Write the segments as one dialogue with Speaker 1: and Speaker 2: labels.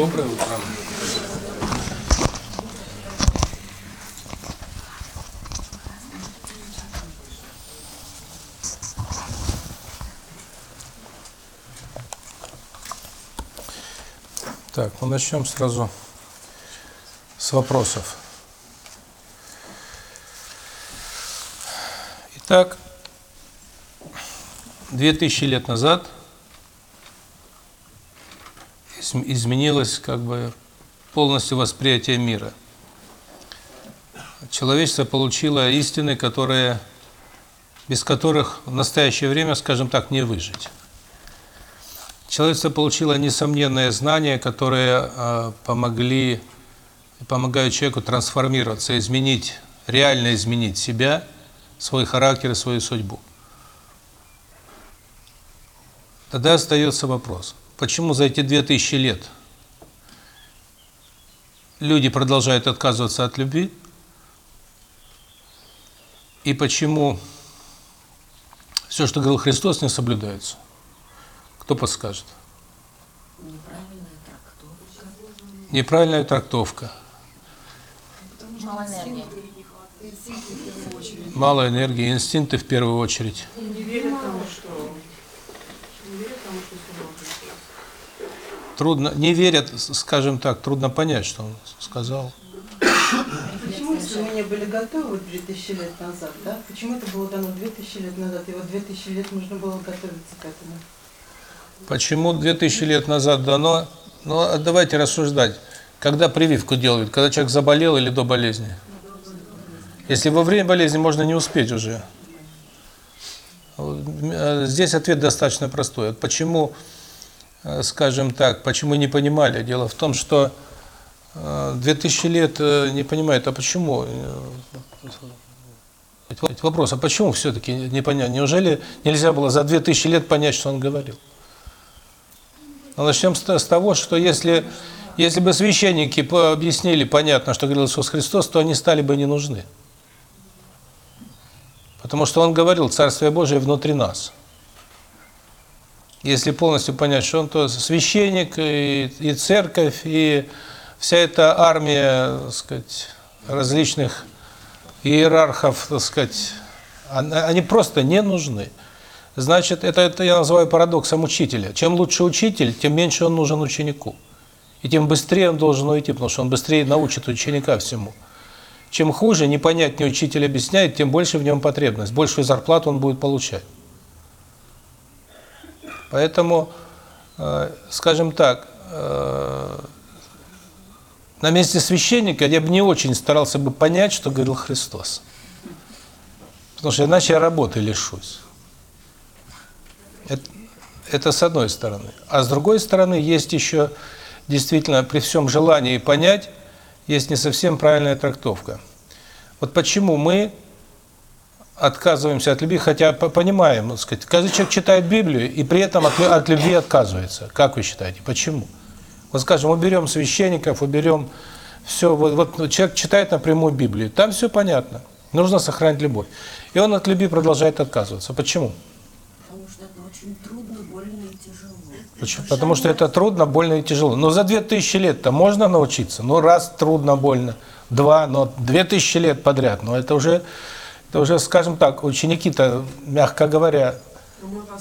Speaker 1: Доброе утро. Так, мы начнем сразу с вопросов. Итак, 2000 лет назад изменилось как бы полностью восприятие мира. Человечество получило истины, которые без которых в настоящее время, скажем так, не выжить. Человечество получило несомненные знания, которые э, помогли помогают человеку трансформироваться, изменить, реально изменить себя, свой характер и свою судьбу. Тогда остается вопрос, почему за эти две тысячи лет люди продолжают отказываться от любви, и почему все, что говорил Христос, не соблюдается? Кто подскажет?
Speaker 2: Неправильная трактовка.
Speaker 1: Неправильная трактовка.
Speaker 2: Мало энергии.
Speaker 1: Мало энергии, инстинкты в первую очередь.
Speaker 3: Не верят тому, что... Не верят тому, что сказал Христос.
Speaker 1: Трудно, не верят, скажем так, трудно понять, что он сказал.
Speaker 3: Почему изменения были готовы 2000 лет назад, да? Почему это было дано 2000 лет назад, и вот 2000 лет нужно было готовиться к этому?
Speaker 1: Почему 2000 лет назад дано? Ну, а давайте рассуждать. Когда прививку делают? Когда человек заболел или до болезни? Если во время болезни можно не успеть уже. Здесь ответ достаточно простой. Почему, э, скажем так, почему не понимали? Дело в том, что 2000 э, лет э, не понимают, а почему? Вопрос, а почему все-таки непонятно? Неужели нельзя было за 2000 лет понять, что он говорил? Но начнем с того, что если, если бы священники объяснили понятно, что говорил Иисус Христос, то они стали бы не нужны. Потому что Он говорил, Царствие Божие внутри нас. Если полностью понять, что Он то священник, и, и церковь, и вся эта армия, так сказать, различных иерархов, так сказать, они просто не нужны. Значит, это, это я называю парадоксом учителя. Чем лучше учитель, тем меньше он нужен ученику. И тем быстрее он должен уйти, потому что он быстрее научит ученика всему. Чем хуже, непонятнее учитель объясняет, тем больше в нем потребность, большую зарплату он будет получать. Поэтому, э, скажем так, э, на месте священника я бы не очень старался бы понять, что говорил Христос. Потому что иначе я работы лишусь. Это, это с одной стороны. А с другой стороны, есть еще действительно при всем желании понять, есть не совсем правильная трактовка. Вот почему мы отказываемся от любви, хотя понимаем, так сказать, каждый человек читает Библию и при этом от, от любви отказывается. Как вы считаете, почему? Вот скажем, уберем священников, уберем все, вот, вот человек читает напрямую Библию, там все понятно. Нужно сохранить любовь. И он от любви продолжает отказываться. Почему?
Speaker 2: Потому что это очень трудно, больно и тяжело.
Speaker 1: Почему? Потому что это трудно, больно и тяжело. Но за 2000 лет-то можно научиться? Ну, раз трудно, больно, два, но 2000 лет подряд, но это уже, это уже скажем так, ученики-то, мягко говоря,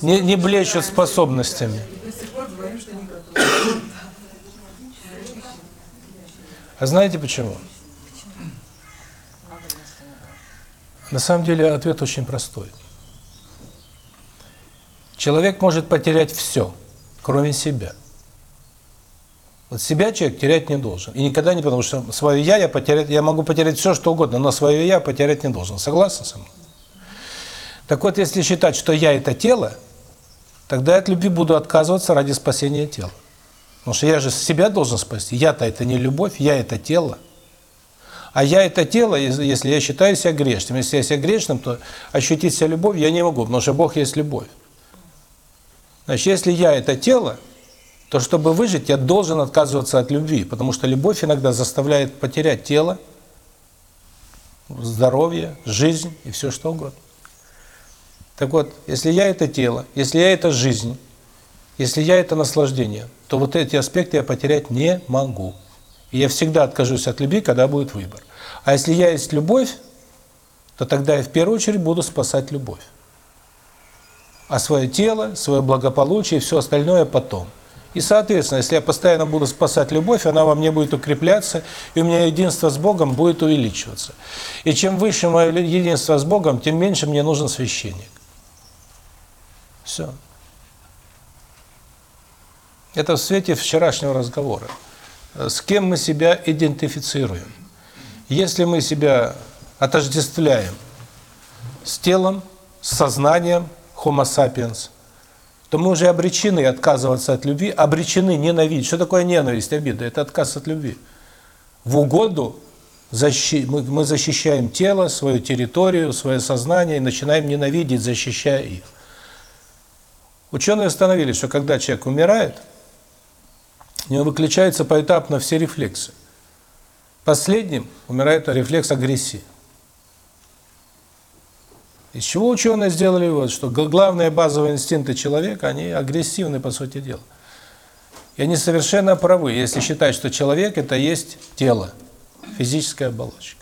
Speaker 1: не, не блещут способностями. А знаете почему? На самом деле ответ очень простой. Человек может потерять все – кроме себя. Вот себя человек терять не должен. И никогда не потому, что свое «я» я потерять, я могу потерять все, что угодно, но свое «я» потерять не должен. Согласны со мной? Так вот, если считать, что «я» – это тело, тогда я от любви буду отказываться ради спасения тела. Потому что я же себя должен спасти. Я-то это не любовь, я – это тело. А я – это тело, если я считаю себя грешным. Если я себя грешным, то ощутить себя любовь я не могу, потому что Бог есть любовь. Значит, если я это тело, то чтобы выжить, я должен отказываться от любви, потому что любовь иногда заставляет потерять тело, здоровье, жизнь и все что угодно. Так вот, если я это тело, если я это жизнь, Если я это наслаждение, то вот эти аспекты я потерять не могу. И я всегда откажусь от любви, когда будет выбор. А если я есть любовь, то тогда я в первую очередь буду спасать любовь. А свое тело, свое благополучие и все остальное потом. И, соответственно, если я постоянно буду спасать любовь, она во мне будет укрепляться, и у меня единство с Богом будет увеличиваться. И чем выше мое единство с Богом, тем меньше мне нужен священник. Все. Это в свете вчерашнего разговора. С кем мы себя идентифицируем? Если мы себя отождествляем с телом, с сознанием, homo sapiens, то мы уже обречены отказываться от любви, обречены ненавидеть. Что такое ненависть, обида? Это отказ от любви. В угоду защи... мы защищаем тело, свою территорию, свое сознание и начинаем ненавидеть, защищая их. Ученые установили, что когда человек умирает, у него выключаются поэтапно все рефлексы. Последним умирает рефлекс агрессии. Из чего ученые сделали вывод, что главные базовые инстинкты человека, они агрессивны, по сути дела. И они совершенно правы, если считать, что человек – это есть тело, физическая оболочка.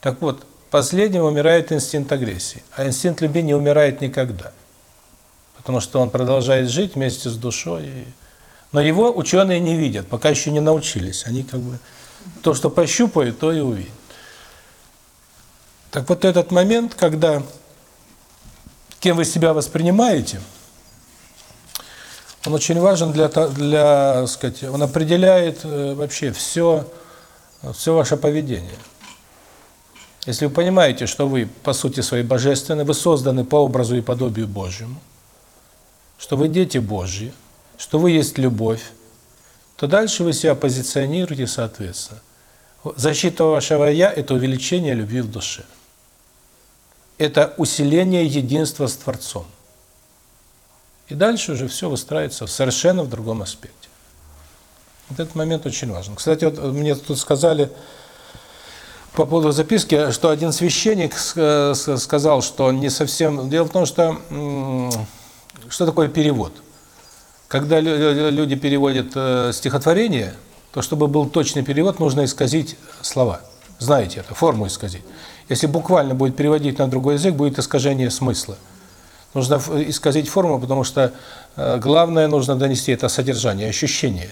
Speaker 1: Так вот, последним умирает инстинкт агрессии, а инстинкт любви не умирает никогда. Потому что он продолжает жить вместе с душой. Но его ученые не видят, пока еще не научились. Они как бы то, что пощупают, то и увидят. Так вот этот момент, когда кем вы себя воспринимаете, он очень важен для для, сказать, он определяет э, вообще все все ваше поведение. Если вы понимаете, что вы по сути своей божественны, вы созданы по образу и подобию Божьему, что вы дети Божьи, что вы есть любовь, то дальше вы себя позиционируете соответственно. Защита вашего я это увеличение любви в душе это усиление единства с Творцом. И дальше уже все выстраивается совершенно в другом аспекте. Вот этот момент очень важен. Кстати, вот мне тут сказали по поводу записки, что один священник сказал, что он не совсем... Дело в том, что... Что такое перевод? Когда люди переводят э, стихотворение, то чтобы был точный перевод, нужно исказить слова. Знаете это, форму исказить. Если буквально будет переводить на другой язык, будет искажение смысла. Нужно исказить форму, потому что э, главное нужно донести это содержание, ощущение.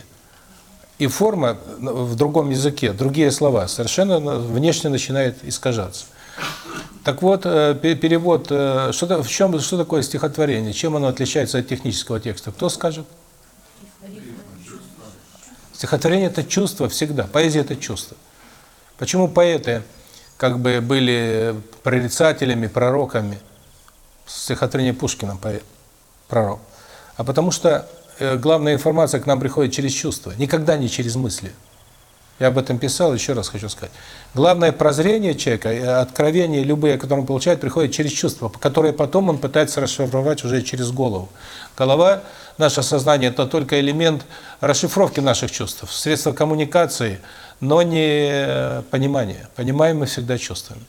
Speaker 1: И форма в другом языке, другие слова, совершенно внешне начинает искажаться. Так вот, э, перевод, э, что в чем что такое стихотворение, чем оно отличается от технического текста? Кто скажет? Стихотворение это чувство всегда, поэзия это чувство. Почему поэты как бы были прорицателями, пророками. Стихотворение Пушкина, поэт, пророк. А потому что э, главная информация к нам приходит через чувства, никогда не через мысли. Я об этом писал, еще раз хочу сказать. Главное прозрение человека, э, откровение любые, которые он получает, приходит через чувства, которые потом он пытается расшифровать уже через голову. Голова, наше сознание – это только элемент расшифровки наших чувств, средство коммуникации – но не понимание. Понимаем мы всегда чувствами.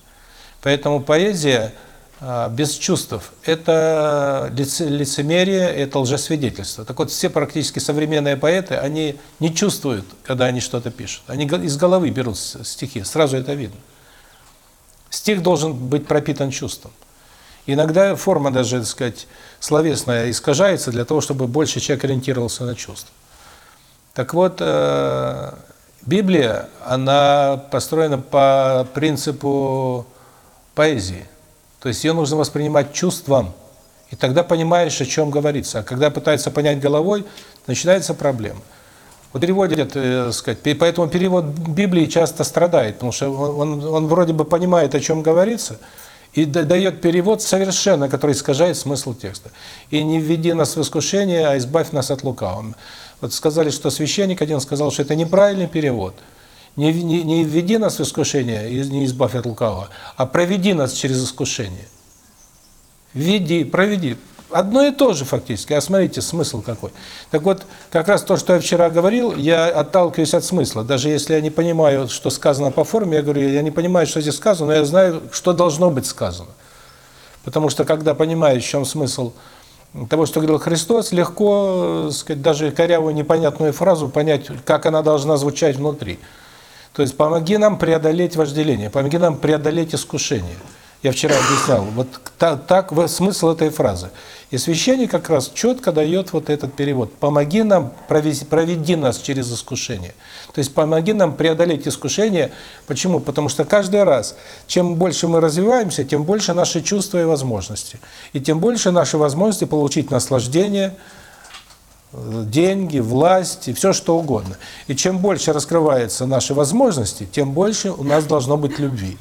Speaker 1: Поэтому поэзия без чувств – это лицемерие, это лжесвидетельство. Так вот, все практически современные поэты, они не чувствуют, когда они что-то пишут. Они из головы берут стихи, сразу это видно. Стих должен быть пропитан чувством. Иногда форма даже, так сказать, словесная искажается для того, чтобы больше человек ориентировался на чувства. Так вот, э, Библия, она построена по принципу поэзии. То есть ее нужно воспринимать чувством, и тогда понимаешь, о чем говорится. А когда пытается понять головой, начинается проблема. Вот переводят, э, сказать, поэтому перевод Библии часто страдает, потому что он, он, вроде бы понимает, о чем говорится, и дает перевод совершенно, который искажает смысл текста. И не введи нас в искушение, а избавь нас от лукавого. Вот сказали, что священник один сказал, что это неправильный перевод. Не, не, не введи нас в искушение, не избавь от лукавого, а проведи нас через искушение. Веди, проведи. Одно и то же фактически, а смотрите, смысл какой. Так вот, как раз то, что я вчера говорил, я отталкиваюсь от смысла. Даже если я не понимаю, что сказано по форме, я говорю, я не понимаю, что здесь сказано, но я знаю, что должно быть сказано. Потому что, когда понимаешь, в чем смысл того, что говорил Христос, легко, э, сказать, даже корявую непонятную фразу понять, как она должна звучать внутри. То есть помоги нам преодолеть вожделение, помоги нам преодолеть искушение. Я вчера объяснял, вот так, так смысл этой фразы. И священник как раз четко дает вот этот перевод. Помоги нам, проведи, проведи нас через искушение. То есть помоги нам преодолеть искушение. Почему? Потому что каждый раз, чем больше мы развиваемся, тем больше наши чувства и возможности. И тем больше наши возможности получить наслаждение, деньги, власть и все что угодно. И чем больше раскрываются наши возможности, тем больше у нас должно быть любви.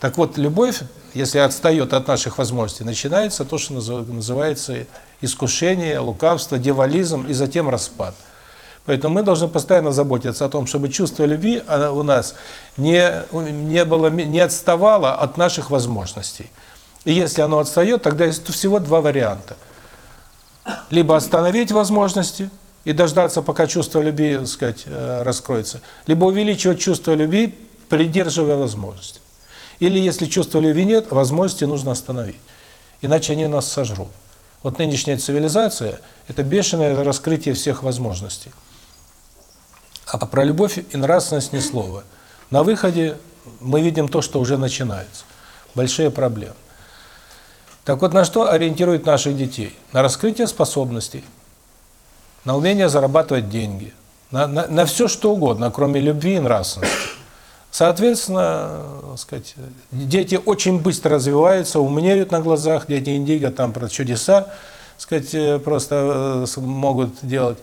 Speaker 1: Так вот, любовь, если отстает от наших возможностей, начинается то, что называется искушение, лукавство, дьяволизм и затем распад. Поэтому мы должны постоянно заботиться о том, чтобы чувство любви у нас не, не, было, не отставало от наших возможностей. И если оно отстает, тогда есть всего два варианта. Либо остановить возможности и дождаться, пока чувство любви, так сказать, э, раскроется, либо увеличивать чувство любви, придерживая возможности. Или если чувства любви нет, возможности нужно остановить. Иначе они нас сожрут. Вот нынешняя цивилизация – это бешеное раскрытие всех возможностей. А про любовь и нравственность ни слова. На выходе мы видим то, что уже начинается. Большие проблемы. Так вот, на что ориентируют наших детей? На раскрытие способностей, на умение зарабатывать деньги, на, на, на все что угодно, кроме любви и нравственности. Соответственно, сказать, дети очень быстро развиваются, умнеют на глазах, дети индиго там про чудеса, сказать, э, просто э, могут делать.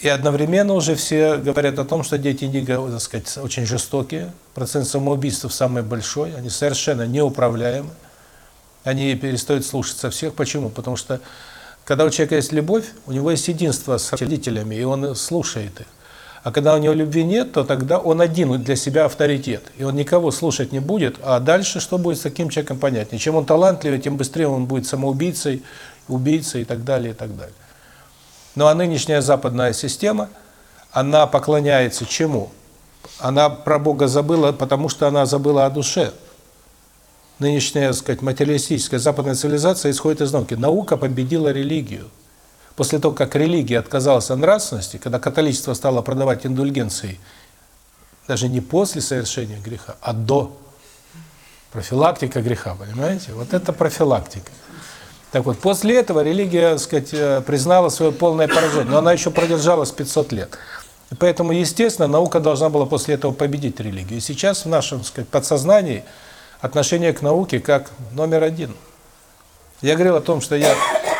Speaker 1: И одновременно уже все говорят о том, что дети индиго, так сказать, очень жестокие, процент самоубийств самый большой, они совершенно неуправляемы, они перестают слушаться всех. Почему? Потому что когда у человека есть любовь, у него есть единство с родителями, и он слушает их. А когда у него любви нет, то тогда он один для себя авторитет. И он никого слушать не будет, а дальше что будет с таким человеком понятнее. Чем он талантливее, тем быстрее он будет самоубийцей, убийцей и так далее, и так далее. Ну а нынешняя западная система, она поклоняется чему? Она про Бога забыла, потому что она забыла о душе. Нынешняя, так сказать, материалистическая западная цивилизация исходит из науки. Наука победила религию после того, как религия отказалась от нравственности, когда католичество стало продавать индульгенции, даже не после совершения греха, а до. Профилактика греха, понимаете? Вот это профилактика. Так вот, после этого религия, так сказать, э, признала свое полное поражение, но она еще продержалась 500 лет. И поэтому, естественно, наука должна была после этого победить религию. И сейчас в нашем, так сказать, подсознании отношение к науке как номер один. Я говорил о том, что я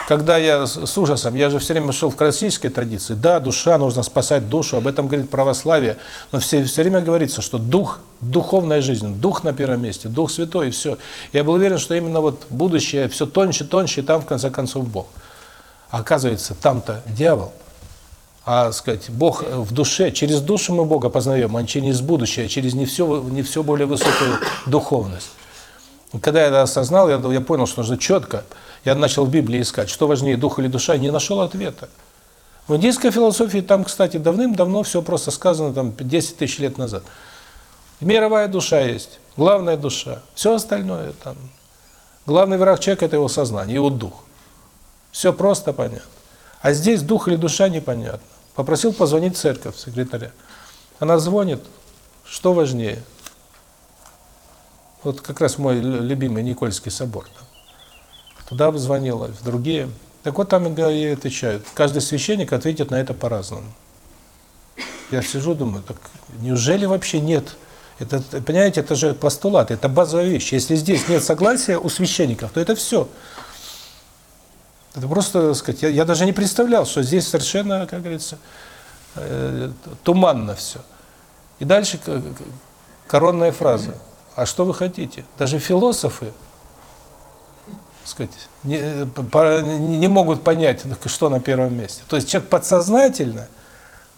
Speaker 1: когда я с ужасом, я же все время шел в классической традиции, да, душа, нужно спасать душу, об этом говорит православие, но все, все время говорится, что дух, духовная жизнь, дух на первом месте, дух святой, и все. Я был уверен, что именно вот будущее все тоньше, тоньше, и там в конце концов Бог. А оказывается, там-то дьявол. А, сказать, Бог в душе, через душу мы Бога познаем, а через будущее, через не все, не все более высокую духовность. Когда я это осознал, я, я понял, что нужно четко я начал в Библии искать, что важнее, дух или душа, не нашел ответа. В индийской философии там, кстати, давным-давно все просто сказано, там 10 тысяч лет назад. Мировая душа есть, главная душа, все остальное там. Главный враг человека – это его сознание, его дух. Все просто понятно. А здесь дух или душа непонятно. Попросил позвонить в церковь, секретаря. Она звонит, что важнее? Вот как раз мой любимый Никольский собор. Туда звонила, в другие. Так вот там и отвечают. Каждый священник ответит на это по-разному. Я сижу, думаю, так неужели вообще нет? Это, понимаете, это же постулат, это базовая вещь. Если здесь нет согласия у священников, то это все. Это просто, так сказать, я, я даже не представлял, что здесь совершенно, как говорится, э, туманно все. И дальше коронная фраза. А что вы хотите? Даже философы сказать, не, не могут понять, что на первом месте. То есть человек подсознательно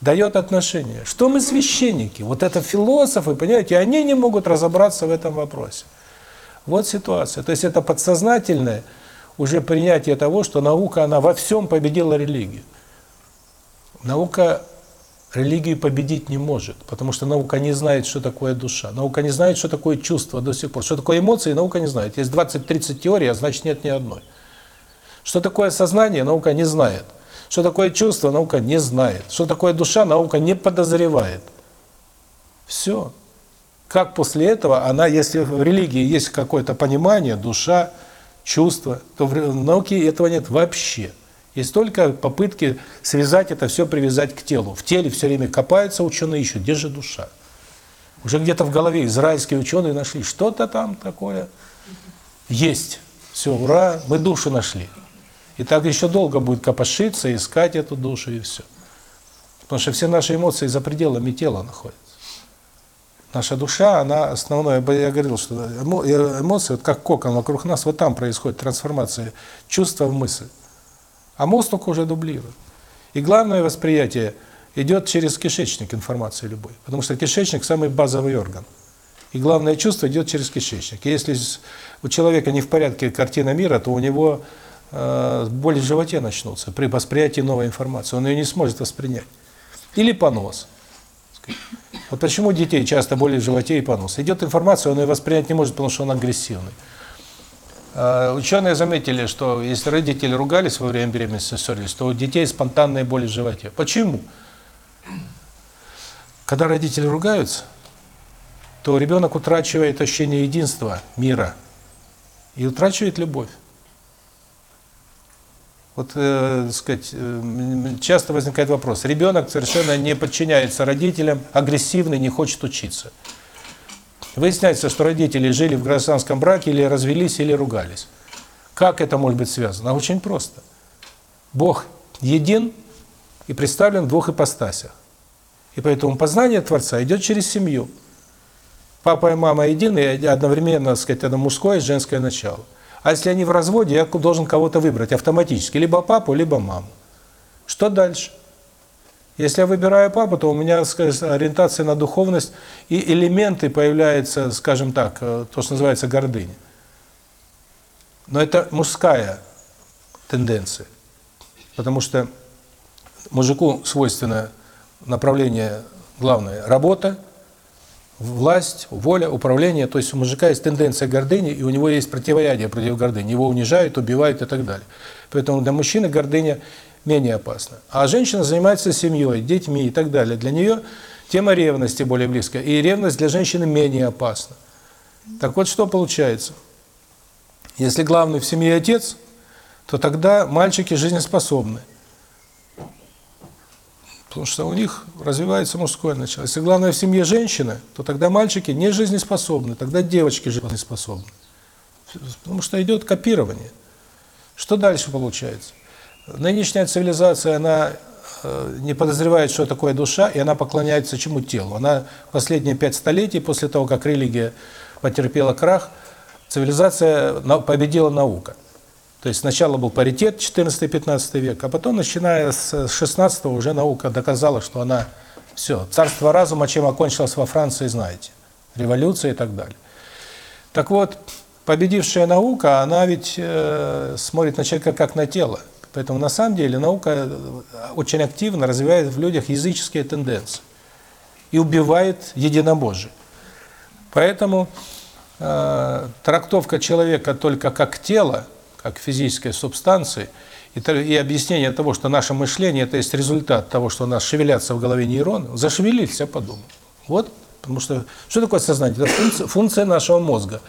Speaker 1: дает отношение. Что мы священники? Вот это философы, понимаете, они не могут разобраться в этом вопросе. Вот ситуация. То есть это подсознательное уже принятие того, что наука, она во всем победила религию. Наука религию победить не может, потому что наука не знает, что такое душа. Наука не знает, что такое чувство до сих пор. Что такое эмоции, наука не знает. Есть 20-30 теорий, а значит нет ни одной. Что такое сознание, наука не знает. Что такое чувство, наука не знает. Что такое душа, наука не подозревает. Все. Как после этого она, если в религии есть какое-то понимание, душа, чувство, то в науке этого нет вообще. Есть только попытки связать это все, привязать к телу. В теле все время копаются ученые ищут, где же душа? Уже где-то в голове израильские ученые нашли, что-то там такое есть. Все, ура, мы душу нашли. И так еще долго будет копошиться, искать эту душу и все. Потому что все наши эмоции за пределами тела находятся. Наша душа, она основное, я говорил, что эмоции, вот как кокон вокруг нас, вот там происходит трансформация чувства в мысль. А мозг только уже дублирует. И главное восприятие идет через кишечник информации любой. Потому что кишечник самый базовый орган. И главное чувство идет через кишечник. И если у человека не в порядке картина мира, то у него э, боли в животе начнутся при восприятии новой информации. Он ее не сможет воспринять. Или понос. Вот почему детей часто боли в животе и понос. Идет информация, он ее воспринять не может, потому что он агрессивный. А, ученые заметили, что если родители ругались во время беременности, ссорились, то у детей спонтанные боли в животе. Почему? Когда родители ругаются, то ребенок утрачивает ощущение единства, мира и утрачивает любовь. Вот, э, сказать, э, часто возникает вопрос. Ребенок совершенно не подчиняется родителям, агрессивный, не хочет учиться. Выясняется, что родители жили в гражданском браке или развелись, или ругались. Как это может быть связано? Очень просто. Бог един и представлен в двух ипостасях. И поэтому познание Творца идет через семью. Папа и мама едины, и одновременно, так сказать, это мужское и женское начало. А если они в разводе, я должен кого-то выбрать автоматически, либо папу, либо маму. Что дальше? Если я выбираю папу, то у меня скажем, ориентация на духовность и элементы появляются, скажем так, э, то, что называется гордыня. Но это мужская тенденция. Потому что мужику свойственно направление главное – работа, власть, воля, управление. То есть у мужика есть тенденция гордыни, и у него есть противоядие против гордыни. Его унижают, убивают и так далее. Поэтому для мужчины гордыня менее опасна. А женщина занимается семьей, детьми и так далее. Для нее тема ревности более близкая. И ревность для женщины менее опасна. Так вот, что получается? Если главный в семье отец, то тогда мальчики жизнеспособны. Потому что у них развивается мужское начало. Если главное в семье женщина, то тогда мальчики не жизнеспособны, тогда девочки жизнеспособны. Потому что идет копирование. Что дальше получается? Нынешняя цивилизация, она э, не подозревает, что такое душа, и она поклоняется чему телу. Она последние пять столетий, после того, как религия потерпела крах, цивилизация победила наука. То есть сначала был паритет 14-15 век, а потом, начиная с 16 уже наука доказала, что она все, царство разума, чем окончилось во Франции, знаете, революция и так далее. Так вот, победившая наука, она ведь э, смотрит на человека как на тело. Поэтому на самом деле наука э, очень активно развивает в людях языческие тенденции и убивает единобожие. Поэтому э, трактовка человека только как тело, как физической субстанции, и, объяснение того, что наше мышление – это есть результат того, что у нас шевелятся в голове нейроны, зашевелились, я подумал. Вот, потому что, что такое сознание? Это функция, функция нашего мозга.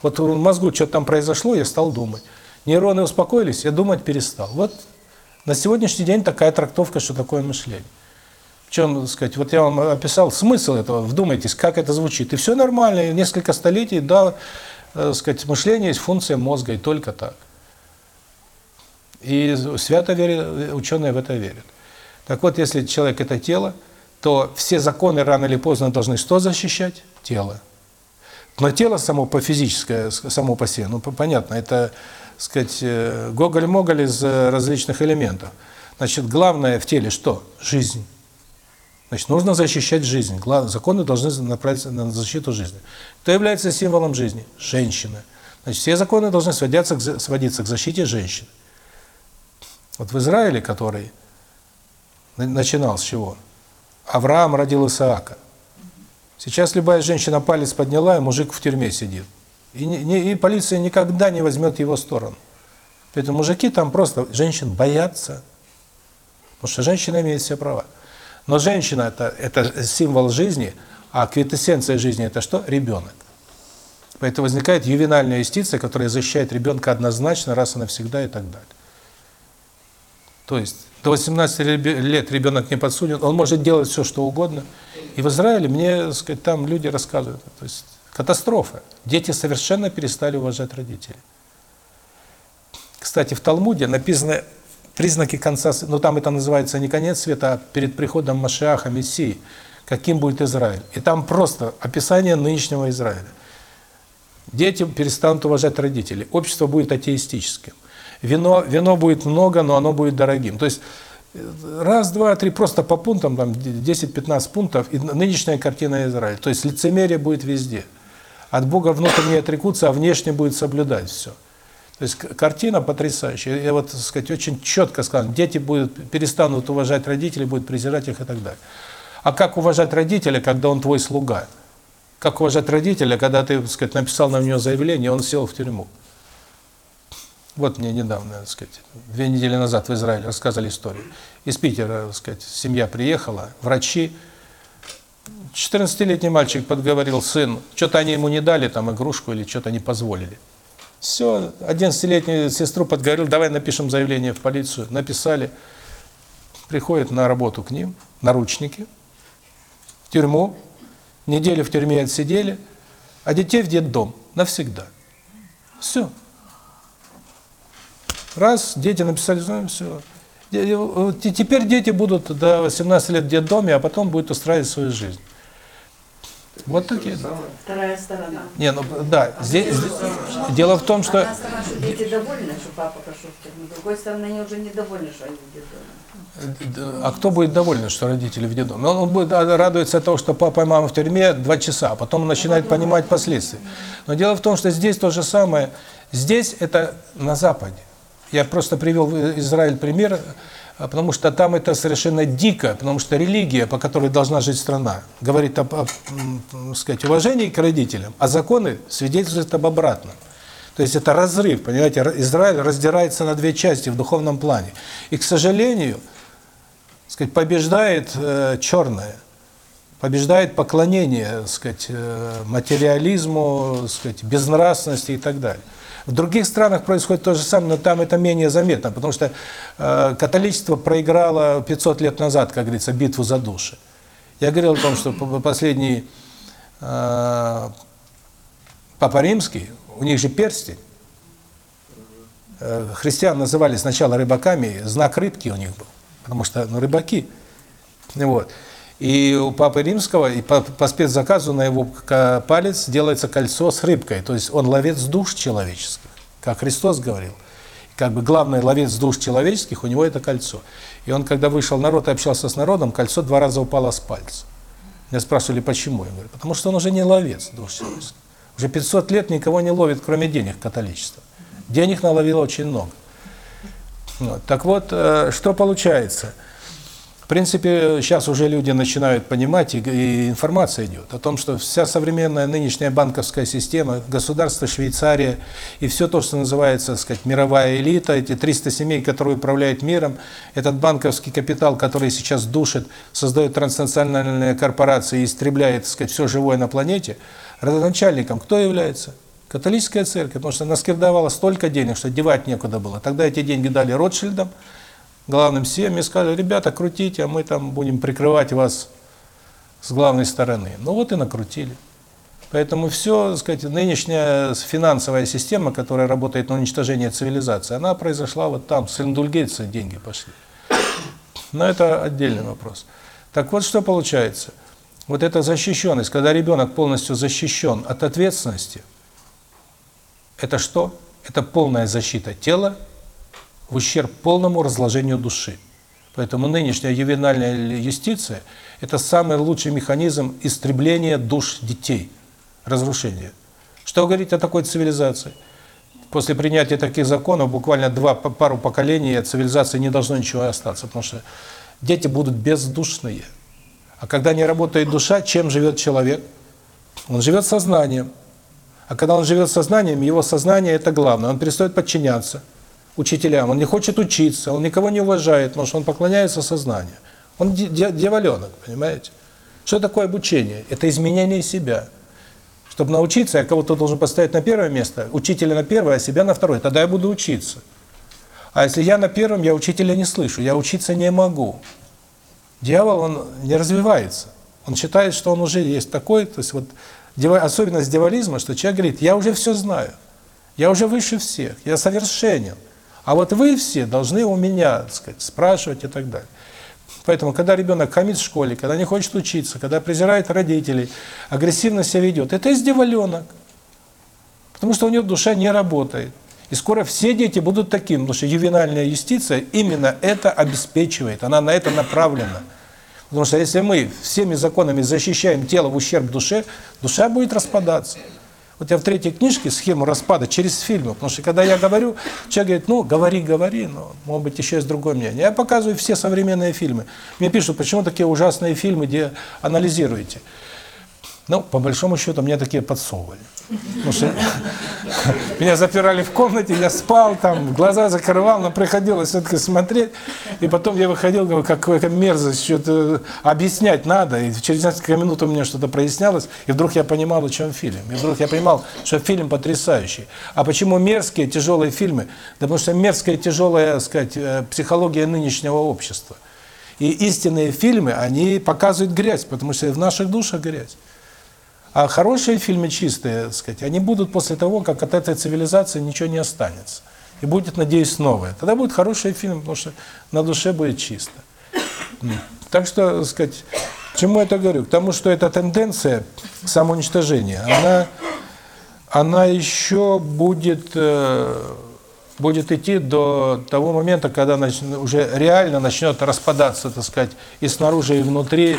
Speaker 1: Вот в мозгу что-то там произошло, я стал думать. Нейроны успокоились, я думать перестал. Вот на сегодняшний день такая трактовка, что такое мышление. Чем, сказать, вот я вам описал смысл этого, вдумайтесь, как это звучит. И все нормально, несколько столетий, да, э, сказать, мышление есть функция мозга, и только так. И свято верят, ученые в это верят. Так вот, если человек – это тело, то все законы рано или поздно должны что защищать? Тело. Но тело само по физическое, само по себе, ну, понятно, это, сказать, э, гоголь-моголь из э, различных элементов. Значит, главное в теле что? Жизнь. Значит, нужно защищать жизнь. Законы должны направиться на защиту жизни. Кто является символом жизни? Женщина. Значит, все законы должны сводиться к, сводиться к защите женщин. Вот в Израиле, который начинал с чего? Авраам родил Исаака. Сейчас любая женщина палец подняла, и мужик в тюрьме сидит. И, не, и полиция никогда не возьмет его сторону. Поэтому мужики там просто женщин боятся. Потому что женщина имеет все права. Но женщина это, это символ жизни, а квитэссенция жизни это что? Ребенок. Поэтому возникает ювенальная юстиция, которая защищает ребенка однозначно, раз и навсегда и так далее. То есть до 18 лет ребенок не подсуден, он может делать все, что угодно. И в Израиле мне, сказать, там люди рассказывают, то есть катастрофа. Дети совершенно перестали уважать родителей. Кстати, в Талмуде написаны признаки конца, ну там это называется не конец света, а перед приходом Машиаха, Мессии, каким будет Израиль. И там просто описание нынешнего Израиля. Дети перестанут уважать родителей, общество будет атеистическим. Вино, вино будет много, но оно будет дорогим. То есть раз, два, три, просто по пунктам, там 10-15 пунктов, и нынешняя картина Израиля. То есть лицемерие будет везде. От Бога внутренне отрекутся, а внешне будет соблюдать все. То есть картина потрясающая. Я вот, так сказать, очень четко сказал, дети будут перестанут уважать родителей, будут презирать их и так далее. А как уважать родителя, когда он твой слуга? Как уважать родителя, когда ты, так сказать, написал на него заявление, он сел в тюрьму? Вот мне недавно, так сказать, две недели назад в Израиле рассказали историю. Из Питера, так сказать, семья приехала, врачи. 14-летний мальчик подговорил сын, что-то они ему не дали, там, игрушку или что-то не позволили. Все, 11-летнюю сестру подговорил, давай напишем заявление в полицию. Написали, приходят на работу к ним, наручники, в тюрьму, неделю в тюрьме отсидели, а детей в детдом навсегда. Все. Раз, дети написали, знаем, все. Теперь дети будут до 18 лет в детдоме, а потом будут устраивать свою жизнь. Вот такие.
Speaker 2: Вторая сторона.
Speaker 1: Не, ну да, здесь, дело в том, что...
Speaker 2: Одна сторона, что дети довольны, что папа пошел в тюрьму. С другой стороны, они уже недовольны, что они в детдоме.
Speaker 1: А кто будет доволен, что родители в детдоме? Он, он будет радуется того, что папа и мама в тюрьме два часа, а потом начинает понимать последствия. Но дело в том, что здесь то же самое. Здесь это на Западе. Я просто привел Израиль пример, а, потому что там это совершенно дико, потому что религия, по которой должна жить страна, говорит об, об сказать, уважении к родителям, а законы свидетельствуют об обратном. То есть это разрыв, понимаете, Израиль раздирается на две части в духовном плане. И, к сожалению, сказать, побеждает э, черное, побеждает поклонение, сказать, э, материализму, сказать, безнравственности и так далее. В других странах происходит то же самое, но там это менее заметно, потому что э, католичество проиграло 500 лет назад, как говорится, битву за души. Я говорил о том, что последний э, Папа Римский, у них же перстень, э, христиан называли сначала рыбаками, знак рыбки у них был, потому что ну, рыбаки. Вот. И у Папы Римского, и по, по спецзаказу на его палец делается кольцо с рыбкой. То есть он ловец душ человеческих, как Христос говорил. Как бы главный ловец душ человеческих, у него это кольцо. И он, когда вышел народ и общался с народом, кольцо два раза упало с пальца. Меня спрашивали, почему? Я говорю, потому что он уже не ловец душ человеческих. Уже 500 лет никого не ловит, кроме денег, католичество. Денег наловило очень много. Вот. Так вот, э, что получается? Принципе, сейчас уже люди начинают понимать, и, и информация идет о том, что вся современная нынешняя банковская система, государство Швейцария и все то, что называется, сказать, мировая элита, эти 300 семей, которые управляют миром, этот банковский капитал, который сейчас душит, создает транснациональные корпорации и истребляет, так сказать, все живое на планете, родоначальником кто является? Католическая церковь, потому что наскирдовала столько денег, что девать некуда было. Тогда эти деньги дали Ротшильдам, главным семьям сказали, ребята, крутите, а мы там будем прикрывать вас с главной стороны. Ну вот и накрутили. Поэтому все, так сказать, нынешняя финансовая система, которая работает на уничтожение цивилизации, она произошла вот там, с индульгенции деньги пошли. Но это отдельный вопрос. Так вот, что получается? Вот эта защищенность, когда ребенок полностью защищен от ответственности, это что? Это полная защита тела в ущерб полному разложению души. Поэтому нынешняя ювенальная юстиция – это самый лучший механизм истребления душ детей, разрушения. Что говорить о такой цивилизации? После принятия таких законов буквально два пару поколений от цивилизации не должно ничего остаться, потому что дети будут бездушные. А когда не работает душа, чем живет человек? Он живет сознанием. А когда он живет сознанием, его сознание – это главное. Он перестает подчиняться – учителям, он не хочет учиться, он никого не уважает, потому что он поклоняется сознанию. Он дьяволенок, понимаете? Что такое обучение? Это изменение себя. Чтобы научиться, я кого-то должен поставить на первое место, учителя на первое, а себя на второе. Тогда я буду учиться. А если я на первом, я учителя не слышу, я учиться не могу. Дьявол, он не развивается. Он считает, что он уже есть такой, то есть вот особенность дьяволизма, что человек говорит, я уже все знаю, я уже выше всех, я совершенен. А вот вы все должны у меня, так сказать, спрашивать и так далее. Поэтому, когда ребенок хамит в школе, когда не хочет учиться, когда презирает родителей, агрессивно себя ведет, это издеваленок. Потому что у него душа не работает. И скоро все дети будут таким, потому что ювенальная юстиция именно это обеспечивает, она на это направлена. Потому что если мы всеми законами защищаем тело в ущерб душе, душа будет распадаться. Вот я в третьей книжке схему распада через фильмы, потому что когда я говорю, человек говорит, ну, говори, говори, но, может быть, еще есть другое мнение. Я показываю все современные фильмы. Мне пишут, почему такие ужасные фильмы, где анализируете. Ну, по большому счету, мне такие подсовывали. Потому что меня запирали в комнате, я спал там, глаза закрывал, но приходилось все-таки смотреть. И потом я выходил, говорю, какая мерзость, что-то объяснять надо. И через несколько минут у меня что-то прояснялось, и вдруг я понимал, о чем фильм. И вдруг я понимал, что фильм потрясающий. А почему мерзкие, тяжелые фильмы? Да потому что мерзкая, тяжелая, сказать, э, психология нынешнего общества. И истинные фильмы, они показывают грязь, потому что в наших душах грязь. А хорошие фильмы чистые, так сказать, они будут после того, как от этой цивилизации ничего не останется. И будет, надеюсь, новое. Тогда будет хороший фильм, потому что на душе будет чисто. Так что, так сказать, чему я это говорю? К тому, что эта тенденция самоуничтожения, она, она еще будет, э, будет идти до того момента, когда уже реально начнет распадаться, так сказать, и снаружи, и внутри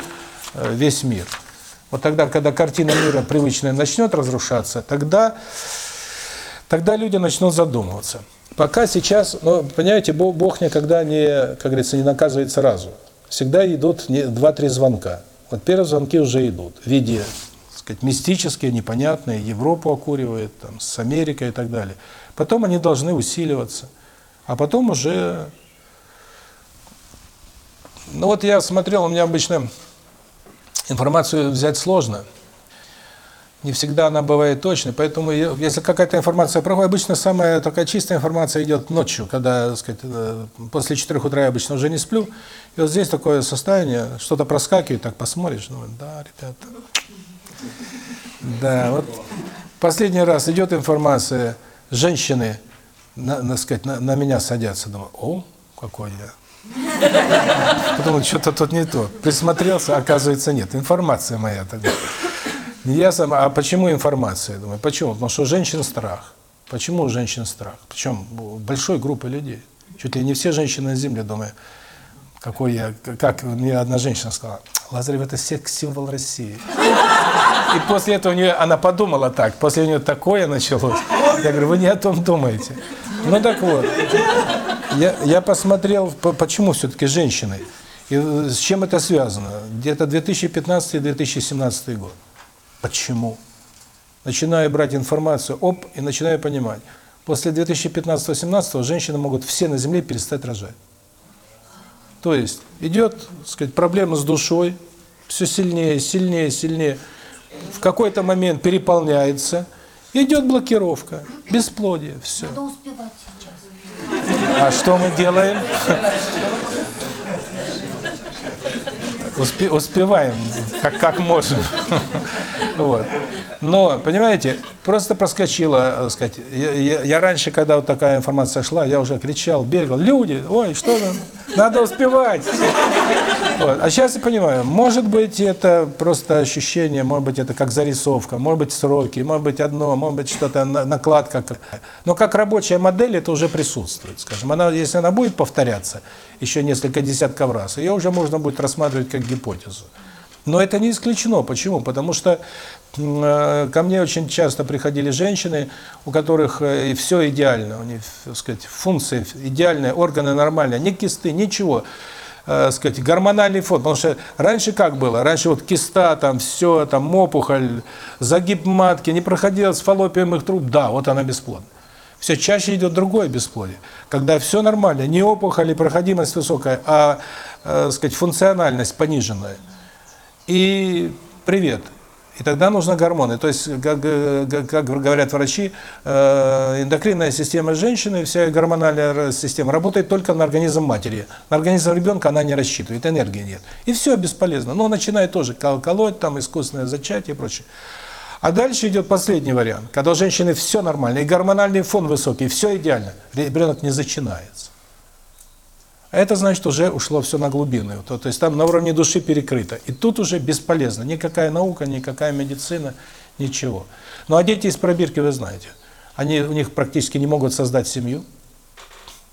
Speaker 1: э, весь мир. Вот тогда, когда картина мира привычная начнет разрушаться, тогда, тогда люди начнут задумываться. Пока сейчас, ну, понимаете, Бог, Бог никогда не, как говорится, не наказывает сразу. Всегда идут два-три звонка. Вот первые звонки уже идут в виде, так сказать, мистические, непонятные, Европу окуривает, там, с Америкой и так далее. Потом они должны усиливаться. А потом уже... Ну вот я смотрел, у меня обычно информацию взять сложно. Не всегда она бывает точной, поэтому если какая-то информация проходит, обычно самая такая чистая информация идет ночью, когда, так сказать, э, после 4 утра я обычно уже не сплю. И вот здесь такое состояние, что-то проскакивает, так посмотришь, ну, да, ребята. Да, вот последний раз идет информация, женщины, на, на, сказать, на, на меня садятся, думаю, о, какой я Подумал, что-то тут не то. Присмотрелся, оказывается, нет. Информация моя тогда. Не я сам, а почему информация? Думаю, почему? Потому что у женщин страх. Почему у женщин страх? Причем большой группы людей. Чуть ли не все женщины на земле, думаю, какой я, как мне одна женщина сказала, Лазарев это секс-символ России. И после этого у нее, она подумала так, после нее такое началось. Я говорю, вы не о том думаете. Ну так вот, я, я посмотрел, почему все-таки женщины, и с чем это связано. Где-то 2015-2017 год. Почему? Начинаю брать информацию, оп, и начинаю понимать. После 2015-2017 женщины могут все на Земле перестать рожать. То есть идет, сказать, проблема с душой, все сильнее, сильнее, сильнее. В какой-то момент переполняется, идет блокировка, бесплодие, все.
Speaker 4: Надо успевать.
Speaker 1: А что мы делаем? Успе успеваем, как, как можем. Вот. Но, понимаете, просто проскочила, так сказать, я, я, я раньше, когда вот такая информация шла, я уже кричал, бегал, люди, ой, что там, надо успевать. Вот. А сейчас я понимаю, может быть, это просто ощущение, может быть, это как зарисовка, может быть, сроки, может быть, одно, может быть, что-то, накладка. Но как рабочая модель это уже присутствует, скажем. Она, если она будет повторяться еще несколько десятков раз, ее уже можно будет рассматривать как гипотезу. Но это не исключено. Почему? Потому что э, ко мне очень часто приходили женщины, у которых э, все идеально, у них, так сказать, функции идеальные, органы нормальные, ни кисты, ничего. Э, сказать, гормональный фон, потому что раньше как было? Раньше вот киста, там все, там опухоль, загиб матки, не проходила с фаллопиевых труб, да, вот она бесплодна. Все чаще идет другое бесплодие. Когда все нормально, не опухоли, проходимость высокая, а, э, сказать, функциональность пониженная. И привет. И тогда нужны гормоны. То есть, как, э, как- говорят врачи, э, эндокринная система женщины, вся гормональная система работает только на организм матери. На организм ребенка она не рассчитывает, энергии нет. И все бесполезно. Но начинает тоже кол- колоть, там искусственное зачатие и прочее. А дальше идет последний вариант, когда у женщины все нормально, и гормональный фон высокий, все идеально, ребенок не зачинается. А это значит, уже ушло все на глубину. То, то есть там на уровне души перекрыто. И тут уже бесполезно. Никакая наука, никакая медицина, ничего. Ну а дети из пробирки, вы знаете, они, у них практически не могут создать семью.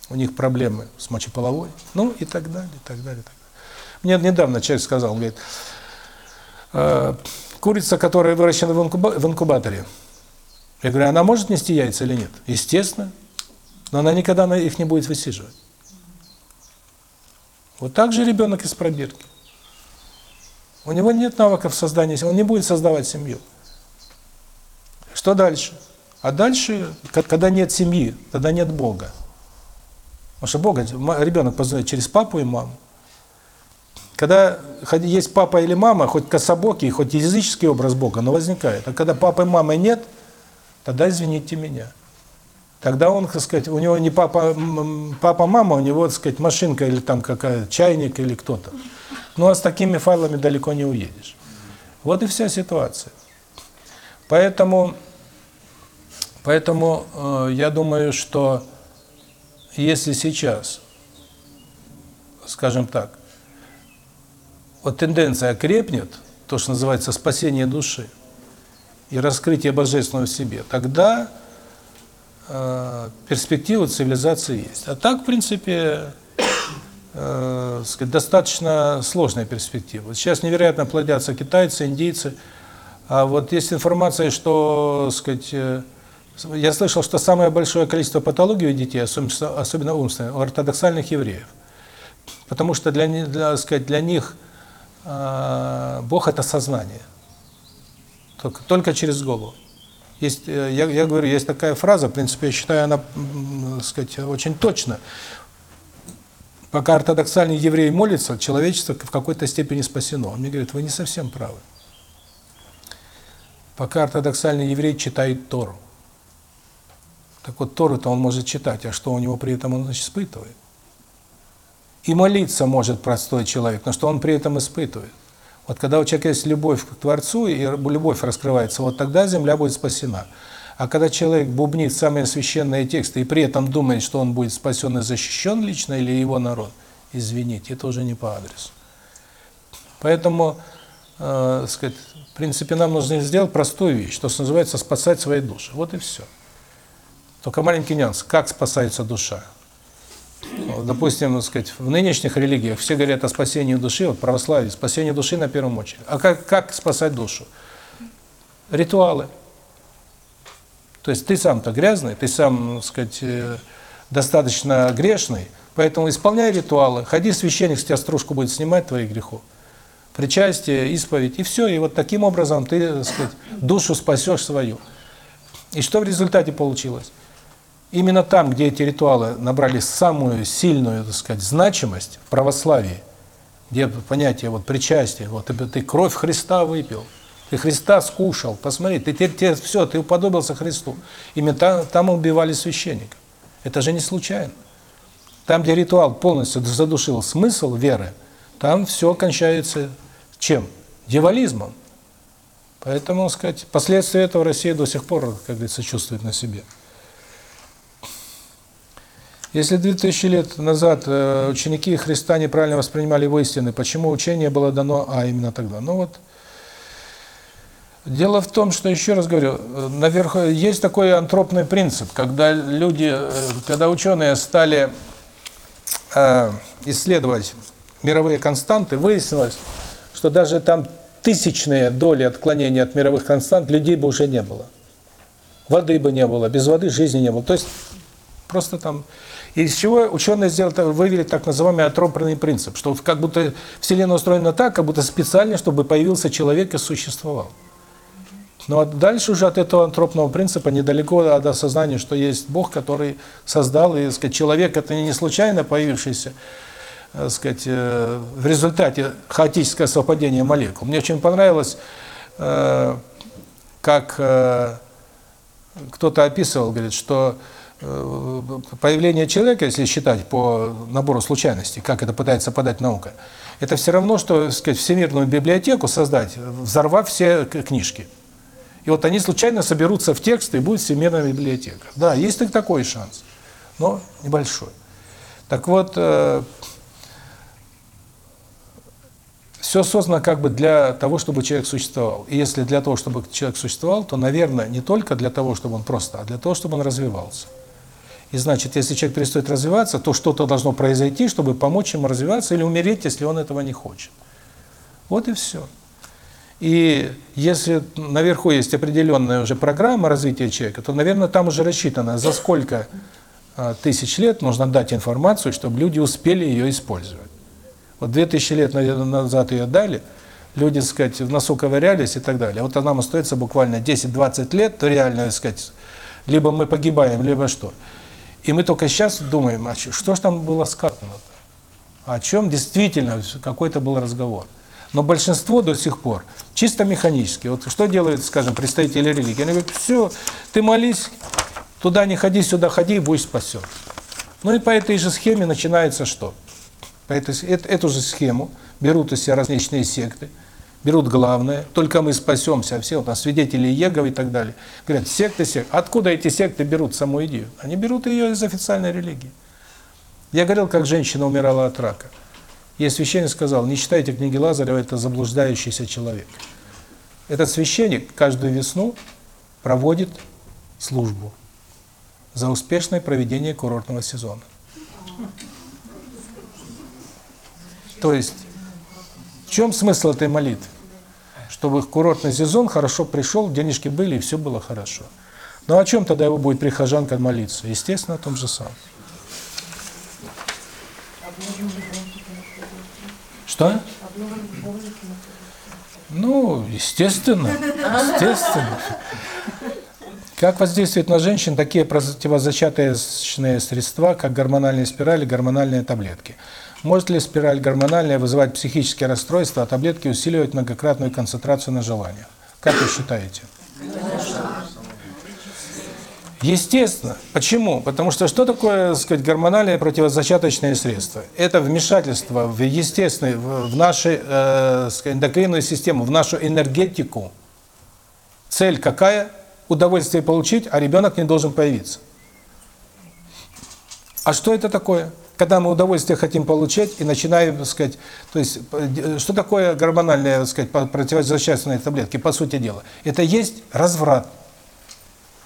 Speaker 1: У них проблемы с мочеполовой. Ну и так далее, и так далее. и так далее. Мне недавно человек сказал, говорит, «Э, курица, которая выращена в, инкуба- в инкубаторе, я говорю, она может нести яйца или нет? Естественно. Но она никогда их не будет высиживать. Вот так же ребенок из пробирки. У него нет навыков создания он не будет создавать семью. Что дальше? А дальше, ко- когда нет семьи, тогда нет Бога. Потому что Бога ребенок познает через папу и маму. Когда есть папа или мама, хоть кособокий, хоть языческий образ Бога, но возникает. А когда папы и мамы нет, тогда извините меня. Тогда он, так сказать, у него не папа, папа, мама, у него, так сказать, машинка или там какая чайник или кто-то. Ну а с такими файлами далеко не уедешь. Вот и вся ситуация. Поэтому, поэтому э, я думаю, что если сейчас, скажем так, вот тенденция крепнет, то, что называется спасение души и раскрытие божественного в себе, тогда перспективы цивилизации есть. А так, в принципе, э, сказать, достаточно сложная перспектива. Сейчас невероятно плодятся китайцы, индийцы. А вот есть информация, что, сказать, э, я слышал, что самое большое количество патологий у детей, особенно, особенно умственных, у ортодоксальных евреев. Потому что для, для, сказать, для них э, Бог – это сознание. Только, только через голову. Есть, э, я, я говорю, есть такая фраза, в принципе, я считаю, она, м, сказать, очень точна. Пока ортодоксальный еврей молится, человечество в какой-то степени спасено. Он мне говорит, вы не совсем правы. Пока ортодоксальный еврей читает Тору. Так вот, Тору-то он может читать, а что у него при этом он значит, испытывает? И молиться может простой человек, но что он при этом испытывает? Вот когда у человека есть любовь к Творцу, и любовь раскрывается, вот тогда земля будет спасена. А когда человек бубнит самые священные тексты и при этом думает, что он будет спасен и защищен лично или его народ, извините, это уже не по адресу. Поэтому, э, сказать, в принципе, нам нужно сделать простую вещь, что называется спасать свои души. Вот и все. Только маленький нюанс. Как спасается душа? Допустим, так сказать, в нынешних религиях все говорят о спасении души, вот православие, спасение души на первом очередь. А как, как спасать душу? Ритуалы. То есть ты сам-то грязный, ты сам, так сказать, э, достаточно грешный, поэтому исполняй ритуалы, ходи, священник с тебя стружку будет снимать твоих грехов. Причастие, исповедь, и все. И вот таким образом ты, так сказать, душу спасешь свою. И что в результате получилось? Именно там, где эти ритуалы набрали самую сильную, так сказать, значимость в православии, где понятие вот причастия, вот ты, ты кровь Христа выпил, ты Христа скушал, посмотри, ты теперь все, ты уподобился Христу. Именно там, там убивали священников. Это же не случайно. Там, где ритуал полностью задушил смысл веры, там все кончается чем? Дьяволизмом. Поэтому, сказать, последствия этого Россия до сих пор, как говорится, чувствует на себе. Если 2000 лет назад э, ученики Христа неправильно воспринимали его истины, почему учение было дано, а именно тогда? Ну вот, дело в том, что, еще раз говорю, э, наверху есть такой антропный принцип, когда люди, э, когда ученые стали э, исследовать мировые константы, выяснилось, что даже там тысячные доли отклонения от мировых констант людей бы уже не было. Воды бы не было, без воды жизни не было. То есть просто там... Из чего ученые сделали, вывели так называемый антропный принцип, что как будто Вселенная устроена так, как будто специально, чтобы появился человек и существовал. Но дальше уже от этого антропного принципа недалеко от осознания, что есть Бог, который создал, и, сказать, человек это не случайно появившийся, так сказать, э, в результате хаотического совпадения молекул. Мне очень понравилось, э, как э, кто-то описывал, говорит, что появление человека, если считать по набору случайностей, как это пытается подать наука, это все равно, что, сказать, всемирную библиотеку создать, взорвав все книжки. И вот они случайно соберутся в текст, и будет всемирная библиотека. Да, есть такой шанс, но небольшой. Так вот, все создано как бы для того, чтобы человек существовал. И если для того, чтобы человек существовал, то, наверное, не только для того, чтобы он просто, а для того, чтобы он развивался. И значит, если человек перестает развиваться, то что-то должно произойти, чтобы помочь ему развиваться или умереть, если он этого не хочет. Вот и все. И если наверху есть определенная уже программа развития человека, то, наверное, там уже рассчитано, за сколько а, тысяч лет нужно дать информацию, чтобы люди успели ее использовать. Вот 2000 лет назад ее дали, люди, так сказать, в носу ковырялись и так далее. Вот нам остается буквально 10-20 лет, то реально, так сказать, либо мы погибаем, либо что. И мы только сейчас думаем, а что же там было сказано -то? О чем действительно какой-то был разговор. Но большинство до сих пор чисто механически. Вот что делают, скажем, представители религии? Они говорят, все, ты молись, туда не ходи, сюда ходи, и будешь спасен. Ну и по этой же схеме начинается что? По этой, эту же схему берут из себя различные секты, берут главное, только мы спасемся, а все, вот, нас свидетели Иеговы и так далее. Говорят, секты, секты. Откуда эти секты берут саму идею? Они берут ее из официальной религии. Я говорил, как женщина умирала от рака. Ей священник сказал, не читайте книги Лазарева, это заблуждающийся человек. Этот священник каждую весну проводит службу за успешное проведение курортного сезона. То есть, в чем смысл этой молитвы? Чтобы курортный сезон хорошо пришел, денежки были, и все было хорошо. Ну о чем тогда его будет прихожанка молиться? Естественно, о том же самом. Что? Ну, естественно, естественно. Как воздействуют на женщин такие противозачаточные средства, как гормональные спирали, гормональные таблетки? Может ли спираль гормональная вызывать психические расстройства, а таблетки усиливать многократную концентрацию на желаниях? Как вы считаете? Естественно. Почему? Потому что что такое, так сказать, гормональное противозачаточное средство? Это вмешательство в естественный, в нашу э, эндокринную систему, в нашу энергетику. Цель какая? Удовольствие получить, а ребенок не должен появиться. А что это такое? Когда мы удовольствие хотим получать и начинаем, так сказать, то есть, что такое гормональные, так сказать, противозачаточные таблетки, по сути дела? Это есть разврат.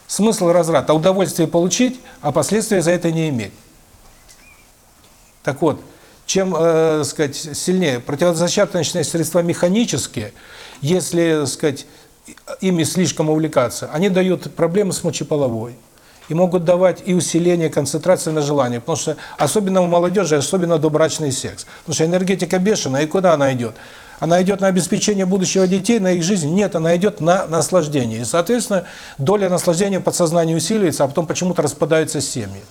Speaker 1: Смысл разврата – удовольствие получить, а последствия за это не иметь. Так вот, чем, э, сказать, сильнее противозачаточные средства механические, если, сказать, ими слишком увлекаться, они дают проблемы с мочеполовой, и могут давать и усиление концентрации на желание, потому что особенно у молодежи, особенно добрачный секс. Потому что энергетика бешеная, и куда она идет? Она идет на обеспечение будущего детей, на их жизнь? Нет, она идет на наслаждение. И, соответственно, доля наслаждения подсознания усиливается, а потом почему-то распадаются семьи.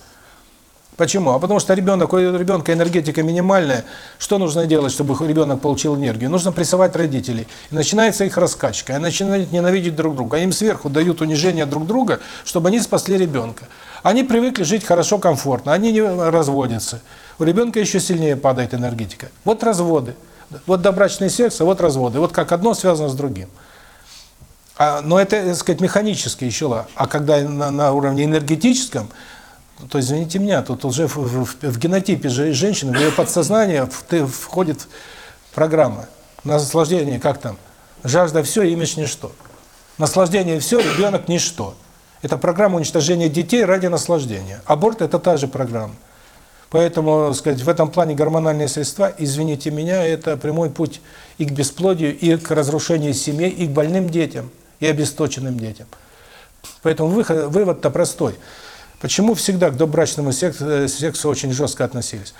Speaker 1: Почему? А потому что ребенок, у ребенка энергетика минимальная. Что нужно делать, чтобы ребенок получил энергию? Нужно прессовать родителей. И начинается их раскачка. Они начинают ненавидеть друг друга. Им сверху дают унижение друг друга, чтобы они спасли ребенка. Они привыкли жить хорошо, комфортно. Они не разводятся. У ребенка еще сильнее падает энергетика. Вот разводы. Вот добрачный секс, вот разводы. Вот как одно связано с другим. А, но это, так сказать, механически еще. А когда на, на уровне энергетическом – то извините меня, тут уже в, в, в генотипе же женщины, в ее подсознание входит программа. Наслаждение, как там? Жажда все, имидж ничто. Наслаждение все, ребенок ничто. Это программа уничтожения детей ради наслаждения. Аборт – это та же программа. Поэтому, сказать, в этом плане гормональные средства, извините меня, это прямой путь и к бесплодию, и к разрушению семей, и к больным детям, и обесточенным детям. Поэтому вывод-то простой – Почему всегда к добрачному сексу, э, сексу очень жестко относились?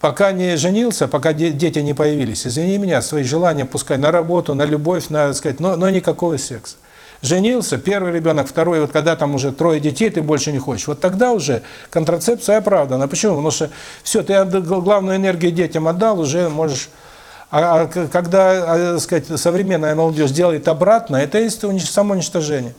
Speaker 1: пока не женился, пока де- дети не появились, извини меня, свои желания пускай на работу, на любовь, на, сказать, но, но никакого секса. Женился, первый ребенок, второй, вот когда там уже трое детей, ты больше не хочешь. Вот тогда уже контрацепция оправдана. Почему? Потому что все, ты главную энергию детям отдал, уже можешь... А, а когда, а, так сказать, современная молодежь делает обратно, это есть унич- самоуничтожение.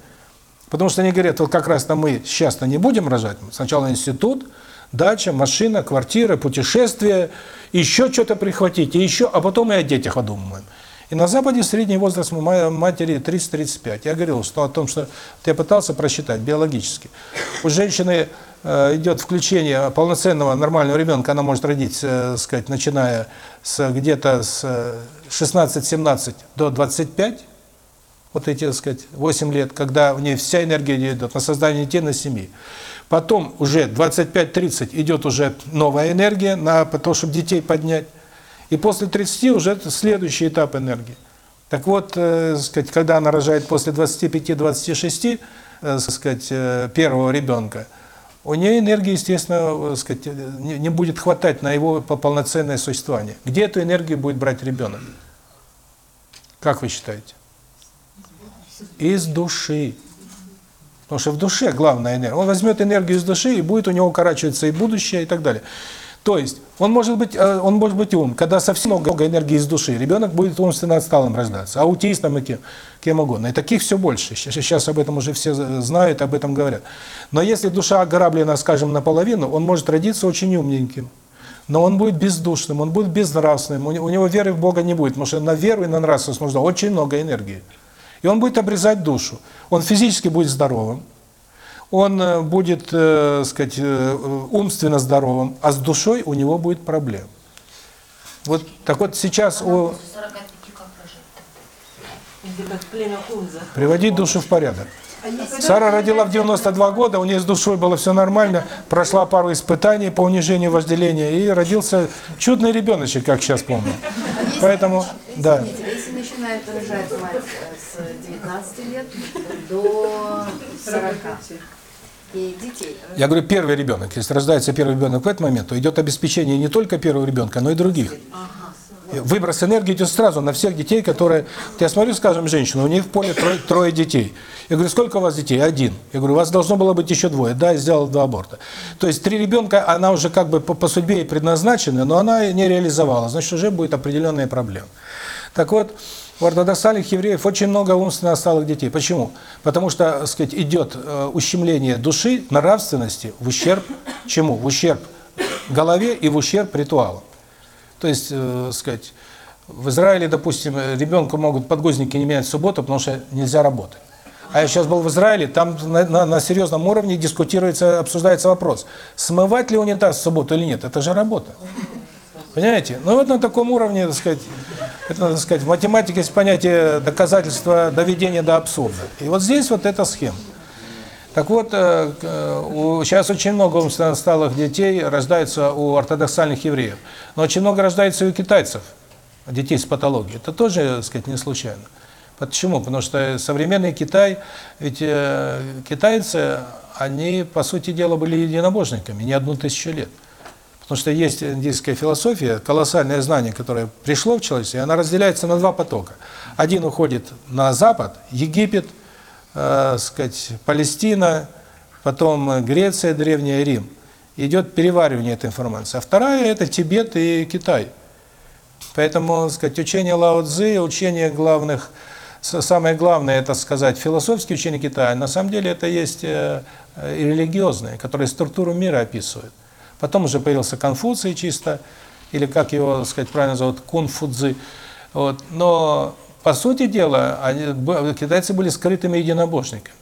Speaker 1: Потому что они говорят, вот как раз-то мы сейчас-то не будем рожать. Сначала институт, дача, машина, квартира, путешествие, еще что-то прихватить, еще, а потом и о детях подумаем. И на Западе средний возраст ма- матери 30-35. Я говорил, что о том, что я пытался просчитать биологически. У женщины э, идет включение полноценного нормального ребенка, она может родить, э, сказать, начиная с где-то с э, 16-17 до 25, вот эти, так сказать, 8 лет, когда в ней вся энергия идет на создание детей, на семьи. Потом уже 25-30 идет уже новая энергия на то, чтобы детей поднять. И после 30 уже следующий этап энергии. Так вот, э, сказать, когда она рожает после 25-26, э, сказать, э, первого ребенка, у нее энергии, естественно, э, сказать, э, не, будет хватать на его по- полноценное существование. Где эту энергию будет брать ребенок? Как вы считаете? Из души. Потому что в душе главная энергия. Он возьмет энергию из души, и будет у него укорачиваться и будущее, и так далее. То есть, он может быть, э, он может быть ум, когда совсем много, энергии из души, ребенок будет умственно отсталым рождаться, аутистом и кем, кем угодно. И таких все больше. Сейчас об этом уже все знают, об этом говорят. Но если душа ограблена, скажем, наполовину, он может родиться очень умненьким. Но он будет бездушным, он будет безнравственным, у него веры в Бога не будет, потому что на веру и на нравственность нужно очень много энергии. И он будет обрезать душу. Он физически будет здоровым, он э, будет, э, сказать, э, умственно здоровым, а с душой у него будет проблем. Вот так вот сейчас о
Speaker 4: 45 как прожить?
Speaker 3: Где как племя Хунза.
Speaker 1: приводить душу в порядок.
Speaker 3: А
Speaker 1: Сара родила в 92 года, у нее с душой было все нормально, прошла пару испытаний по унижению вожделения, и родился чудный ребеночек, как сейчас помню. Поэтому, да.
Speaker 2: Если начинает рожать мать э, 19 лет до 40 и детей.
Speaker 1: Я говорю, первый ребенок. Если рождается первый ребенок в этот момент, то идет обеспечение не только первого ребенка, но и других. Выброс энергии идет сразу на всех детей, которые... Я смотрю, скажем, женщину, у нее в поле трое, трое детей. Я говорю, сколько у вас детей? Один. Я говорю, у вас должно было быть еще двое. Да, я сделал два аборта. То есть три ребенка, она уже как бы по, по судьбе и предназначена, но она не реализовала. Значит, уже будет определенные проблемы. Так вот, у ортодоксальных евреев очень много умственно отсталых детей. Почему? Потому что, так сказать, идет э, ущемление души, нравственности в ущерб чему? В ущерб голове и в ущерб ритуалам. То есть, э, сказать, в Израиле, допустим, ребенку могут подгузники не менять в субботу, потому что нельзя работать. А я сейчас был в Израиле, там на, на, на серьезном уровне дискутируется, обсуждается вопрос, смывать ли унитаз в субботу или нет. Это же работа. Понимаете? Ну вот на таком уровне, так сказать, это, так сказать, в математике есть понятие доказательства доведения до абсурда. И вот здесь вот эта схема. Так вот, э, э, сейчас очень много умственно отсталых детей рождается у ортодоксальных евреев. Но очень много рождается и у китайцев, детей с патологией. Это тоже, так сказать, не случайно. Почему? Потому что современный Китай, ведь э, китайцы, они, по сути дела, были единобожниками не одну тысячу лет. Потому что есть индийская философия, колоссальное знание, которое пришло в человечество, и она разделяется на два потока. Один уходит на запад, Египет, э, сказать, Палестина, потом Греция, Древняя Рим. Идет переваривание этой информации. А вторая – это Тибет и Китай. Поэтому, сказать, учение Лао Цзы, учение главных, самое главное, это сказать, философские учения Китая, на самом деле это есть э, э, религиозные, которые структуру мира описывают. Потом уже появился Конфуций чисто, или как его, так сказать, правильно зовут, Кунфудзи. Вот. Но, по сути дела, они, китайцы были скрытыми единобожниками.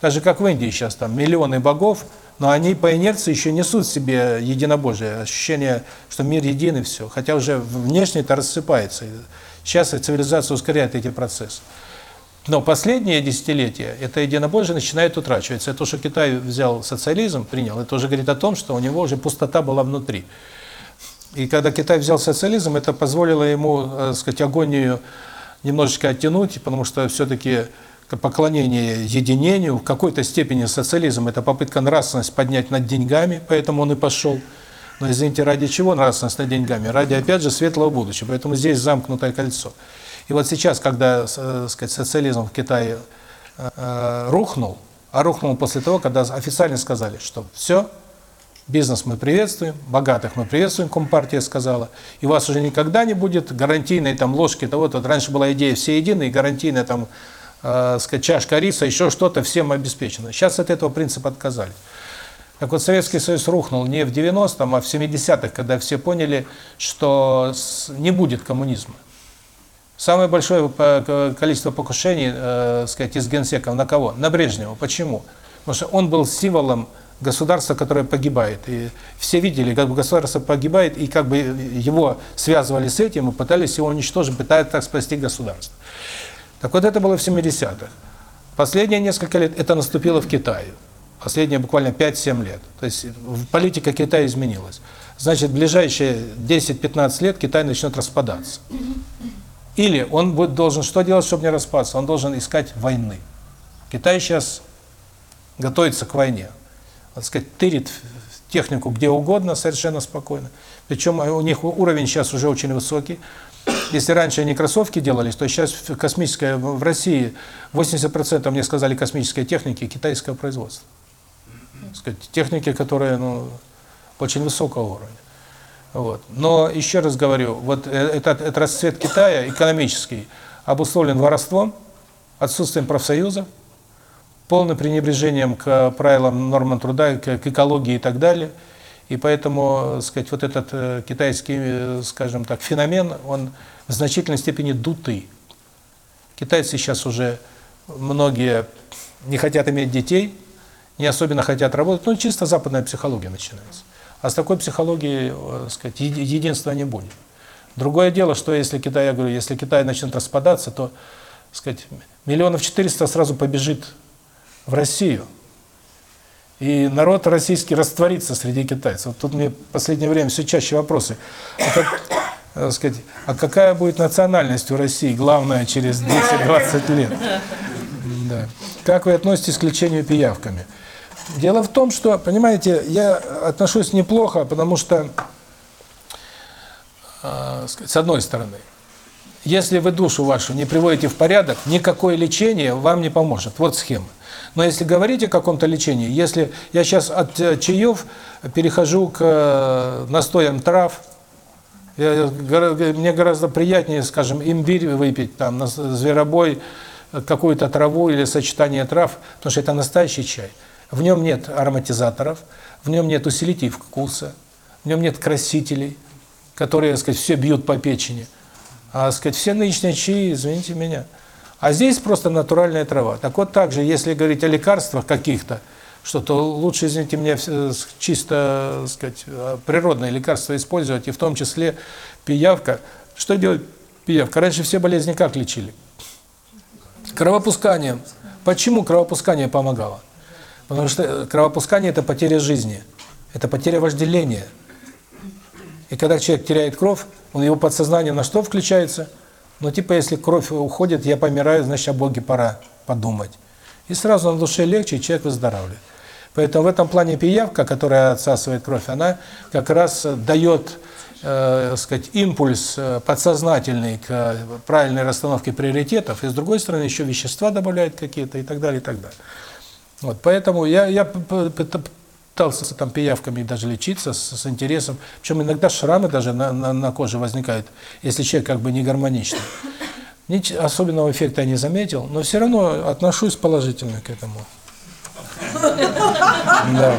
Speaker 1: Так же, как в Индии сейчас, там миллионы богов, но они по инерции еще несут в себе единобожие, ощущение, что мир един и все. Хотя уже внешне это рассыпается. Сейчас цивилизация ускоряет эти процессы. Но последние десятилетия это единобожие начинает утрачиваться. Это то, что Китай взял социализм, принял, это уже говорит о том, что у него уже пустота была внутри. И когда Китай взял социализм, это позволило ему, э, так сказать, агонию немножечко оттянуть, потому что все-таки поклонение единению, в какой-то степени социализм – это попытка нравственность поднять над деньгами, поэтому он и пошел. Но извините, ради чего нравственность над деньгами? Ради, опять же, светлого будущего. Поэтому здесь замкнутое кольцо. И вот сейчас, когда, э, сказать, социализм в Китае э, рухнул, а рухнул после того, когда официально сказали, что все, бизнес мы приветствуем, богатых мы приветствуем, Компартия сказала, и у вас уже никогда не будет гарантийной там ложки того-то. Раньше была идея все единые, гарантийная там э, сказать, чашка риса, еще что-то, всем обеспечено. Сейчас от этого принципа отказались. Так вот, Советский Союз рухнул не в 90-м, а в 70-х, когда все поняли, что не будет коммунизма. Самое большое количество покушений, э, сказать, из генсеков на кого? На Брежнева. Почему? Потому что он был символом государства, которое погибает. И все видели, как бы государство погибает, и как бы его связывали с этим, и пытались его уничтожить, пытаясь так спасти государство. Так вот, это было в 70-х. Последние несколько лет это наступило в Китае. Последние буквально 5-7 лет. То есть политика Китая изменилась. Значит, в ближайшие 10-15 лет Китай начнет распадаться. Или он будет, должен что делать, чтобы не распаться? Он должен искать войны. Китай сейчас готовится к войне. Так сказать, тырит технику где угодно, совершенно спокойно. Причем у них уровень сейчас уже очень высокий. Если раньше они кроссовки делались, то сейчас космическая в России 80% мне сказали космической техники китайского производства. Так сказать, техники, которые ну, очень высокого уровня. Вот. Но еще раз говорю, вот этот, этот расцвет Китая экономический обусловлен воровством, отсутствием профсоюза, полным пренебрежением к правилам нормам труда, к, к экологии и так далее. И поэтому, сказать, вот этот э, китайский, э, скажем так, феномен, он в значительной степени дутый. Китайцы сейчас уже многие не хотят иметь детей, не особенно хотят работать, ну чисто западная психология начинается. А с такой психологией, э, сказать, единства не будет. Другое дело, что если Китай, я говорю, если Китай начнет распадаться, то, сказать, миллионов четыреста сразу побежит в Россию. И народ российский растворится среди китайцев. Вот тут мне в последнее время все чаще вопросы. А, как, э, сказать, а какая будет национальность у России, главное, через 10-20 лет? Да. Как вы относитесь к лечению пиявками? Дело в том, что, понимаете, я отношусь неплохо, потому что, э, с одной стороны, если вы душу вашу не приводите в порядок, никакое лечение вам не поможет. Вот схема. Но если говорить о каком-то лечении, если я сейчас от э, чаев перехожу к э, настоям трав, я, мне гораздо приятнее, скажем, имбирь выпить, там, зверобой, какую-то траву или сочетание трав, потому что это настоящий чай. В нем нет ароматизаторов, в нем нет усилителей вкуса, в нем нет красителей, которые, так сказать, все бьют по печени. А, так сказать, все нынешние чаи, извините меня. А здесь просто натуральная трава. Так вот так же, если говорить о лекарствах каких-то, что-то лучше, извините меня, чисто, так сказать, природные лекарства использовать, и в том числе пиявка. Что делать пиявка? Раньше все болезни как лечили? Кровопусканием. Почему кровопускание помогало? Потому что кровопускание – это потеря жизни, это потеря вожделения. И когда человек теряет кровь, он его подсознание на что включается? Ну, типа, если кровь уходит, я помираю, значит, о Боге пора подумать. И сразу на душе легче, человек выздоравливает. Поэтому в этом плане пиявка, которая отсасывает кровь, она как раз дает, э, сказать, импульс э, подсознательный к правильной расстановке приоритетов, и с другой стороны еще вещества добавляет какие-то и так далее, и так далее. Вот, поэтому я, я пытался там пиявками даже лечиться с, с интересом. Причем иногда шрамы даже на, на, на коже возникают, если человек как бы не гармоничный. Ничего, особенного эффекта я не заметил, но все равно отношусь положительно к этому. Да.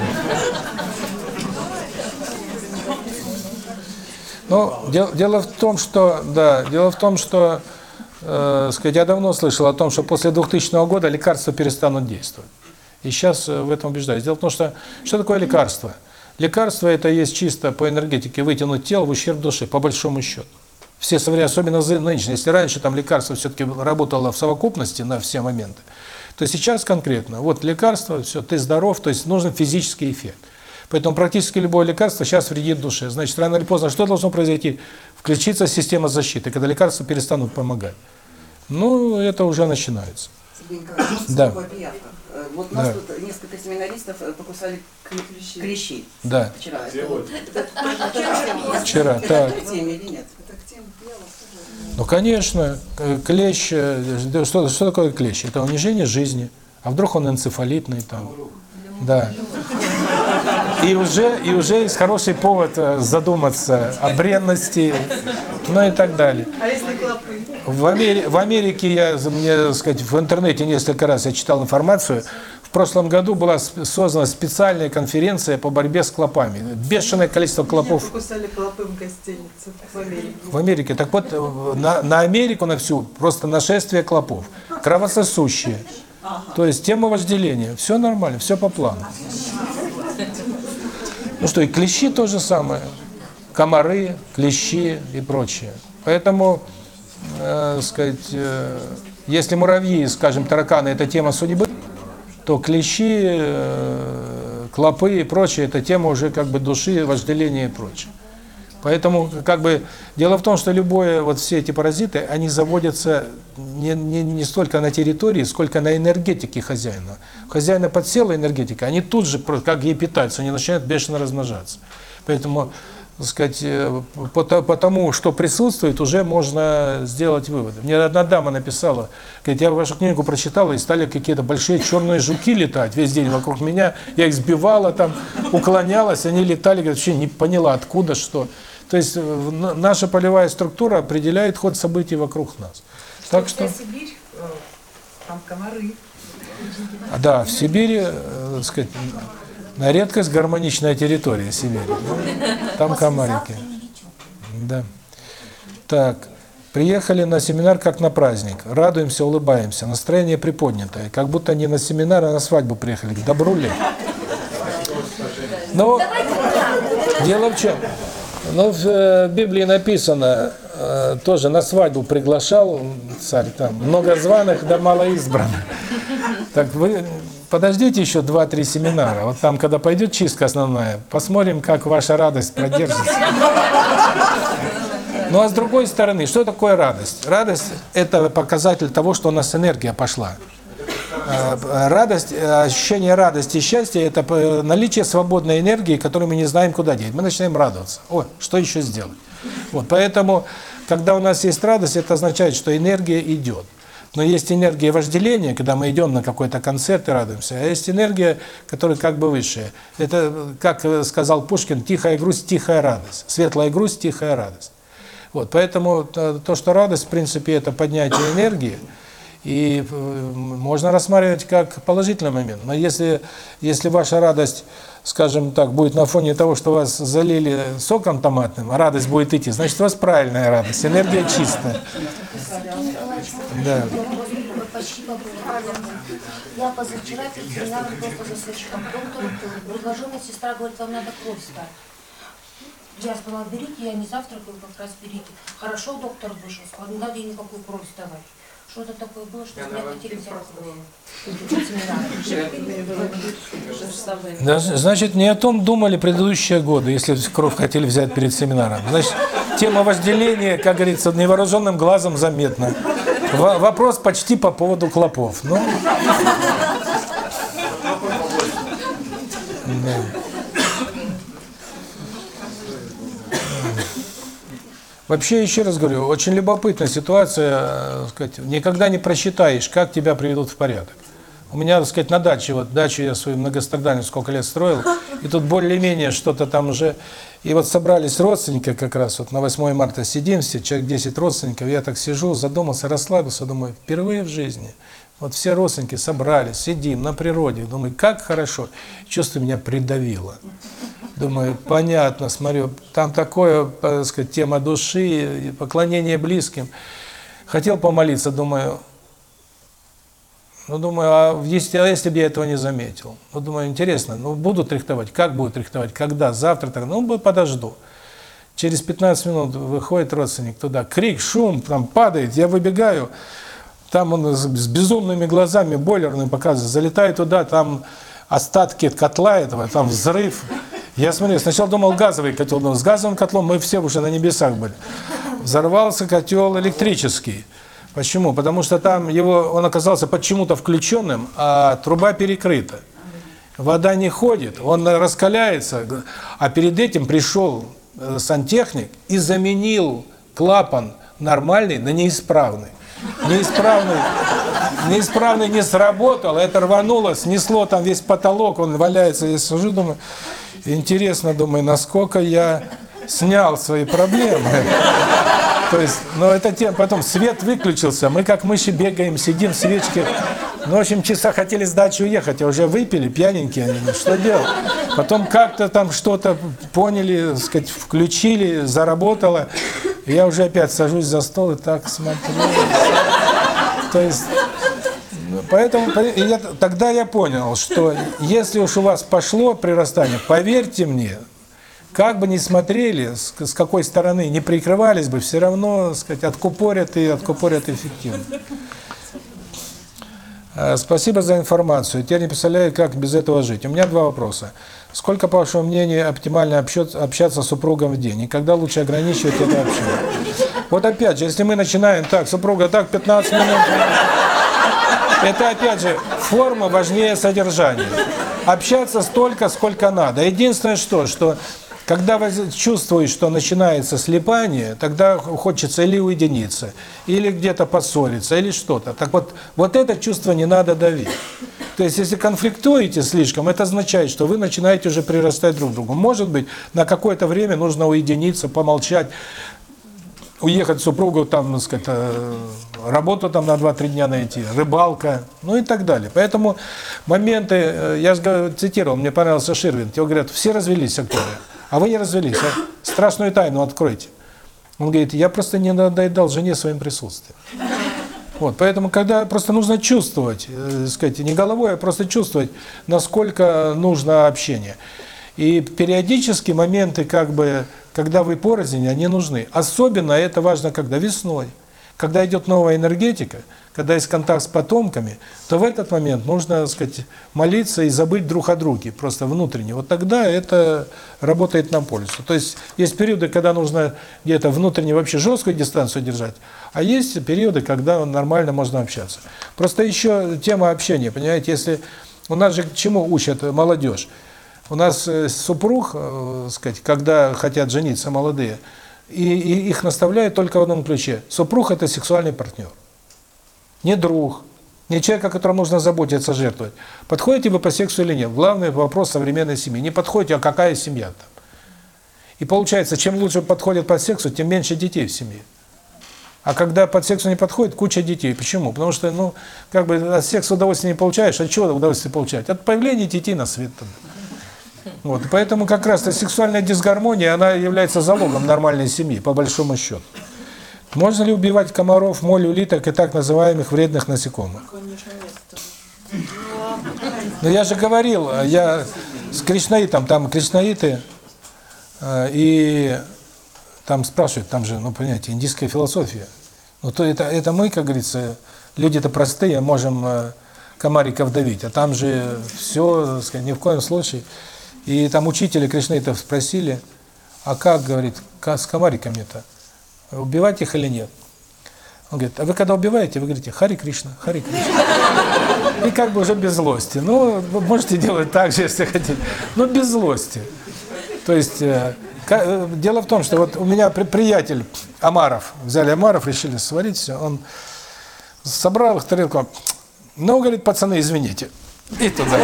Speaker 1: Но дело, дело в том, что да, дело в том, что, э, сказать, я давно слышал о том, что после 2000 года лекарства перестанут действовать. И сейчас э, в этом убеждаюсь. Дело в том, что что такое лекарство? Лекарство это есть чисто по энергетике вытянуть тело в ущерб души, по большому счету. Все современные, особенно нынешние, если раньше там лекарство все-таки работало в совокупности на все моменты, то сейчас конкретно, вот лекарство, все, ты здоров, то есть нужен физический эффект. Поэтому практически любое лекарство сейчас вредит душе. Значит, рано или поздно что должно произойти? Включиться система защиты, когда лекарства перестанут помогать. Ну, это уже начинается.
Speaker 5: Николаевич,
Speaker 1: да.
Speaker 5: Вот нас
Speaker 1: да.
Speaker 5: тут несколько семинаристов э, покусали
Speaker 3: Клещи.
Speaker 5: Клещи.
Speaker 1: Да,
Speaker 5: Вчера. Это
Speaker 1: вчера. Так.
Speaker 5: В теме или нет?
Speaker 1: Ну, конечно, э, клещ, э, что, что такое клещ? Это унижение жизни. А вдруг он энцефалитный там? Да. И уже, и уже есть хороший повод задуматься о бренности, ну и так далее.
Speaker 3: А если клопы?
Speaker 1: В, Амери- в Америке я, мне, сказать, в интернете несколько раз я читал информацию. В прошлом году была создана специальная конференция по борьбе с клопами. Бешеное количество
Speaker 3: Меня
Speaker 1: клопов
Speaker 3: покусали клопы в гостинице в Америке.
Speaker 1: в Америке. Так вот, э, на, на Америку, на всю, просто нашествие клопов. Кровососущие. То есть тема вожделения. Все нормально, все по плану. Ну что, и клещи то же самое. Комары, клещи и прочее. Поэтому, э, сказать, э, если муравьи, скажем, тараканы – это тема судьбы, то клещи, э, клопы и прочее – это тема уже как бы души, вожделения и прочее. Поэтому, как бы, дело в том, что любое, вот все эти паразиты, они заводятся не, не, не столько на территории, сколько на энергетике хозяина. Хозяина подсела энергетика, они тут же, как ей питаются, они начинают бешено размножаться. Поэтому, так сказать, э, по, то- по тому, что присутствует, уже можно сделать выводы. Мне одна дама написала, говорит, я вашу книгу прочитала, и стали какие-то большие черные жуки летать весь день вокруг меня, я их сбивала там, уклонялась, они летали, говорит, вообще не поняла, откуда, что. То есть э, наша полевая структура определяет ход событий вокруг нас. Так что,
Speaker 6: Сибирь, э, там комары.
Speaker 1: да, в Сибири, э, так сказать, на редкость гармоничная территория Сибири. Ну, Там комарики. Да. Так, приехали на семинар как на праздник. Радуемся, улыбаемся. Настроение приподнятое. Как будто не на семинар, а на свадьбу приехали. К добру ли? Но дело в чем? Ну, в э, Библии написано, э, тоже на свадьбу приглашал царь, там, много званых, да мало избранных. Так вы подождите еще 2-3 семинара. Вот там, когда пойдет чистка основная, посмотрим, как ваша радость продержится. Ну а с другой стороны, что такое радость? Радость – это показатель того, что у нас энергия пошла. Э, Радость, э, ощущение радости и счастья – это э, наличие свободной энергии, которую мы не знаем, куда деть. Мы начинаем радоваться. О, что еще сделать? Вот, поэтому, когда у нас есть радость, это означает, что энергия идет. Но есть энергия вожделения, когда мы идем на какой-то концерт и радуемся, а есть энергия, которая как бы высшая. Это, как э, сказал Пушкин, тихая грусть, тихая радость. Светлая грусть, тихая радость. Вот, поэтому то, что радость, в принципе, это поднятие энергии, и э, можно рассматривать как положительный момент. Но если, если ваша радость, скажем так, будет на фоне того, что вас залили соком томатным, а радость будет идти, значит, у вас правильная радость, энергия чистая. Да.
Speaker 4: Почти. Я позавчера перед семинаром просто заскочила к доктору. Предложила сестра, говорит, вам надо кровь сдать. Я сказала, берите, я не завтракаю, как раз берите. Хорошо, доктор вышел, сказал, не надо ей никакую кровь сдавать. Что-то такое было, что меня хотели взять
Speaker 1: Значит, не о том думали предыдущие годы, если кровь хотели взять перед семинаром. Значит, тема вожделения, как говорится, невооруженным глазом заметна. Во- вопрос почти по поводу клопов. Ну, да. Вообще, еще раз говорю, очень любопытная ситуация, э, сказать, никогда не просчитаешь, как тебя приведут в порядок. У меня, так сказать, на даче, вот дачу я свою многострадальную сколько лет строил, и тут более-менее что-то там уже, и вот собрались родственники как раз, вот на 8 марта сидим все, человек 10 родственников, я так сижу, задумался, расслабился, думаю, впервые в жизни, вот все родственники собрались, сидим на природе, думаю, как хорошо, чувство меня придавило. Думаю, понятно, смотрю, там такое, так сказать, тема души, поклонение близким. Хотел помолиться, думаю, ну, думаю, а если, а если бы я этого не заметил? Ну, думаю, интересно, ну, будут рихтовать, как будут рихтовать, когда, завтра, так, ну, подожду. Через 15 минут выходит родственник туда, крик, шум, там падает, я выбегаю, там он с, безумными глазами, бойлерным показывает, залетает туда, там остатки котла этого, там взрыв. Я смотрю, сначала думал газовый котел, но с газовым котлом мы все уже на небесах были. Взорвался котел электрический. Почему? Потому что там его, он оказался почему-то включенным, а труба перекрыта. вода не ходит, он раскаляется, а перед этим пришел э, сантехник и заменил клапан нормальный на неисправный. Неисправный, неисправный не сработал, это рвануло, снесло там весь потолок, он валяется, я сижу, думаю, интересно, думаю, насколько я снял свои проблемы. То есть, ну это тем, потом свет выключился, мы как мыши бегаем, сидим, свечки. Ну, в общем, часа хотели с дачи уехать, а уже выпили, пьяненькие они, ну что делать? Потом как-то там что-то поняли, сказать, включили, заработало. Я уже опять сажусь за стол и так смотрю. То есть, поэтому я, тогда я понял, что если уж у вас пошло прирастание, поверьте мне, как бы ни смотрели, с, какой стороны не прикрывались бы, все равно, сказать, откупорят и откупорят эффективно. Э, Спасибо за информацию. Теперь не представляю, как без этого жить. У меня два вопроса. Сколько, по вашему мнению, оптимально общаться с супругом в день? И когда лучше ограничивать это общение? Вот опять же, если мы начинаем так, супруга так, 15 минут, это опять же, форма важнее содержания. Общаться столько, сколько надо. Единственное что, что когда вы чувствуете, что начинается слепание, тогда хочется или уединиться, или где-то поссориться, или что-то. Так вот, вот это чувство не надо давить. То есть, если конфликтуете слишком, это означает, что вы начинаете уже прирастать друг к другу. Может быть, на какое-то время нужно уединиться, помолчать, уехать супругу, там, так сказать, э, работу там на 2-3 дня найти, рыбалка, ну и так далее. Поэтому моменты, э, я же цитировал, мне понравился Ширвин, его говорят, все развелись актеры, а вы не развелись, а страшную тайну откройте. Он говорит, я просто не надоедал жене своим присутствием. Вот, поэтому, когда просто нужно чувствовать, э, сказать, не головой, а просто чувствовать, насколько нужно общение. И периодически моменты, как бы, когда вы порознь, они нужны. Особенно это важно, когда весной. Когда идет новая энергетика, когда есть контакт с потомками, то в этот момент нужно, так сказать, молиться и забыть друг о друге, просто внутренне. Вот тогда это работает на пользу. То есть есть периоды, когда нужно где-то внутренне вообще жесткую дистанцию держать, а есть периоды, когда нормально можно общаться. Просто еще тема общения, понимаете, если у нас же к чему учат молодежь? У нас э, супруг, э, сказать, когда хотят жениться молодые, и, и их наставляют только в одном ключе. Супруг – это сексуальный партнер. Не друг, не человек, о котором нужно заботиться, жертвовать. Подходите вы по сексу или нет? Главный вопрос современной семьи. Не подходите, а какая семья там? И получается, чем лучше подходит под сексу, тем меньше детей в семье. А когда под сексу не подходит, куча детей. Почему? Потому что, ну, как бы от секса удовольствия не получаешь, от чего удовольствие получать? От появления детей на свет. Тогда. Вот, поэтому как раз сексуальная дисгармония, она является залогом нормальной семьи, по большому счету. Можно ли убивать комаров, моль, улиток и так называемых вредных насекомых? Но я же говорил, я с кришнаитом, там кришнаиты, э, и там спрашивают, там же, ну, понимаете, индийская философия. Ну, то это, это мы, как говорится, люди-то простые, можем э, комариков давить, а там же все, сказать, ни в коем случае. И там учителя кришнаитов спросили, а как, говорит, с комариками-то? Убивать их или нет? Он говорит, а вы когда убиваете, вы говорите, Хари Кришна, Хари Кришна. И как бы уже без злости. Ну, вы можете делать так же, если хотите, но без злости. То есть, э, э, дело в том, что вот у меня при, приятель Амаров, взяли Амаров, решили сварить все, он собрал их тарелку, ну, говорит, пацаны, извините, и туда.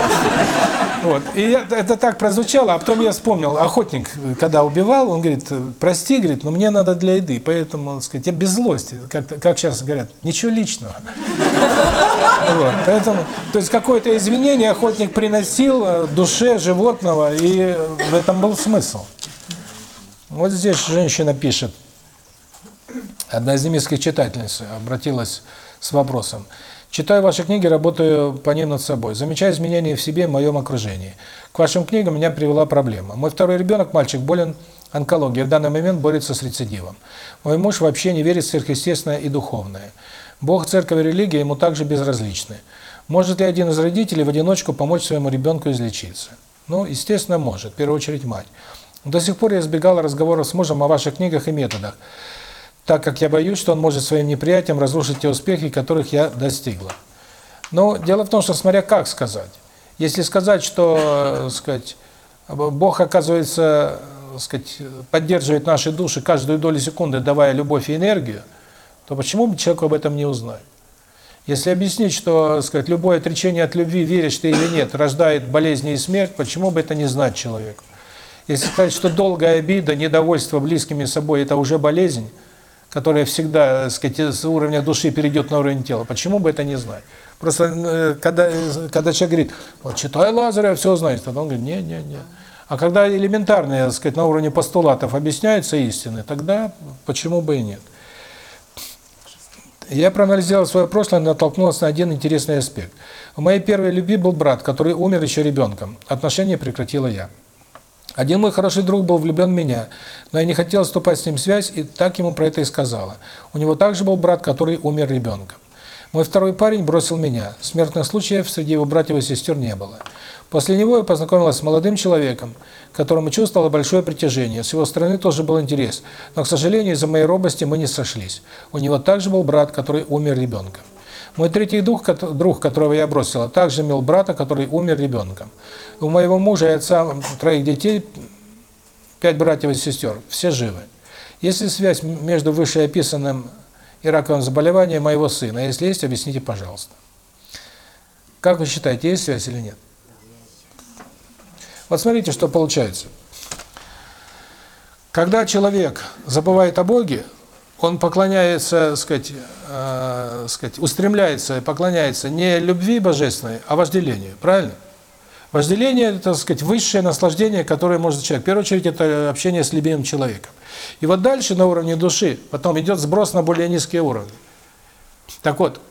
Speaker 1: Вот. И это так прозвучало, а потом я вспомнил, охотник, когда убивал, он говорит, прости, говорит, но мне надо для еды, поэтому, так сказать, я без злости, как, как сейчас говорят, ничего личного. Вот. Поэтому, то есть какое-то извинение охотник приносил душе животного, и в этом был смысл. Вот здесь женщина пишет, одна из немецких читательниц обратилась с вопросом, Читаю ваши книги, работаю по ним над собой. Замечаю изменения в себе и в моем окружении. К вашим книгам меня привела проблема. Мой второй ребенок, мальчик, болен онкологией. В данный момент борется с рецидивом. Мой муж вообще не верит в сверхъестественное и духовное. Бог, церковь и религия ему также безразличны. Может ли один из родителей в одиночку помочь своему ребенку излечиться? Ну, естественно, может. В первую очередь мать. До сих пор я избегал разговоров с мужем о ваших книгах и методах так как я боюсь, что он может своим неприятием разрушить те успехи, которых я достигла. Но дело в том, что смотря как сказать. Если сказать, что, э, сказать, Бог, оказывается, э, сказать, поддерживает наши души каждую долю секунды, давая любовь и энергию, то почему бы человеку об этом не узнать? Если объяснить, что, сказать, любое отречение от любви, веришь ты или нет, рождает болезни и смерть, почему бы это не знать человеку? Если сказать, что долгая обида, недовольство близкими собой – это уже болезнь, которая всегда, так сказать, с уровня души перейдет на уровень тела, почему бы это не знать? Просто э, когда, э, когда человек говорит, вот читай Лазаря, все знаешь, тогда он говорит, нет. А когда элементарные, так сказать, на уровне постулатов объясняются истины, тогда почему бы и нет? Я проанализировал свое прошлое, натолкнулся на один интересный аспект. У моей первой любви был брат, который умер еще ребенком. Отношения прекратила я. Один мой хороший друг был влюблен в меня, но я не хотела вступать с ним в связь, и так ему про это и сказала. У него также был брат, который умер ребенком. Мой второй парень бросил меня. Смертных случаев среди его братьев и сестер не было. После него я познакомилась с молодым человеком, которому чувствовала большое притяжение. С его стороны тоже был интерес, но, к сожалению, из-за моей робости мы не сошлись. У него также был брат, который умер ребенком. Мой третий друг, друг, которого я бросила, также имел брата, который умер ребенком. У моего мужа и отца троих детей, пять братьев и сестер, все живы. Есть ли связь между вышеописанным и раковым заболеванием моего сына? Если есть, объясните, пожалуйста. Как вы считаете, есть связь или нет? Вот смотрите, что получается. Когда человек забывает о Боге, он поклоняется, сказать, э, сказать, устремляется, поклоняется не любви божественной, а вожделению, правильно? Вожделение – это, так сказать, высшее наслаждение, которое может человек. В первую очередь, это общение с любимым человеком. И вот дальше на уровне души, потом идет сброс на более низкие уровни. Так вот,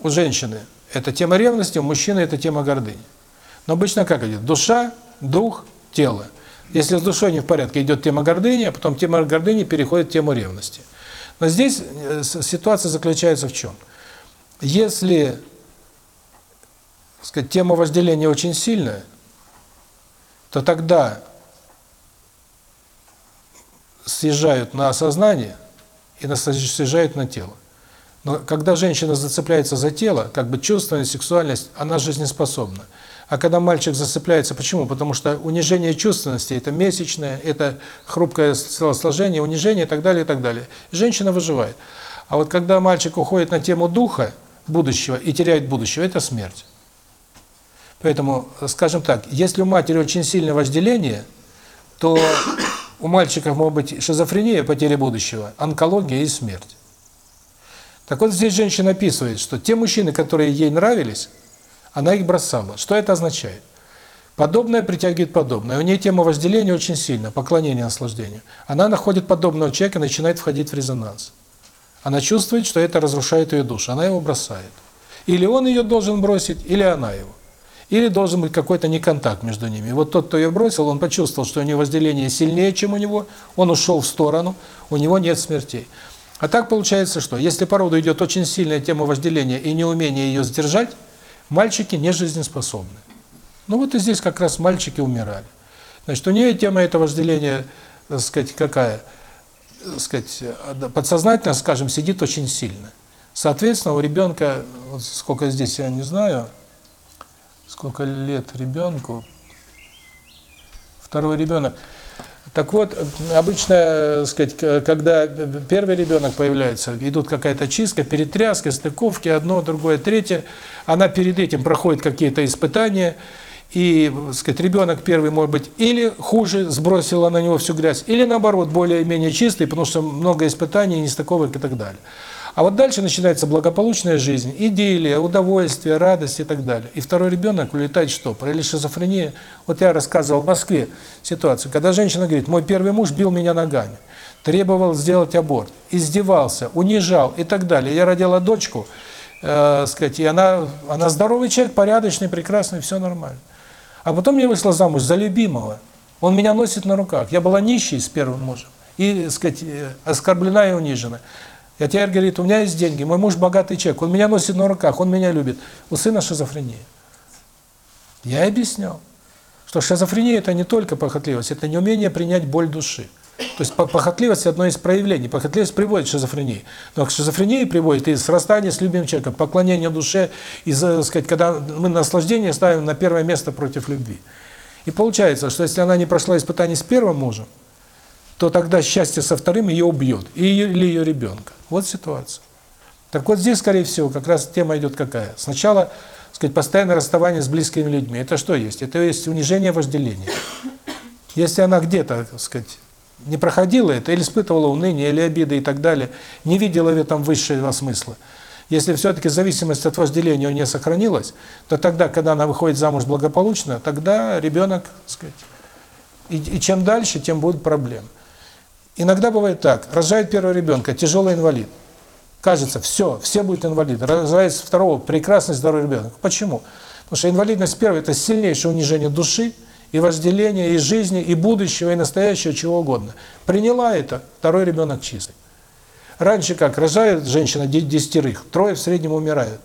Speaker 1: у женщины это тема ревности, у мужчины это тема гордыни. Но обычно как идет? Душа, дух, тело. Если с душой не в порядке, идет тема гордыни, а потом тема гордыни переходит в тему ревности. Но здесь э, ситуация заключается в чем? Если сказать, тема вожделения очень сильная, то тогда съезжают на сознание и съезжают на тело. Но когда женщина зацепляется за тело, как бы чувственность, сексуальность, она жизнеспособна. А когда мальчик зацепляется, почему? Потому что унижение чувственности – это месячное, это хрупкое телосложение, унижение и так далее, и так далее. Женщина выживает. А вот когда мальчик уходит на тему духа, будущего, и теряет будущего, это смерть. Поэтому, скажем так, если у матери очень сильное вожделение, то у мальчиков может быть шизофрения, потеря будущего, онкология и смерть. Так вот здесь женщина описывает, что те мужчины, которые ей нравились, она их бросала. Что это означает? Подобное притягивает подобное. У нее тема вожделения очень сильна, поклонение наслаждению. Она находит подобного человека и начинает входить в резонанс. Она чувствует, что это разрушает ее душу, она его бросает. Или он ее должен бросить, или она его. Или должен быть какой-то неконтакт между ними. Вот тот, кто ее бросил, он почувствовал, что у него возделение сильнее, чем у него, он ушел в сторону, у него нет смертей. А так получается, что если по роду идет очень сильная тема возделения и неумение ее сдержать, мальчики не жизнеспособны. Ну вот и здесь как раз мальчики умирали. Значит, у нее тема этого вожделения, так сказать, какая? Так сказать, подсознательно, скажем, сидит очень сильно. Соответственно, у ребенка, вот сколько здесь, я не знаю, сколько лет ребенку, второй ребенок. Так вот, обычно, сказать, когда первый ребенок появляется, идут какая-то чистка, перетряска, стыковки, одно, другое, третье, она перед этим проходит какие-то испытания, и, сказать, ребенок первый, может быть, или хуже, сбросила на него всю грязь, или наоборот, более-менее чистый, потому что много испытаний, нестыковок и так далее. А вот дальше начинается благополучная жизнь, идиллия, удовольствие, радость и так далее. И второй ребенок улетает что? Или шизофрения. Вот я рассказывал в Москве ситуацию, когда женщина говорит, мой первый муж бил меня ногами, требовал сделать аборт, издевался, унижал и так далее. Я родила дочку, э, сказать, и она, она здоровый человек, порядочный, прекрасный, все нормально. А потом я вышла замуж за любимого. Он меня носит на руках. Я была нищей с первым мужем. И, сказать, э, оскорблена и унижена. Я теперь, говорит, у меня есть деньги, мой муж богатый человек, он меня носит на руках, он меня любит. У сына шизофрения. Я объяснял, что шизофрения – это не только похотливость, это неумение принять боль души. То есть по- похотливость – одно из проявлений. Похотливость приводит к шизофрении. Но к шизофрении приводит и срастание с любимым человеком, поклонение душе, и, сказать, когда мы наслаждение ставим на первое место против любви. И получается, что если она не прошла испытание с первым мужем, то тогда счастье со вторым ее убьет, или ее ребенка. Вот ситуация. Так вот здесь, скорее всего, как раз тема идет какая. Сначала, сказать, постоянное расставание с близкими людьми. Это что есть? Это есть унижение вожделения. Если она где-то, сказать, не проходила это, или испытывала уныние, или обиды и так далее, не видела в этом высшего смысла, если все-таки зависимость от вожделения у нее сохранилась, то тогда, когда она выходит замуж благополучно, тогда ребенок, так сказать, и, и чем дальше, тем будут проблемы. Иногда бывает так, рожает первого ребенка, тяжелый инвалид. Кажется, все, все будут инвалиды. Рожается второго, прекрасный здоровый ребенок. Почему? Потому что инвалидность первого – это сильнейшее унижение души, и вожделения, и жизни, и будущего, и настоящего, чего угодно. Приняла это, второй ребенок чистый. Раньше как, рожает женщина десятерых, трое в среднем умирают.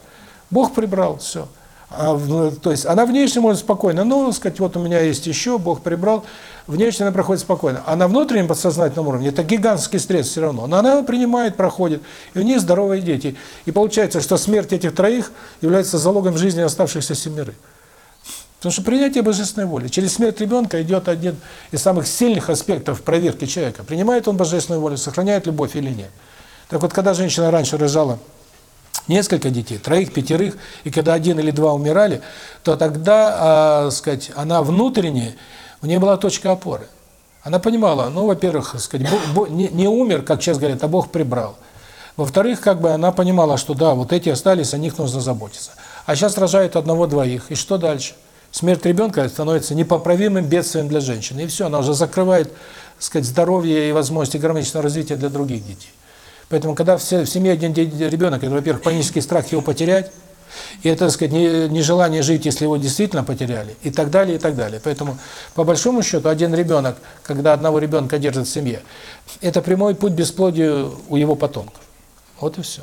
Speaker 1: Бог прибрал, все. А, то есть она внешне может спокойно, ну, сказать, вот у меня есть еще, Бог прибрал, внешне она проходит спокойно. А на внутреннем подсознательном уровне это гигантский стресс все равно. Но она принимает, проходит, и у нее здоровые дети. И получается, что смерть этих троих является залогом жизни оставшихся семерых. Потому что принятие божественной воли. Через смерть ребенка идет один из самых сильных аспектов проверки человека. Принимает он божественную волю, сохраняет любовь или нет. Так вот, когда женщина раньше рожала несколько детей, троих, пятерых, и когда один или два умирали, то тогда, э, сказать, она внутренне, у нее была точка опоры. Она понимала, ну, во-первых, сказать, Бог, не, не умер, как сейчас говорят, а Бог прибрал. Во-вторых, как бы она понимала, что да, вот эти остались, о них нужно заботиться. А сейчас рожают одного-двоих, и что дальше? Смерть ребенка становится непоправимым бедствием для женщины. И все, она уже закрывает, сказать, здоровье и возможности гармоничного развития для других детей. Поэтому, когда в семье один ребенок, это, во-первых, панический страх его потерять, и это, так сказать, нежелание жить, если его действительно потеряли, и так далее, и так далее. Поэтому, по большому счету, один ребенок, когда одного ребенка держат в семье, это прямой путь бесплодию у его потомков. Вот и все.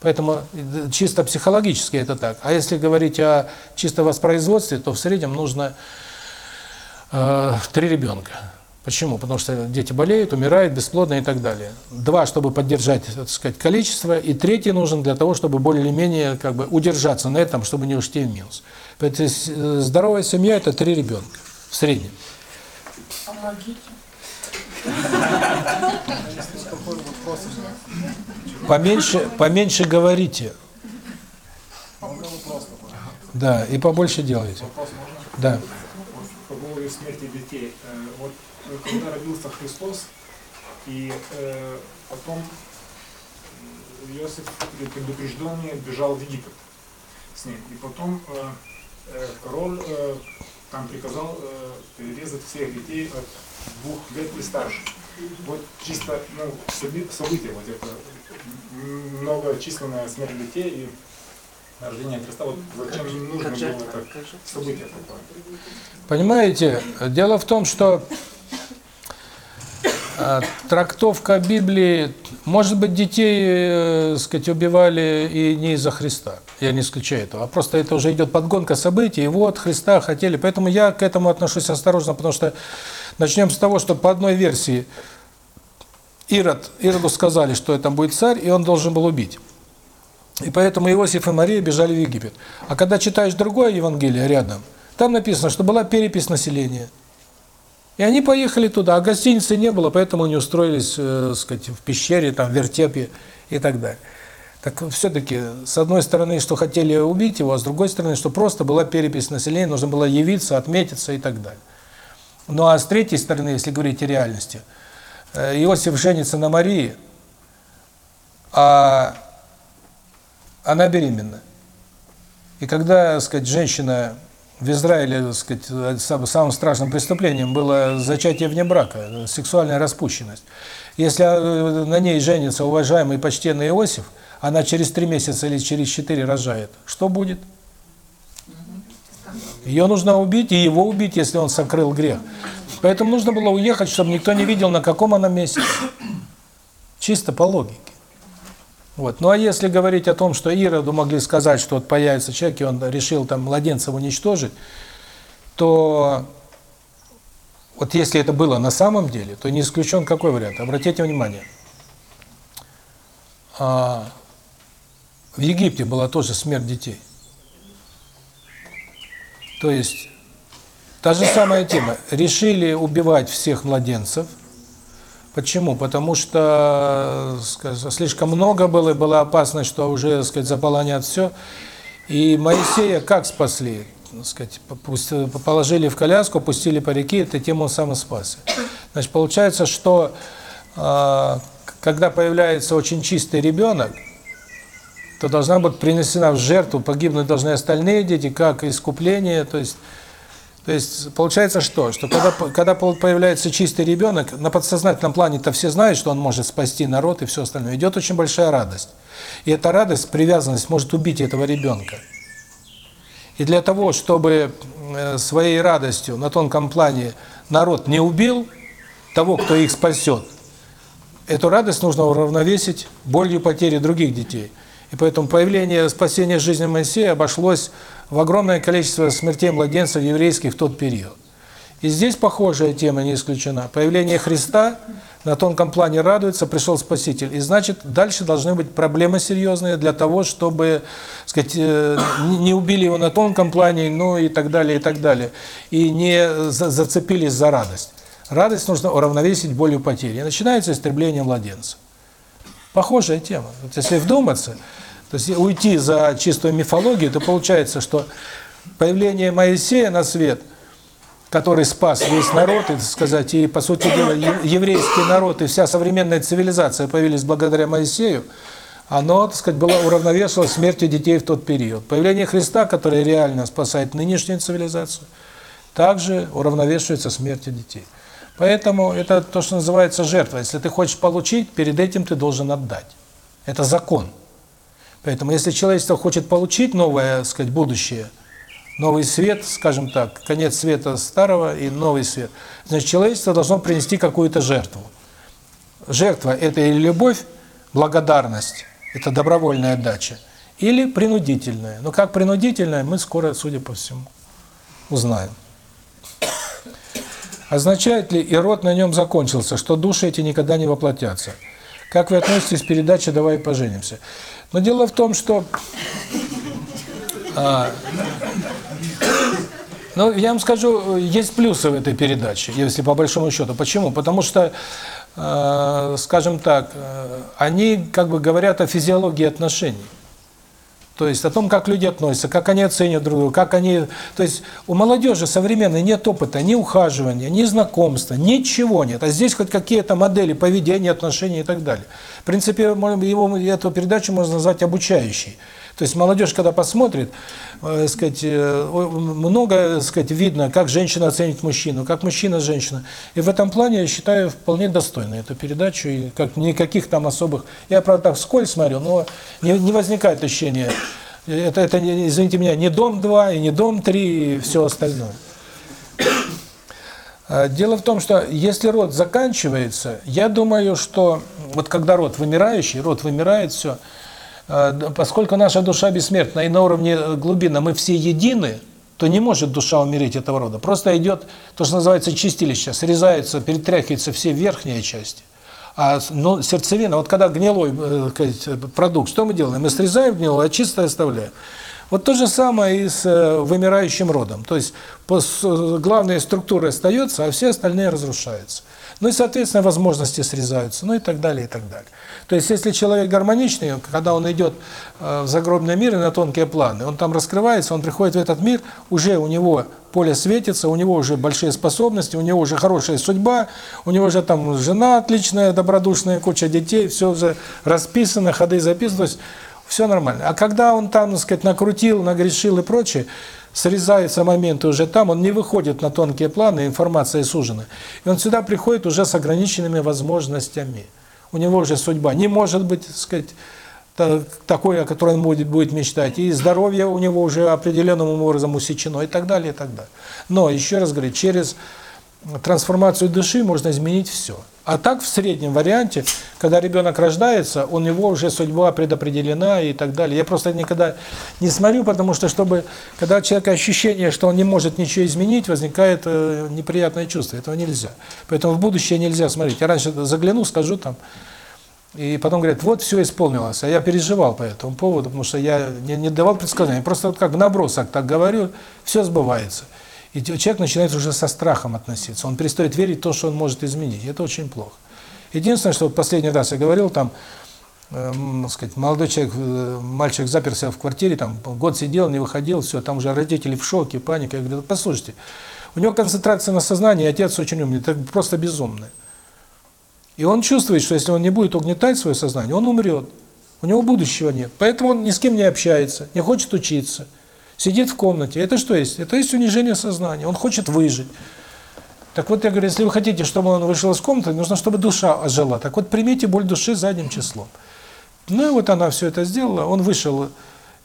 Speaker 1: Поэтому чисто психологически это так. А если говорить о чисто воспроизводстве, то в среднем нужно э, три ребенка. Почему? Потому что дети болеют, умирают, бесплодно и так далее. Два, чтобы поддержать, так сказать, количество, и третий нужен для того, чтобы более-менее как бы удержаться на этом, чтобы не ушли в минус. Поэтому э, здоровая семья – это три ребенка в среднем.
Speaker 4: Помогите.
Speaker 1: Поменьше, поменьше говорите. Да, и побольше делайте. Да.
Speaker 5: По поводу смерти детей. Вот когда родился Христос, и э, потом Иосиф предупрежденный бежал в Египет с ним. И потом э, э, король э, там приказал э, перерезать всех детей от двух лет и старше. Вот чисто ну, событие, вот это многочисленная смерть детей и рождение Христа, вот зачем нужно было это событие такое?
Speaker 1: Понимаете, дело в том, что э, трактовка Библии, может быть, детей, э, сказать, убивали и не из-за Христа, я не исключаю этого, а просто это уже идет подгонка событий, и вот Христа хотели, поэтому я к этому отношусь осторожно, потому что начнем с того, что по одной версии Ирод, Ироду сказали, что это будет царь, и он должен был убить. И поэтому Иосиф и Мария бежали в Египет. А когда читаешь другое Евангелие рядом, там написано, что была перепись населения. И они поехали туда, а гостиницы не было, поэтому они устроились, э, сказать, в пещере, там, в вертепе и так далее. Так все-таки, с одной стороны, что хотели убить его, а с другой стороны, что просто была перепись населения, нужно было явиться, отметиться и так далее. Ну а с третьей стороны, если говорить о реальности, э, Иосиф женится на Марии, а она беременна. И когда, сказать, женщина в Израиле, так сказать, самым страшным преступлением было зачатие вне брака, сексуальная распущенность. Если э, на ней женится уважаемый почтенный Иосиф, она через три месяца или через четыре рожает, что будет? Ее нужно убить, и его убить, если он сокрыл грех. Поэтому нужно было уехать, чтобы никто не видел, на каком она месте. Чисто по логике. Вот. Ну а если говорить о том, что Ироду могли сказать, что вот появится человек, и он решил там младенцев уничтожить, то вот если это было на самом деле, то не исключен какой вариант. Обратите внимание. А, в Египте была тоже смерть детей. То есть, та же самая тема. Решили убивать всех младенцев. Почему? Потому что скажем, слишком много было, и была опасность, что уже, так сказать, заполонят все. И Моисея как спасли? Так сказать, положили в коляску, пустили по реке, это тем он сам и спасся. Значит, получается, что э, когда появляется очень чистый ребенок, то должна быть принесена в жертву, погибнуть должны остальные дети, как искупление, то есть то есть получается что? Что когда когда появляется чистый ребенок, на подсознательном плане-то все знают, что он может спасти народ и все остальное. Идет очень большая радость. И эта радость, привязанность может убить этого ребенка. И для того, чтобы э, своей радостью на тонком плане народ не убил того, кто их спасет, эту радость нужно уравновесить болью потери других детей. И поэтому появление спасения жизни Моисея обошлось в огромное количество смертей младенцев еврейских в тот период. И здесь похожая тема не исключена. Появление Христа на тонком плане радуется, пришел Спаситель. И значит, дальше должны быть проблемы серьезные для того, чтобы, сказать, э, не убили его на тонком плане, ну и так далее, и так далее. И не зацепились за радость. Радость нужно уравновесить болью потери. И начинается истребление младенца. Похожая тема. Вот если вдуматься, то есть уйти за чистую мифологию, то получается, что появление Моисея на свет, который спас весь народ, и, сказать, и, по сути дела, еврейский народ и вся современная цивилизация появились благодаря Моисею, оно, так сказать, было уравновешено смертью детей в тот период. Появление Христа, который реально спасает нынешнюю цивилизацию, также уравновешивается смертью детей. Поэтому это то, что называется жертва. Если ты хочешь получить, перед этим ты должен отдать. Это закон. Поэтому если человечество хочет получить новое, так сказать, будущее, новый свет, скажем так, конец света старого и новый свет, значит, человечество должно принести какую-то жертву. Жертва – это или любовь, благодарность, это добровольная отдача, или принудительная. Но как принудительная, мы скоро, судя по всему, узнаем. Означает ли и род на нем закончился, что души эти никогда не воплотятся? Как вы относитесь к передаче «Давай поженимся»? Но дело в том, что... А, ну, я вам скажу, есть плюсы в этой передаче, если по большому счету. Почему? Потому что, э, скажем так, э, они как бы говорят о физиологии отношений. То есть о том, как люди относятся, как они оценят друг друга, как они... То есть у молодежи современной нет опыта ни ухаживания, ни знакомства, ничего нет. А здесь хоть какие-то модели поведения, отношений и так далее. В принципе, его, эту передачу можно назвать обучающей. То есть молодежь, когда посмотрит, э, сказать, э, много, э, сказать, видно, как женщина оценит мужчину, как мужчина женщина. И в этом плане я считаю вполне достойной эту передачу и как никаких там особых. Я правда так вскользь смотрю, но не, не возникает ощущения. Это это извините меня, не дом 2 и не дом 3 и все остальное. А, дело в том, что если род заканчивается, я думаю, что вот когда род вымирающий, род вымирает, все, Э, поскольку наша душа бессмертна и на уровне э, глубины мы все едины, то не может душа умереть этого рода. Просто идет то, что называется чистилище, срезаются, перетряхиваются все верхние части. А ну, сердцевина, вот когда гнилой э, продукт, что мы делаем? Мы срезаем гнилое, а чистое оставляем. Вот то же самое и с вымирающим родом. То есть главная структура остается, а все остальные разрушаются. Ну и, соответственно, возможности срезаются, ну и так далее, и так далее. То есть, если человек гармоничный, когда он идет э, в загробный мир и на тонкие планы, он там раскрывается, он приходит в этот мир, уже у него поле светится, у него уже большие способности, у него уже хорошая судьба, у него уже там жена отличная, добродушная, куча детей, все уже расписано, ходы записаны, то есть все нормально. А когда он там, так сказать, накрутил, нагрешил и прочее, срезаются моменты уже там, он не выходит на тонкие планы, информация сужена. И он сюда приходит уже с ограниченными возможностями у него уже судьба не может быть, так сказать, такой, о которой он будет, будет мечтать, и здоровье у него уже определенным образом усечено, и так далее, и так далее. Но, еще раз говорю, через трансформацию души можно изменить все. А так в среднем варианте, когда ребенок рождается, у него уже судьба предопределена и так далее. Я просто никогда не смотрю, потому что чтобы, когда у человека ощущение, что он не может ничего изменить, возникает э, неприятное чувство. Этого нельзя. Поэтому в будущее нельзя смотреть. Я раньше загляну, скажу там, и потом говорят, вот все исполнилось. А я переживал по этому поводу, потому что я не, не давал предсказания. Просто вот как в набросок так говорю, все сбывается. И человек начинает уже со страхом относиться. Он перестает верить в то, что он может изменить. Это очень плохо. Единственное, что вот последний раз я говорил, там, э, сказать, молодой человек, э, мальчик заперся в квартире, там год сидел, не выходил, все, там уже родители в шоке, паника. Я говорю, послушайте, у него концентрация на сознании, отец очень умный, это просто безумный. И он чувствует, что если он не будет угнетать свое сознание, он умрет. У него будущего нет. Поэтому он ни с кем не общается, не хочет учиться. Сидит в комнате. Это что есть? Это есть унижение сознания. Он хочет выжить. Так вот, я говорю, если вы хотите, чтобы он вышел из комнаты, нужно, чтобы душа ожила. Так вот, примите боль души задним числом. Ну и вот она все это сделала. Он вышел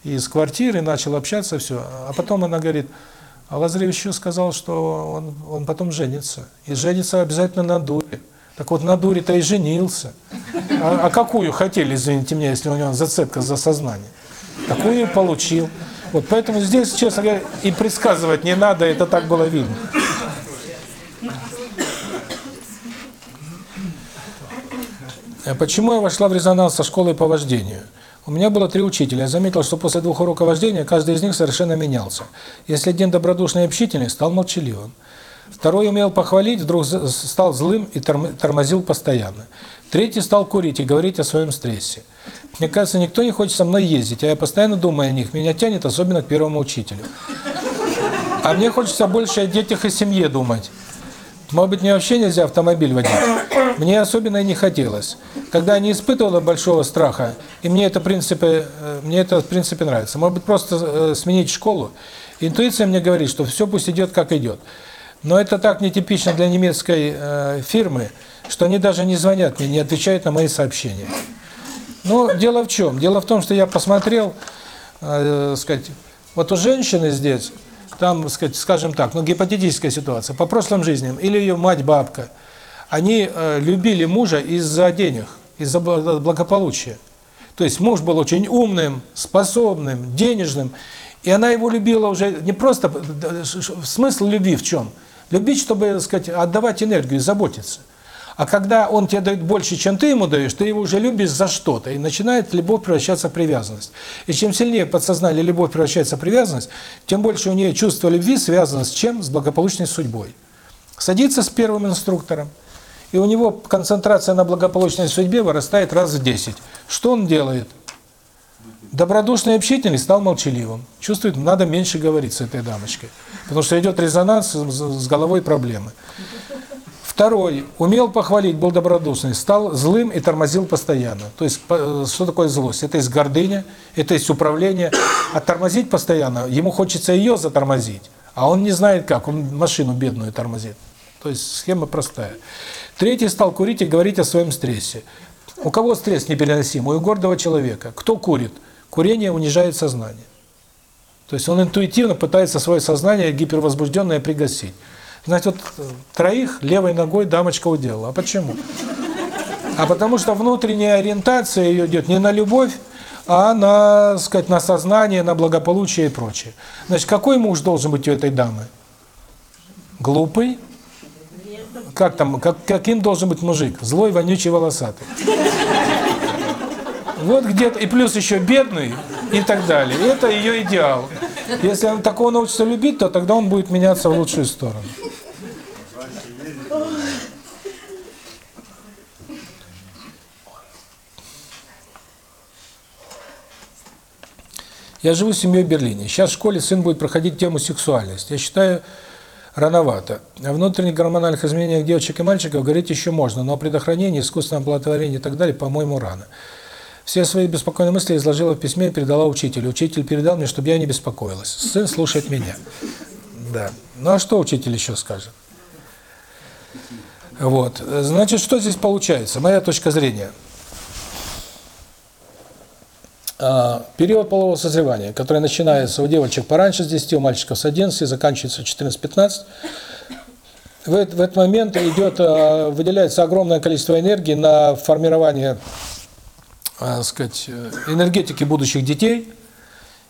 Speaker 1: из квартиры, начал общаться, все. А потом она говорит, а Лазарев еще сказал, что он, он потом женится. И женится обязательно на дуре. Так вот, на дуре-то и женился. А, а какую хотели, извините меня, если у него зацепка за сознание? Такую и получил. Вот поэтому здесь, честно говоря, и предсказывать не надо, это так было видно. А Почему я вошла в резонанс со школой по вождению? У меня было три учителя. Я заметил, что после двух уроков вождения каждый из них совершенно менялся. Если один добродушный и общительный, стал молчаливым. Второй умел похвалить, вдруг стал злым и тормозил постоянно. Третий стал курить и говорить о своем стрессе. Мне кажется, никто не хочет со мной ездить, а я постоянно думаю о них. Меня тянет особенно к первому учителю. А мне хочется больше о детях и семье думать. Может быть, мне вообще нельзя автомобиль водить? Мне особенно и не хотелось. Когда я не испытывала большого страха, и мне это, в принципе, э, мне это, в принципе, нравится. Может быть, просто э, сменить школу. Интуиция мне говорит, что все пусть идет, как идет. Но это так нетипично для немецкой э, фирмы, что они даже не звонят мне, не отвечают на мои сообщения. Но дело в чем? Дело в том, что я посмотрел, э, сказать, вот у женщины здесь, там, сказать, скажем так, ну гипотетическая ситуация, по прошлым жизням, или ее мать, бабка, они э, любили мужа из-за денег, из-за благополучия. То есть муж был очень умным, способным, денежным, и она его любила уже не просто... Смысл любви в чем? Любить, чтобы, сказать, отдавать энергию, заботиться. А когда он тебе дает больше, чем ты ему даешь, ты его уже любишь за что-то, и начинает любовь превращаться в привязанность. И чем сильнее подсознание любовь превращается в привязанность, тем больше у нее чувство любви связано с чем? С благополучной судьбой. Садится с первым инструктором, и у него концентрация на благополучной судьбе вырастает раз в 10. Что он делает? Добродушный общительный стал молчаливым. Чувствует, надо меньше говорить с этой дамочкой. Потому что идет резонанс с головой проблемы. Второй, умел похвалить, был добродушный, стал злым и тормозил постоянно. То есть, что такое злость? Это есть гордыня, это есть управление. А тормозить постоянно, ему хочется ее затормозить, а он не знает как, он машину бедную тормозит. То есть, схема простая. Третий стал курить и говорить о своем стрессе. У кого стресс непереносимый? У гордого человека. Кто курит? Курение унижает сознание. То есть он интуитивно пытается свое сознание гипервозбужденное пригасить. Значит, вот троих левой ногой дамочка уделала. А почему? А потому что внутренняя ориентация ее идет не на любовь, а на, сказать, на сознание, на благополучие и прочее. Значит, какой муж должен быть у этой дамы? Глупый? Как там, как, каким должен быть мужик? Злой, вонючий, волосатый. Вот где-то, и плюс еще бедный, и так далее. Это ее идеал. Если он такого научится любить, то тогда он будет меняться в лучшую сторону. Я живу с семьей в Берлине. Сейчас в школе сын будет проходить тему сексуальность. Я считаю, рановато. О внутренних гормональных изменениях девочек и мальчиков говорить еще можно, но о предохранении, искусственном оплодотворении и так далее, по-моему, рано. Все свои беспокойные мысли изложила в письме и передала учителю. Учитель передал мне, чтобы я не беспокоилась. Сын слушает меня. Да. Ну а что учитель еще скажет? Вот. Значит, что здесь получается? Моя точка зрения. А, период полового созревания, который начинается у девочек пораньше с 10, у мальчиков с 11, заканчивается 14-15, в, в этот момент идет, э, выделяется огромное количество энергии на формирование, э, сказать, э, энергетики будущих детей,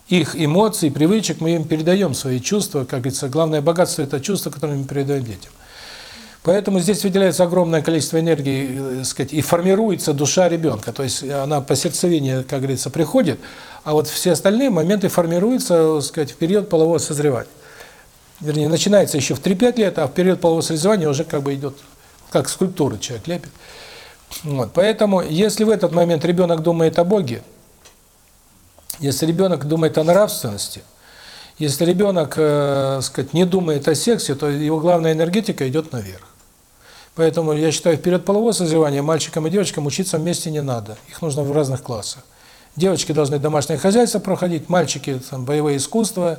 Speaker 1: их эмоций, привычек, мы им передаем свои чувства, как говорится, главное богатство – это чувства, которые мы передаем детям. Поэтому здесь выделяется огромное количество энергии, э, сказать, и формируется душа ребенка. То есть она по сердцевине, как говорится, приходит, а вот все остальные моменты формируются, так сказать, в период полового созревания. Вернее, начинается еще в 3-5 лет, а в период полового созревания уже как бы идет, как скульптура человек лепит. Вот. Поэтому, если в этот момент ребенок думает о Боге, если ребенок думает о нравственности, если ребенок, э, сказать, не думает о сексе, то его главная энергетика идет наверх. Поэтому я считаю, в период полового созревания мальчикам и девочкам учиться вместе не надо. Их нужно в разных классах. Девочки должны домашнее хозяйство проходить, мальчики там боевые искусства,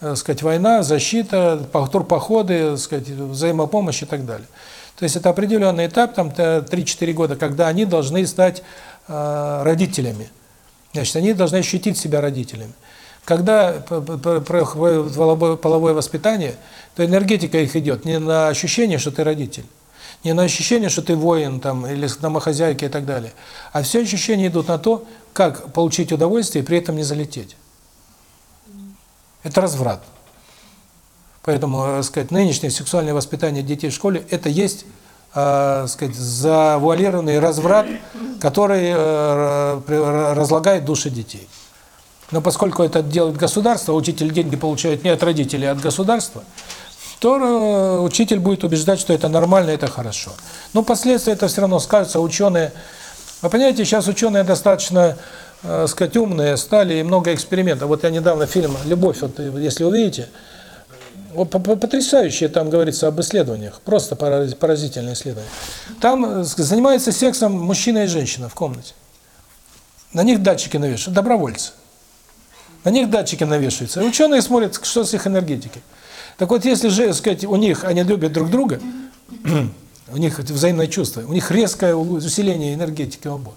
Speaker 1: э, сказать, война, защита, по- турпоходы, сказать, взаимопомощь и так далее. То есть это определенный этап, там 3-4 года, когда они должны стать э, родителями. Значит, они должны ощутить себя родителями. Когда проходит половое воспитание, то энергетика их идет не на ощущение, что ты родитель, не на ощущение, что ты воин там или домохозяйка и так далее, а все ощущения идут на то, как получить удовольствие и при этом не залететь. Это разврат. Поэтому, э, сказать, нынешнее сексуальное воспитание детей в школе это есть, э, сказать, завуалированный разврат, который э, разлагает души детей. Но поскольку это делает государство, учитель деньги получает не от родителей, а от государства, то э, учитель будет убеждать, что это нормально, это хорошо. Но последствия это все равно скажутся, ученые... Вы понимаете, сейчас ученые достаточно, э, сказать, умные стали, и много экспериментов. Вот я недавно фильм «Любовь», вот э, если увидите, вот по- по- потрясающие там говорится об исследованиях, просто пора- поразительные исследования. Там э, занимается сексом мужчина и женщина в комнате. На них датчики навешивают, добровольцы. На них датчики навешиваются. Ученые смотрят, что с их энергетикой. Так вот, если же, сказать, у них они любят друг друга, у них взаимное чувство, у них резкое усиление энергетики у обоих.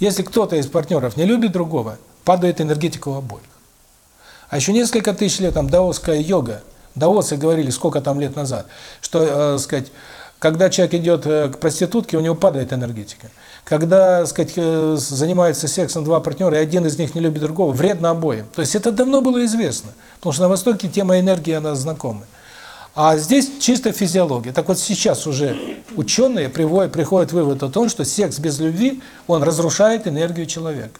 Speaker 1: Если кто-то из партнеров не любит другого, падает энергетика у обоих. А еще несколько тысяч лет, там, даосская йога, даосы говорили, сколько там лет назад, что, э, сказать, когда человек идет э, к проститутке, у него падает энергетика. Когда, сказать, э, занимаются сексом два партнера, и один из них не любит другого, вредно обоим. То есть это давно было известно, потому что на Востоке тема энергии, она знакома. А здесь чисто физиология. Так вот сейчас уже ученые приводят, приходят к выводу о том, что секс без любви, он разрушает энергию человека.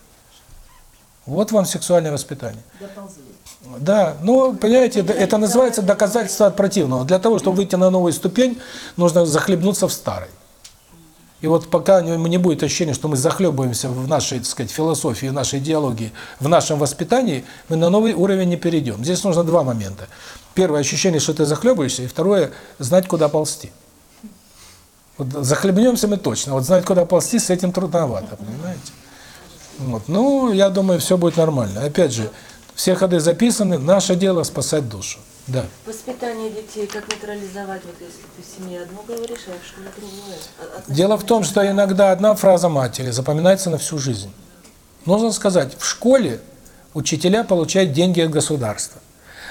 Speaker 1: Вот вам сексуальное воспитание. Да, ну, понимаете, это- называется доказательство от противного. Для того, чтобы выйти на новую ступень, нужно захлебнуться в старой. И вот пока не будет ощущения, что мы захлебываемся в нашей, так сказать, философии, в нашей идеологии, в нашем воспитании, мы на новый уровень не перейдем. Здесь нужно два момента. Первое – ощущение, что ты захлебываешься, и второе – знать, куда ползти. Вот захлебнемся мы точно, вот знать, куда ползти, с этим трудновато, понимаете? Вот. Ну, я думаю, все будет нормально. Опять же, все ходы записаны, наше дело спасать душу. Да.
Speaker 7: Воспитание детей, как нейтрализовать, вот если ты в семье одно говоришь, а в школе другое? А- относительно
Speaker 1: Дело в том, что иногда одна фраза матери запоминается на всю жизнь. Нужно сказать, в школе учителя получают деньги от государства.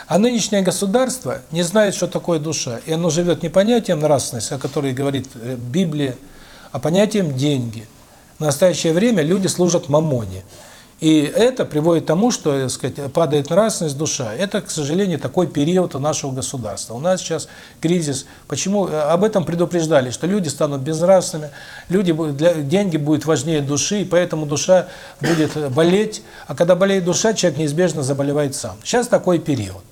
Speaker 1: А нынешнее государство не знает, что такое душа. И оно живет не понятием нравственности, о которой говорит э, Библия, а понятием деньги. В настоящее время люди служат мамоне. И это приводит к тому, что, так сказать, падает нравственность, душа. Это, к сожалению, такой период у нашего государства. У нас сейчас кризис. Почему? Э, Об этом предупреждали, что люди станут безнравственными, люди для, деньги будут важнее души, и поэтому душа будет э, болеть. А когда болеет душа, человек неизбежно заболевает сам. Сейчас такой период.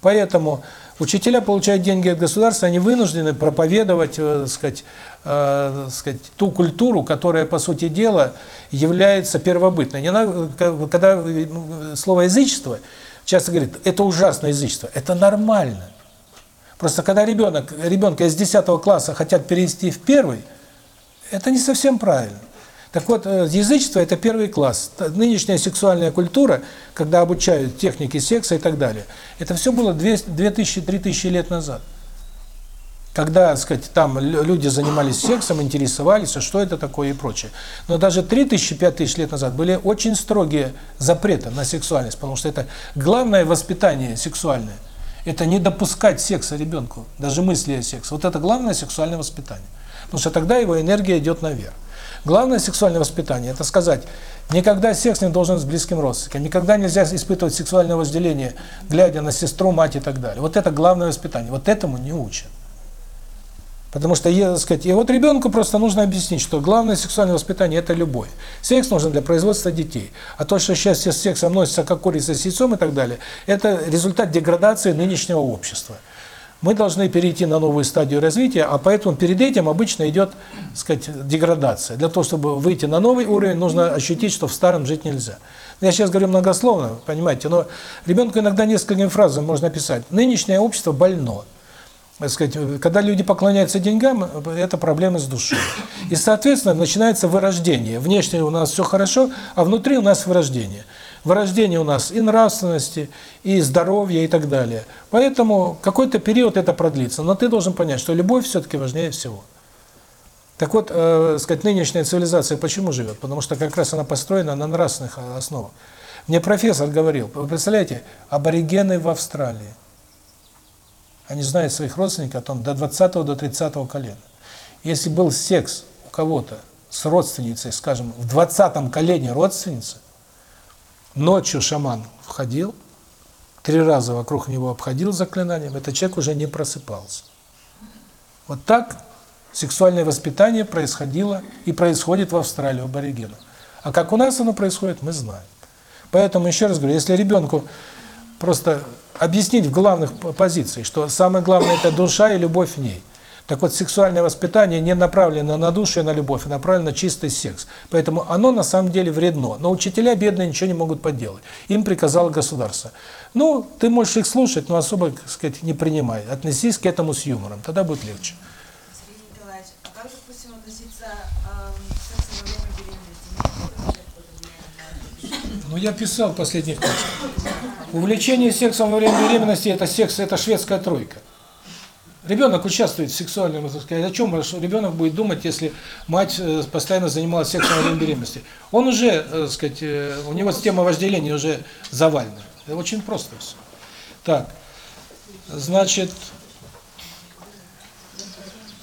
Speaker 1: Поэтому учителя получают деньги от государства, они вынуждены проповедовать, э, сказать, э, сказать, ту культуру, которая, по сути дела, является первобытной. Не надо, когда ну, слово язычество часто говорит, это ужасное язычество, это нормально. Просто когда ребенок, ребенка из 10 класса хотят перевести в первый, это не совсем правильно. Так вот, э, язычество – это первый класс. Нынешняя сексуальная культура, когда обучают технике секса и так далее, это все было 2000-3000 лет назад. Когда, так сказать, там лю- люди занимались сексом, интересовались, а что это такое и прочее. Но даже 3000-5000 лет назад были очень строгие запреты на сексуальность, потому что это главное воспитание сексуальное. Это не допускать секса ребенку, даже мысли о сексе. Вот это главное сексуальное воспитание. Потому что тогда его энергия идет наверх. Главное сексуальное воспитание – это сказать, никогда секс не должен с близким родственником, никогда нельзя испытывать сексуальное вожделение, глядя на сестру, мать и так далее. Вот это главное воспитание. Вот этому не учат. Потому что, я, сказать, и вот ребенку просто нужно объяснить, что главное сексуальное воспитание – это любовь. Секс нужен для производства детей. А то, что сейчас все с сексом носится, как курица с яйцом и так далее, это результат деградации нынешнего общества. Мы должны перейти на новую стадию развития, а поэтому перед этим обычно идет, сказать, деградация. Для того, чтобы выйти на новый уровень, нужно ощутить, что в старом жить нельзя. Я сейчас говорю многословно, понимаете, но ребенку иногда несколькими фразами можно писать. Нынешнее общество больно сказать, когда люди поклоняются деньгам, это проблемы с душой. И, соответственно, начинается вырождение. Внешне у нас все хорошо, а внутри у нас вырождение. Вырождение у нас и нравственности, и здоровья, и так далее. Поэтому какой-то период это продлится. Но ты должен понять, что любовь все-таки важнее всего. Так вот, э, сказать, нынешняя цивилизация почему живет? Потому что как раз она построена на нравственных основах. Мне профессор говорил, вы представляете, аборигены в Австралии. Они знают своих родственников о том до 20 до 30 колена. Если был секс у кого-то с родственницей, скажем, в 20 колене родственницы, ночью шаман входил, три раза вокруг него обходил заклинанием, этот человек уже не просыпался. Вот так сексуальное воспитание происходило и происходит в Австралии у аборигенов. А как у нас оно происходит, мы знаем. Поэтому еще раз говорю, если ребенку просто объяснить в главных позициях, что самое главное – это душа и любовь в ней. Так вот, сексуальное воспитание не направлено на душу и на любовь, а направлено на чистый секс. Поэтому оно на самом деле вредно. Но учителя бедные ничего не могут поделать. Им приказало государство. Ну, ты можешь их слушать, но особо, так сказать, не принимай. Относись к этому с юмором, тогда будет легче.
Speaker 8: Сергей Николаевич, а как, допустим, относиться э, к сексу во время беременности? Не может ли кто-то влиять на
Speaker 1: Ну, я писал в последних книжках. Увлечение сексом во время беременности – это секс, это шведская тройка. Ребенок участвует в сексуальном, так сказать, о чем ребенок будет думать, если мать э, постоянно занималась сексом во время беременности? Он уже, э, так сказать, э, у него система вожделения уже завалена. Это очень просто все. Так, значит,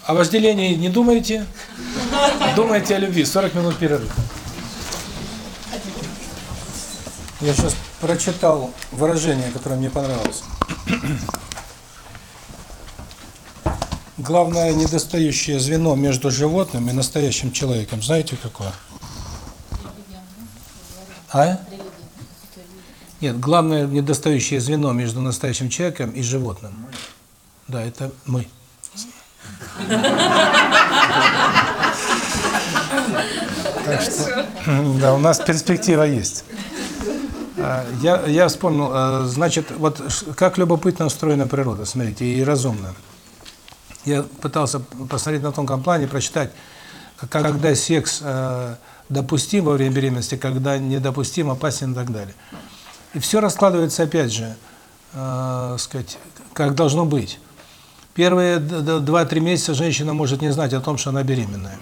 Speaker 1: о вожделении не думаете? Думаете о любви. 40 минут перерыва. Я сейчас прочитал выражение, которое мне понравилось. Главное недостающее звено между животным и настоящим человеком, знаете какое? А? Нет, главное недостающее звено между настоящим человеком и животным. Да, это мы. Так что, да, у нас перспектива есть. А, Я, я вспомнил, а, значит, вот как любопытно устроена природа, смотрите, и разумно. Я пытался посмотреть на тонком плане, прочитать, когда секс э, допустим во время беременности, когда недопустим, опасен и так далее. И все раскладывается, опять же, э, сказать, как должно быть. Первые 2-3 месяца женщина может не знать о том, что она беременная.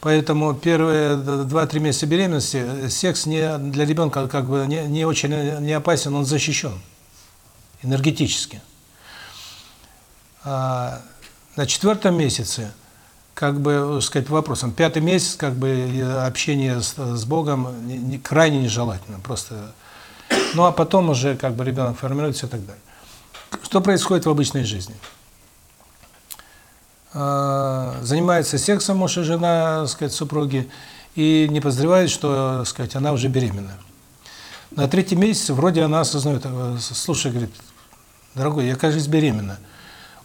Speaker 1: Поэтому первые 2-3 месяца беременности э, секс не для ребенка как бы не, не очень э, не опасен, он защищен энергетически. А на четвертом месяце, как бы, так сказать, вопросом, пятый месяц, как бы, э, общение с, с Богом не, не, крайне нежелательно, просто. Ну, а потом уже, как бы, ребенок формируется и так далее. Что происходит в обычной жизни? А, занимается сексом муж и жена, сказать, супруги, и не подозревает, что, сказать, она уже беременна. На третьем месяце вроде она осознает, э, слушай, говорит, дорогой, я, кажется, беременна.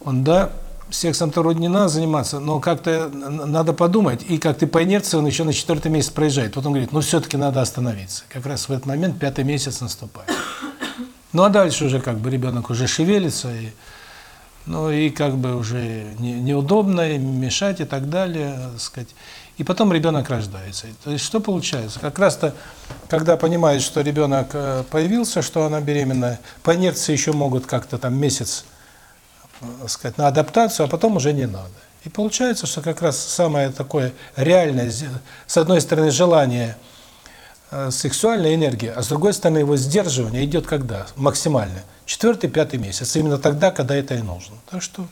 Speaker 1: Он, да, сексом-то вроде не надо заниматься, но как-то надо подумать, и как ты по инерции, он еще на четвертый месяц проезжает. Вот он говорит, ну все-таки надо остановиться. Как раз в этот момент пятый месяц наступает. Ну а дальше уже как бы ребенок уже шевелится, и, ну и как бы уже не, неудобно мешать и так далее, так сказать. И потом ребенок рождается. То есть что получается? Как раз-то, когда понимает, что ребенок э, появился, что она беременная, по инерции еще могут как-то там месяц сказать, на адаптацию, а потом уже не надо. И получается, что как раз самое такое реальное, с одной стороны, желание э, сексуальная энергия, а с другой стороны его сдерживание идет когда? Максимально. Четвертый, пятый месяц. Именно тогда, когда это и нужно. Так что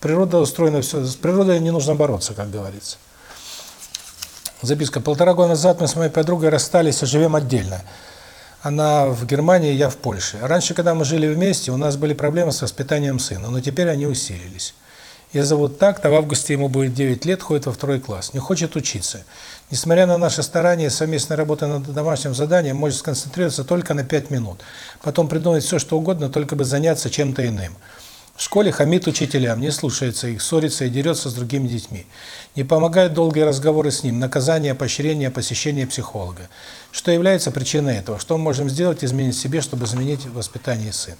Speaker 1: природа устроена все. С природой не нужно бороться, как говорится. Записка. Полтора года назад мы с моей подругой расстались и живем отдельно. Она в Германии, я в Польше. Раньше, когда мы жили вместе, у нас были проблемы с воспитанием сына, но теперь они усилились. Я зовут так-то, в августе ему будет 9 лет, ходит во второй класс, не хочет учиться. Несмотря на наши старания, совместная работа над домашним заданием может сконцентрироваться только на 5 минут. Потом придумать все, что угодно, только бы заняться чем-то иным. В школе хамит учителям, не слушается их, ссорится и дерется с другими детьми. Не помогают долгие разговоры с ним, наказание, поощрение, посещение психолога. Что является причиной этого? Что мы можем сделать, изменить себе, чтобы изменить воспитание сына?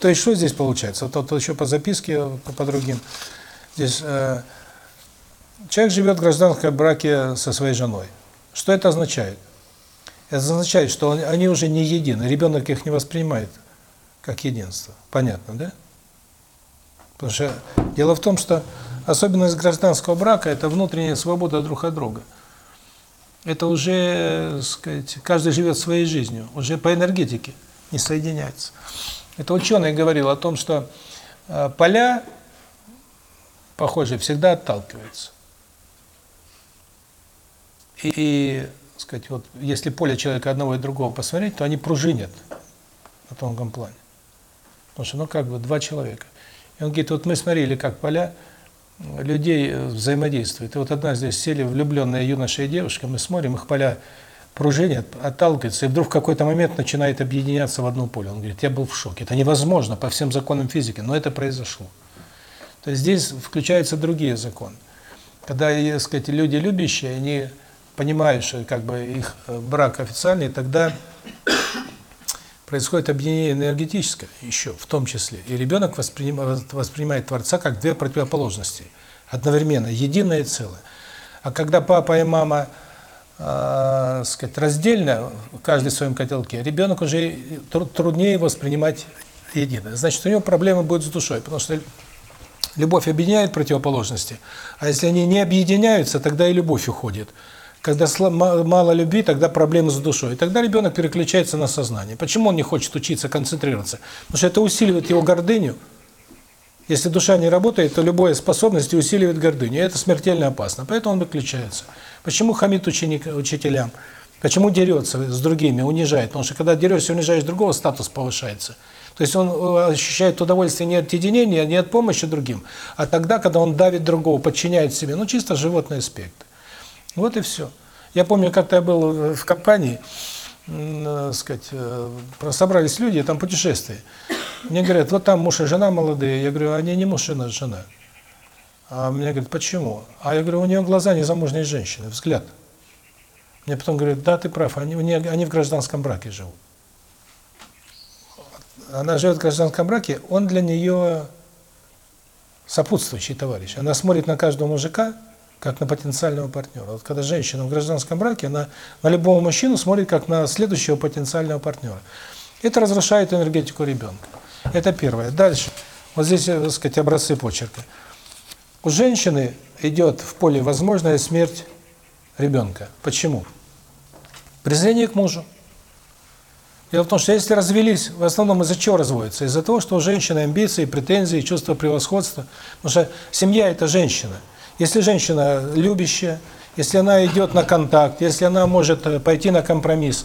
Speaker 1: То есть что здесь получается? Вот, вот еще по записке, по, по другим. Здесь э, человек живет в гражданском браке со своей женой. Что это означает? Это означает, что он, они уже не едины. Ребенок их не воспринимает как единство. Понятно, да? Потому что дело в том, что особенность гражданского брака – это внутренняя свобода друг от друга. Это уже, сказать, каждый живет своей жизнью, уже по энергетике не соединяется. Это ученый говорил о том, что э, поля, похожие, всегда отталкиваются. И, и сказать, вот если поле человека одного и другого посмотреть, то они пружинят на тонком плане. Потому что, ну как бы, два человека. И он говорит, вот мы смотрели, как поля людей взаимодействуют. И вот одна здесь сели влюбленная юноша и девушка, мы смотрим, их поля пружинят, отталкиваются, и вдруг в какой-то момент начинает объединяться в одно поле. Он говорит, я был в шоке. Это невозможно по всем законам физики, но это произошло. То есть здесь включаются другие законы. Когда, так сказать, люди любящие, они понимают, что как бы их брак официальный, тогда происходит объединение энергетическое еще, в том числе. И ребенок воспринимает, воспринимает Творца как две противоположности, одновременно, единое целое. А когда папа и мама э, сказать, раздельно, каждый в своем котелке, ребенок уже труднее воспринимать единое. Значит, у него проблемы будут с душой, потому что любовь объединяет противоположности, а если они не объединяются, тогда и любовь уходит. Когда мало любви, тогда проблемы с душой. И тогда ребенок переключается на сознание. Почему он не хочет учиться, концентрироваться? Потому что это усиливает его гордыню. Если душа не работает, то любая способность усиливает гордыню. И это смертельно опасно. Поэтому он выключается. Почему хамит ученик, учителям? Почему дерется с другими, унижает? Потому что когда дерешься, унижаешь другого, статус повышается. То есть он э, ощущает удовольствие не от единения, не от помощи другим, а тогда, когда он давит другого, подчиняет себе. Ну, чисто животный аспект. Вот и все. Я помню, как-то я был в компании, э, сказать, э, собрались люди, там путешествие. Мне говорят, вот там муж и жена молодые. Я говорю, они не муж и жена. А мне говорят, почему? А я говорю, у нее глаза незамужней женщины, взгляд. Мне потом говорят, да, ты прав, они, они в гражданском браке живут. Она живет в гражданском браке, он для нее сопутствующий товарищ. Она смотрит на каждого мужика, как на потенциального партнера. Вот когда женщина в гражданском браке, она на любого мужчину смотрит как на следующего потенциального партнера. Это разрушает энергетику ребенка. Это первое. Дальше. Вот здесь, э, так сказать, образцы почерка. У женщины идет в поле возможная смерть ребенка. Почему? Презрение к мужу. Дело в том, что если развелись, в основном из-за чего разводятся? Из-за того, что у женщины амбиции, претензии, чувство превосходства. Потому что семья – это женщина. Если женщина любящая, если она идет на контакт, если она может э, пойти на компромисс,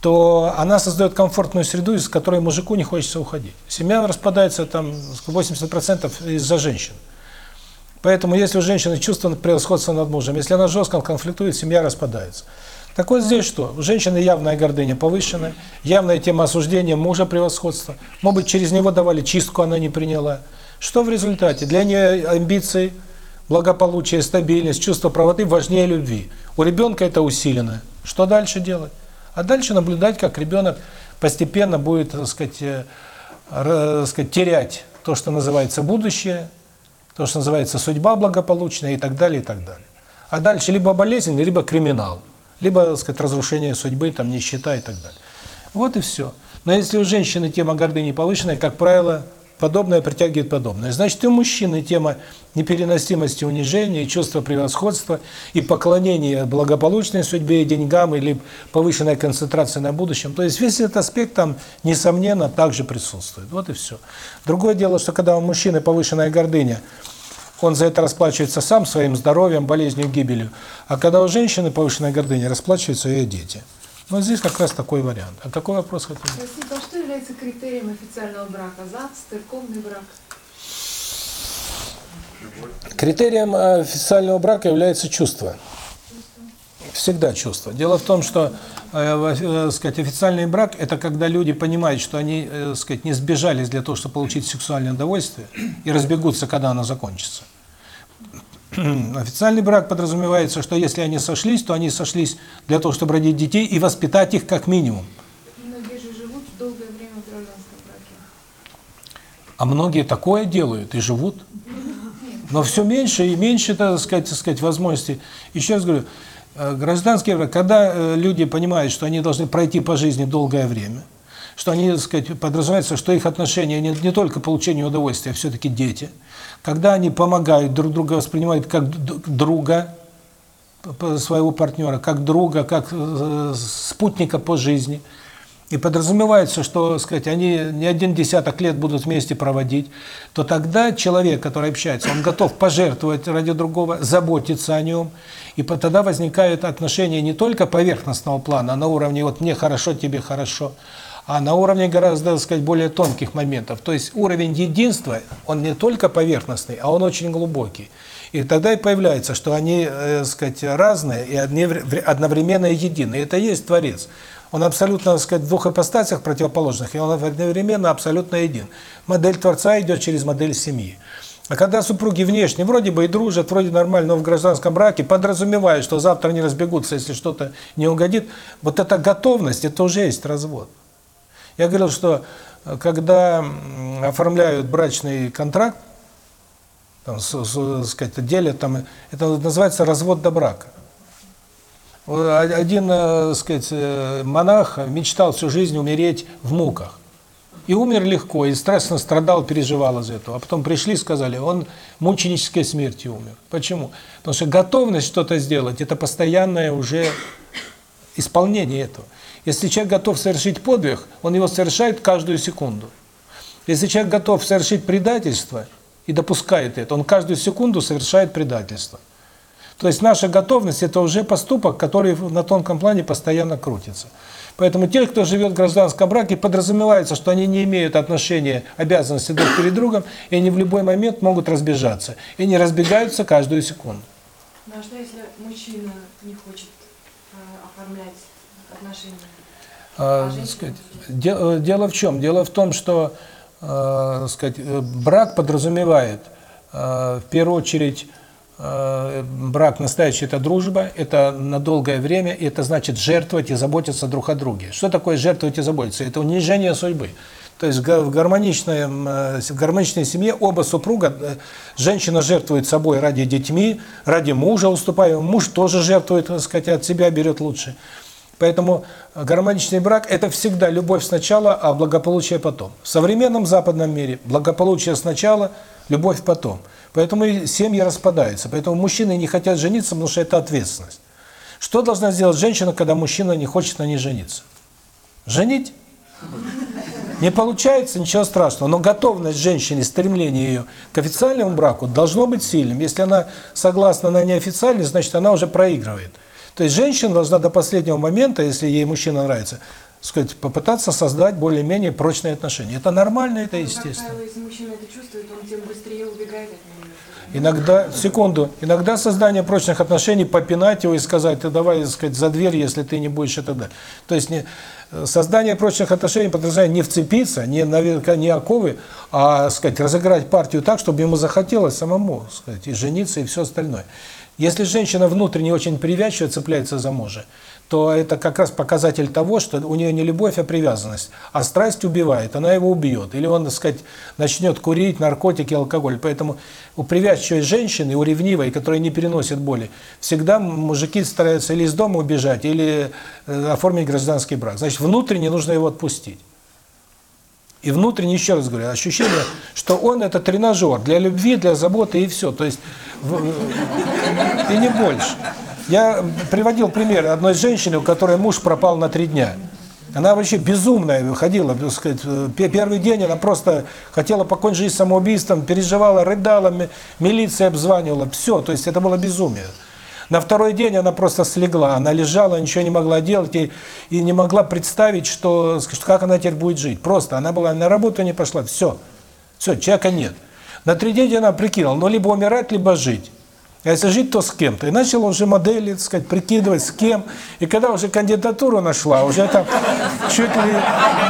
Speaker 1: то она создает комфортную среду, из которой мужику не хочется уходить. Семья распадается там 80% из-за женщин. Поэтому если у женщины чувство превосходства над мужем, если она жестко конфликтует, семья распадается. Так вот здесь что? У женщины явная гордыня повышенная, явная тема осуждения мужа превосходства. Может быть, через него давали чистку, она не приняла. Что в результате? Для нее амбиции – благополучие, стабильность, чувство правоты важнее любви. У ребенка это усилено. Что дальше делать? А дальше наблюдать, как ребенок постепенно будет, так сказать, э, так сказать, терять то, что называется будущее, то, что называется судьба благополучная и так далее, и так далее. А дальше либо болезнь, либо криминал, либо, так сказать, разрушение судьбы, там, нищета и так далее. Вот и все. Но если у женщины тема гордыни повышенная, как правило, подобное притягивает подобное. Значит, и мужчины тема непереносимости унижения, чувства превосходства, и поклонения благополучной судьбе и деньгам, или повышенная концентрация на будущем. То есть весь этот аспект там, несомненно, также присутствует. Вот и все. Другое дело, что когда у мужчины повышенная гордыня, он за это расплачивается сам своим здоровьем, болезнью, гибелью. А когда у женщины повышенная гордыня, расплачиваются ее дети. Ну, здесь как раз такой вариант. А какой вопрос хотели?
Speaker 9: Спасибо. А что является критерием официального брака? ЗАГС, церковный брак?
Speaker 1: Критерием э, официального брака является чувство. Всегда чувство. Дело в том, что э, э, сказать, официальный брак – это когда люди понимают, что они э, сказать, не сбежались для того, чтобы получить сексуальное удовольствие, и разбегутся, когда оно закончится. Официальный брак подразумевается, что если они сошлись, то они сошлись для того, чтобы родить детей и воспитать их как минимум.
Speaker 9: Многие же живут долгое время в гражданском браке.
Speaker 1: А многие такое делают и живут. Но все меньше и меньше, так сказать, так сказать, возможностей. Еще раз говорю, э, гражданский брак, когда э, люди понимают, что они должны пройти по жизни долгое время, что они, так сказать, подразумевается, что их отношения не, не только получение удовольствия, а все-таки дети, когда они помогают друг друга, воспринимают как друга, своего партнера, как друга, как э, спутника по жизни. И подразумевается, что, сказать, они не один десяток лет будут вместе проводить, то тогда человек, который общается, он готов пожертвовать ради другого, заботиться о нем, и тогда возникают отношения не только поверхностного плана, а на уровне вот мне хорошо, тебе хорошо, а на уровне гораздо, так сказать, более тонких моментов. То есть уровень единства, он не только поверхностный, а он очень глубокий. И тогда и появляется, что они, э, сказать, разные и одновременно едины. Это и есть Творец. Он абсолютно, так сказать, в двух ипостасях противоположных, и он одновременно абсолютно един. Модель Творца идет через модель семьи. А когда супруги внешне вроде бы и дружат, вроде нормально, но в гражданском браке подразумевают, что завтра они разбегутся, если что-то не угодит, вот эта готовность, это уже есть развод. Я говорил, что э, когда оформляют брачный контракт, там, с- с- сказать, делят, там, это называется развод до брака. Один, э, сказать, э, монах мечтал всю жизнь умереть в муках. И умер легко, и страшно страдал, переживал из этого. А потом пришли, сказали, он мученической смертью умер. Почему? Потому что готовность что-то сделать – это постоянное уже исполнение этого. Если человек готов совершить подвиг, он его совершает каждую секунду. Если человек готов совершить предательство и допускает это, он каждую секунду совершает предательство. То есть наша готовность – это уже поступок, который на тонком плане постоянно крутится. Поэтому те, кто живет в гражданском браке, подразумевается, что они не имеют отношения, обязанности друг перед другом, и они в любой момент могут разбежаться. И они разбегаются каждую секунду.
Speaker 10: Ну а что если мужчина не хочет э, оформлять отношения?
Speaker 1: А, сказать, де- э, дело в чем? Дело в том, что э, сказать, э, брак подразумевает э, в первую очередь э, брак настоящий это дружба, это на долгое время, и это значит жертвовать и заботиться друг о друге. Что такое жертвовать и заботиться? Это унижение судьбы. То есть в гармоничной, э, в гармоничной семье оба супруга, женщина жертвует собой ради детьми, ради мужа уступая, муж тоже жертвует, так сказать, от себя берет лучше. Поэтому гармоничный брак – это всегда любовь сначала, а благополучие потом. В современном западном мире благополучие сначала, любовь потом. Поэтому и семьи распадаются. Поэтому мужчины не хотят жениться, потому что это ответственность. Что должна сделать женщина, когда мужчина не хочет на ней жениться? Женить? Не получается, ничего страшного. Но готовность женщины, стремление ее к официальному браку должно быть сильным. Если она согласна на неофициальный, значит, она уже проигрывает. То есть женщина должна до последнего момента, если ей мужчина нравится, сказать, попытаться создать более-менее прочные отношения. Это нормально, это
Speaker 10: Ну,
Speaker 1: естественно.
Speaker 10: Как правило, если мужчина это чувствует, он тем быстрее убегает от нее.
Speaker 1: Иногда, секунду, иногда создание прочных отношений, попинать его и сказать, ты давай, так сказать, за дверь, если ты не будешь так далее. То есть не, создание прочных отношений подразумевает не вцепиться, не, наверняка, не оковы, а, сказать, разыграть партию так, чтобы ему захотелось самому, сказать, и жениться, и все остальное. Если женщина внутренне очень привязчиво цепляется за мужа, то это как раз показатель того, что у нее не любовь, а привязанность. А страсть убивает, она его убьет. Или он, так сказать, начнет курить наркотики, алкоголь. Поэтому у привязчивой женщины, у ревнивой, которая не переносит боли, всегда мужики стараются или из дома убежать, или э, оформить гражданский брак. Значит, внутренне нужно его отпустить. И внутренне, еще раз говорю, ощущение, что он это тренажер для любви, для заботы и все. То есть, в- и не больше. Я приводил пример одной женщины, у которой муж пропал на три дня. Она вообще безумная выходила, так сказать, пе- первый день она просто хотела покончить жизнь самоубийством, переживала, рыдала, ми- милиция обзванивала, все, то есть это было безумие. На второй день она просто слегла, она лежала, ничего не могла делать и, и не могла представить, что, что как она теперь будет жить. Просто она была на работу не пошла, все, все, человека нет. На три дня она прикинула, ну либо умирать, либо жить. А если жить, то с кем-то. И начала уже модели, так сказать, прикидывать, с кем. И когда уже кандидатуру нашла, уже там чуть ли...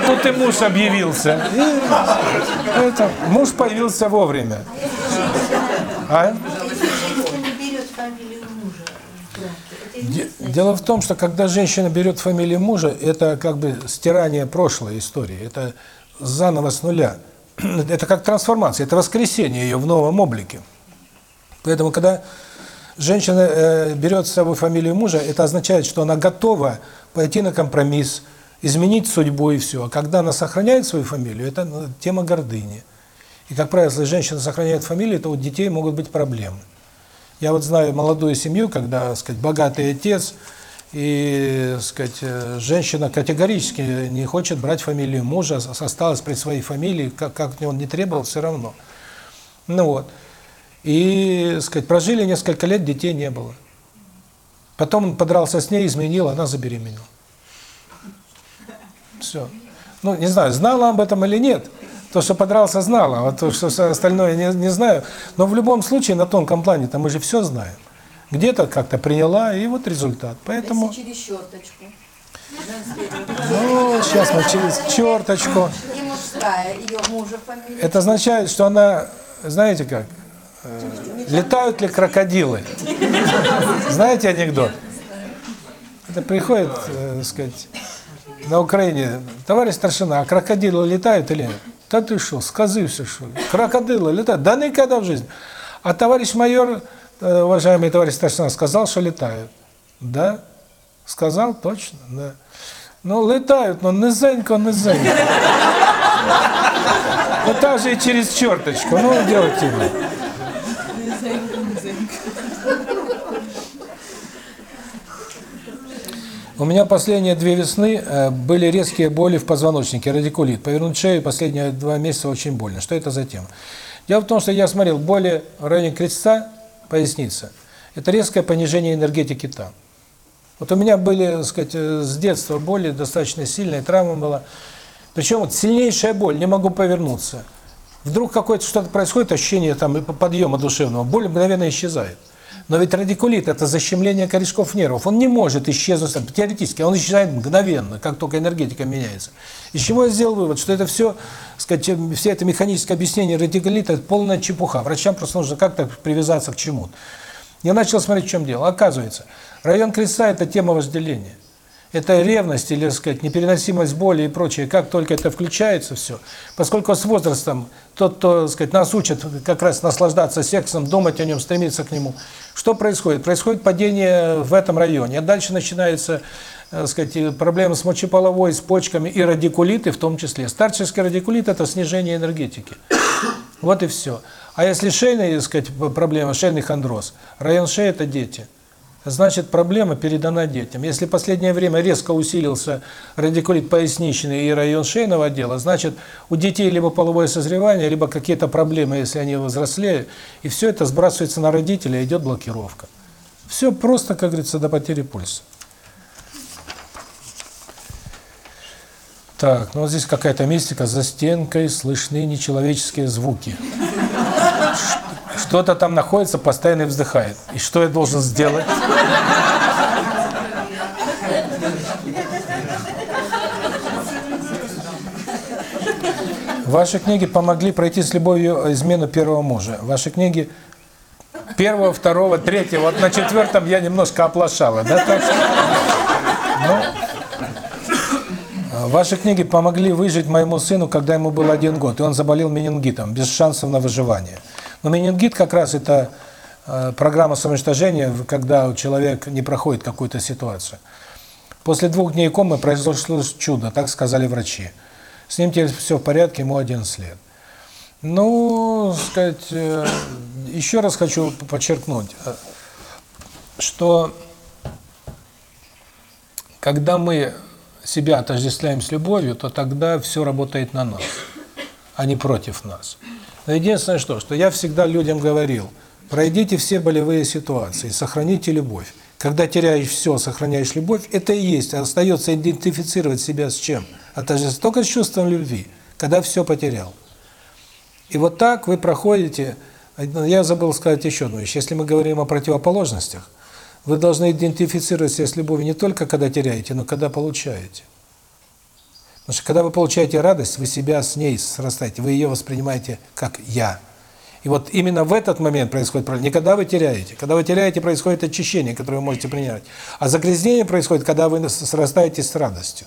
Speaker 1: Тут и муж объявился. И это, муж появился вовремя. А? Дело в том, что когда женщина берет фамилию мужа, это как бы стирание прошлой истории, это заново с нуля. Это как трансформация, это воскресение ее в новом облике. Поэтому, когда женщина э, берет с собой фамилию мужа, это означает, что она готова пойти на компромисс, изменить судьбу и все. А когда она сохраняет свою фамилию, это ну, тема гордыни. И, как правило, если женщина сохраняет фамилию, то у детей могут быть проблемы. Я вот знаю молодую семью, когда, сказать, богатый отец и, сказать, э, женщина категорически не хочет брать фамилию мужа, осталась при своей фамилии, как, как он не требовал, все равно. Ну вот. И, сказать, прожили несколько лет, детей не было. Потом он подрался с ней, изменил, она забеременела. Все. Ну, не знаю, знала об этом или нет. То, что подрался, знала, а вот то, что остальное не, не знаю. Но в любом случае, на тонком плане-то мы же все знаем. Где-то как-то приняла, и вот результат. Поэтому,
Speaker 2: Если через щеточку.
Speaker 1: ну, сейчас мы через черточку. Это означает, что она, знаете как, летают ли крокодилы? Знаете анекдот? Это приходит, э, так сказать, на Украине, товарищ старшина, а крокодилы летают или нет? Да ты что, сказы все что? Крокодилы летают? Да никогда в жизни. А товарищ майор, э, уважаемый товарищ старшина, сказал, что летают. Да? Сказал? Точно? Да. Ну, летают, но низенько, низенько. Ну, так же и через черточку. Ну, делайте вы. У меня последние две весны э, были резкие боли в позвоночнике, радикулит. Повернуть шею последние два месяца очень больно. Что это за тема? Дело в том, что я смотрел, боли в районе креста, поясница, это резкое понижение энергетики там. Вот у меня были, так сказать, э, с детства боли достаточно сильные, травма была. Причем вот сильнейшая боль, не могу повернуться. Вдруг какое-то что-то происходит, ощущение там подъема душевного, боль мгновенно исчезает. Но ведь радикулит – это защемление корешков нервов. Он не может исчезнуть теоретически, он исчезает мгновенно, как только энергетика меняется. Из чего я сделал вывод, что это все, сказать, все это механическое объяснение радикулита – это полная чепуха. Врачам просто нужно как-то привязаться к чему-то. Я начал смотреть, в чем дело. Оказывается, район креста – это тема вожделения. Это ревность или, так сказать, непереносимость боли и прочее. Как только это включается, все. Поскольку с возрастом тот, кто, так сказать, нас учит как раз наслаждаться сексом, думать о нем, стремиться к нему, что происходит? Происходит падение в этом районе. А дальше начинается, так сказать, проблемы с мочеполовой, с почками и радикулиты в том числе. Старческий радикулит – это снижение энергетики. Вот и все. А если шейная, так сказать, проблема, шейный хондроз, район шеи – это дети. Значит, проблема передана детям. Если в последнее время резко усилился радикулит поясничный и район шейного отдела, значит, у детей либо половое созревание, либо какие-то проблемы, если они взрослеют, и все это сбрасывается на родителей, идет блокировка. Все просто, как говорится, до потери пульса. Так, ну вот здесь какая-то мистика. За стенкой слышны нечеловеческие звуки. Что-то там находится, постоянно вздыхает. И что я должен сделать? Ваши книги помогли пройти с любовью измену первого мужа. Ваши книги первого, второго, третьего. Вот на четвертом я немножко оплошала. Да, так что, ну, Ваши книги помогли выжить моему сыну, когда ему был один год, и он заболел менингитом, без шансов на выживание. Но менингит как раз это э, программа самоуничтожения, когда человек не проходит какую-то ситуацию. После двух дней комы произошло чудо, так сказали врачи. С ним теперь все в порядке, ему 11 лет. Ну, сказать, э, еще раз хочу подчеркнуть, э, что когда мы себя отождествляем с любовью, то тогда все работает на нас, а не против нас. Но единственное что, что я всегда людям говорил, пройдите все болевые ситуации, сохраните любовь. Когда теряешь все, сохраняешь любовь, это и есть, остается идентифицировать себя с чем? Отождествляться только с чувством любви, когда все потерял. И вот так вы проходите, я забыл сказать еще одну вещь, если мы говорим о противоположностях, вы должны идентифицировать себя с любовью не только когда теряете, но когда получаете. Потому что когда вы получаете радость, вы себя с ней срастаете, вы ее воспринимаете как «я». И вот именно в этот момент происходит проблема. Не когда вы теряете. Когда вы теряете, происходит очищение, которое вы можете принять. А загрязнение происходит, когда вы срастаетесь с радостью.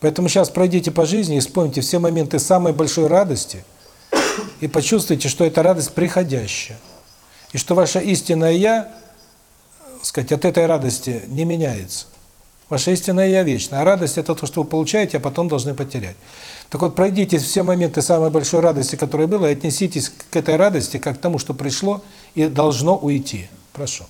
Speaker 1: Поэтому сейчас пройдите по жизни и вспомните все моменты самой большой радости и почувствуйте, что эта радость приходящая. И что ваше истинное «я» сказать, от этой радости не меняется. Ваше истинное Я вечно. А радость – это то, что вы получаете, а потом должны потерять. Так вот, пройдите все моменты самой большой радости, которая была, и отнеситесь к этой радости как к тому, что пришло и должно уйти. Прошу.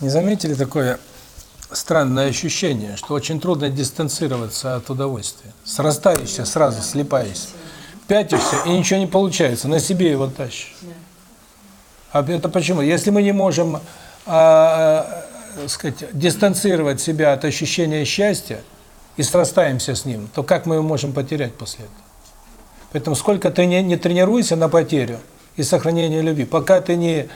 Speaker 1: Не заметили такое странное ощущение, что очень трудно дистанцироваться от удовольствия? Срастаешься сразу, слепаешься. Пятишься, и ничего не получается, на себе его тащишь. А это почему? Если мы не можем, а, а, сказать, дистанцировать себя от ощущения счастья и срастаемся с ним, то как мы его можем потерять после этого? Поэтому сколько ты не, не тренируйся на потерю и сохранение любви, пока ты не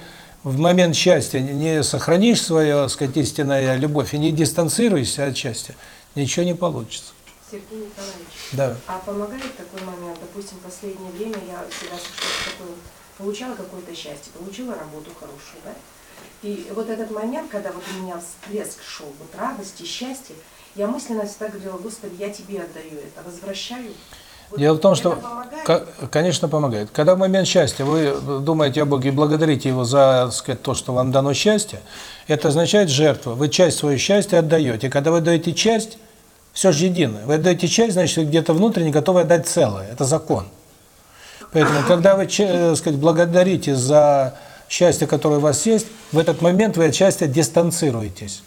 Speaker 1: в момент счастья не сохранишь свою, так сказать, истинная любовь и не дистанцируешься от счастья, ничего не получится.
Speaker 10: Сергей Николаевич,
Speaker 1: Да.
Speaker 10: а помогает такой момент? Допустим, в последнее время я всегда такое получала какое-то счастье, получила работу хорошую, да? И вот этот момент, когда вот у меня всплеск шел, вот радости, счастья, я мысленно всегда говорила, Господи, я тебе отдаю это, возвращаю.
Speaker 1: Дело в том, что, конечно, помогает. Когда в момент счастья вы думаете о Боге и благодарите Его за, сказать, то, что вам дано счастье, это означает жертву. Вы часть своего счастья отдаете. Когда вы даете часть, все же единое. Вы отдаете часть, значит, где-то внутренне готовы отдать целое. Это закон. Поэтому, когда вы, э, сказать, благодарите за счастье, которое у вас есть, в этот момент вы от счастья дистанцируетесь.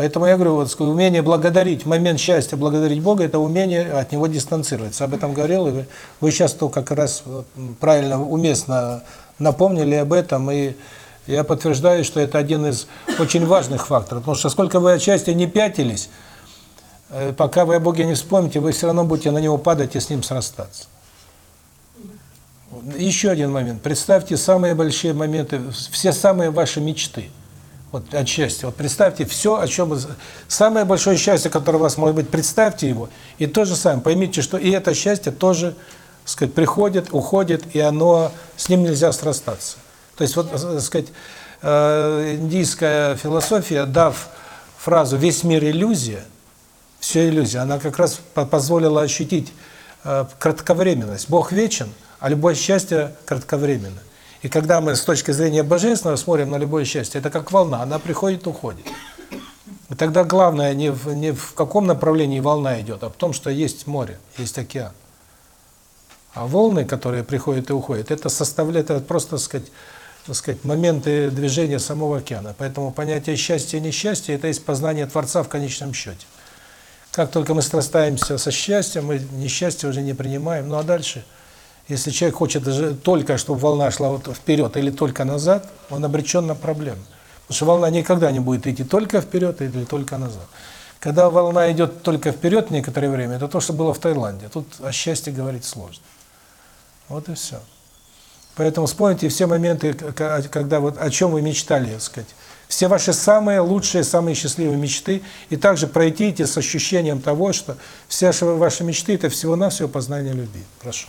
Speaker 1: Поэтому я говорю, вот умение благодарить, момент счастья благодарить Бога, это умение от Него дистанцироваться. Об этом говорил, и вы, сейчас то как раз правильно, уместно напомнили об этом, и я подтверждаю, что это один из очень важных факторов, потому что сколько вы от счастья не пятились, э, пока вы о Боге не вспомните, вы все равно будете на Него падать и с Ним срастаться. Еще один момент. Представьте самые большие моменты, все самые ваши мечты. Вот от счастья. Вот представьте все, о чем. Самое большое счастье, которое у вас может быть, представьте его. И то же самое. Поймите, что и это счастье тоже, так сказать, приходит, уходит, и оно, с ним нельзя срастаться. То есть, вот, так сказать, э, индийская философия, дав фразу «весь мир иллюзия», все иллюзия, она как раз по- позволила ощутить э, кратковременность. Бог вечен, а любое счастье кратковременно. И когда мы с точки зрения божественного смотрим на любое счастье, это как волна, она приходит, уходит. И тогда главное не в, не в каком направлении волна идет, а в том, что есть море, есть океан. А волны, которые приходят и уходят, это составляет, это просто, так сказать, так сказать, моменты движения самого океана. Поэтому понятие счастья и несчастья – это есть познание Творца в конечном счете. Как только мы срастаемся со счастьем, мы несчастье уже не принимаем. Ну а дальше, если человек хочет только, чтобы волна шла вот вперед или только назад, он обречен на проблемы. Потому что волна никогда не будет идти только вперед или только назад. Когда волна идет только вперед некоторое время, это то, что было в Таиланде. Тут о счастье говорить сложно. Вот и все. Поэтому вспомните все моменты, когда вот о чем вы мечтали, так сказать. Все ваши самые лучшие, самые счастливые мечты, и также пройдите с ощущением того, что все ваши мечты – это всего-навсего познание любви. Прошу.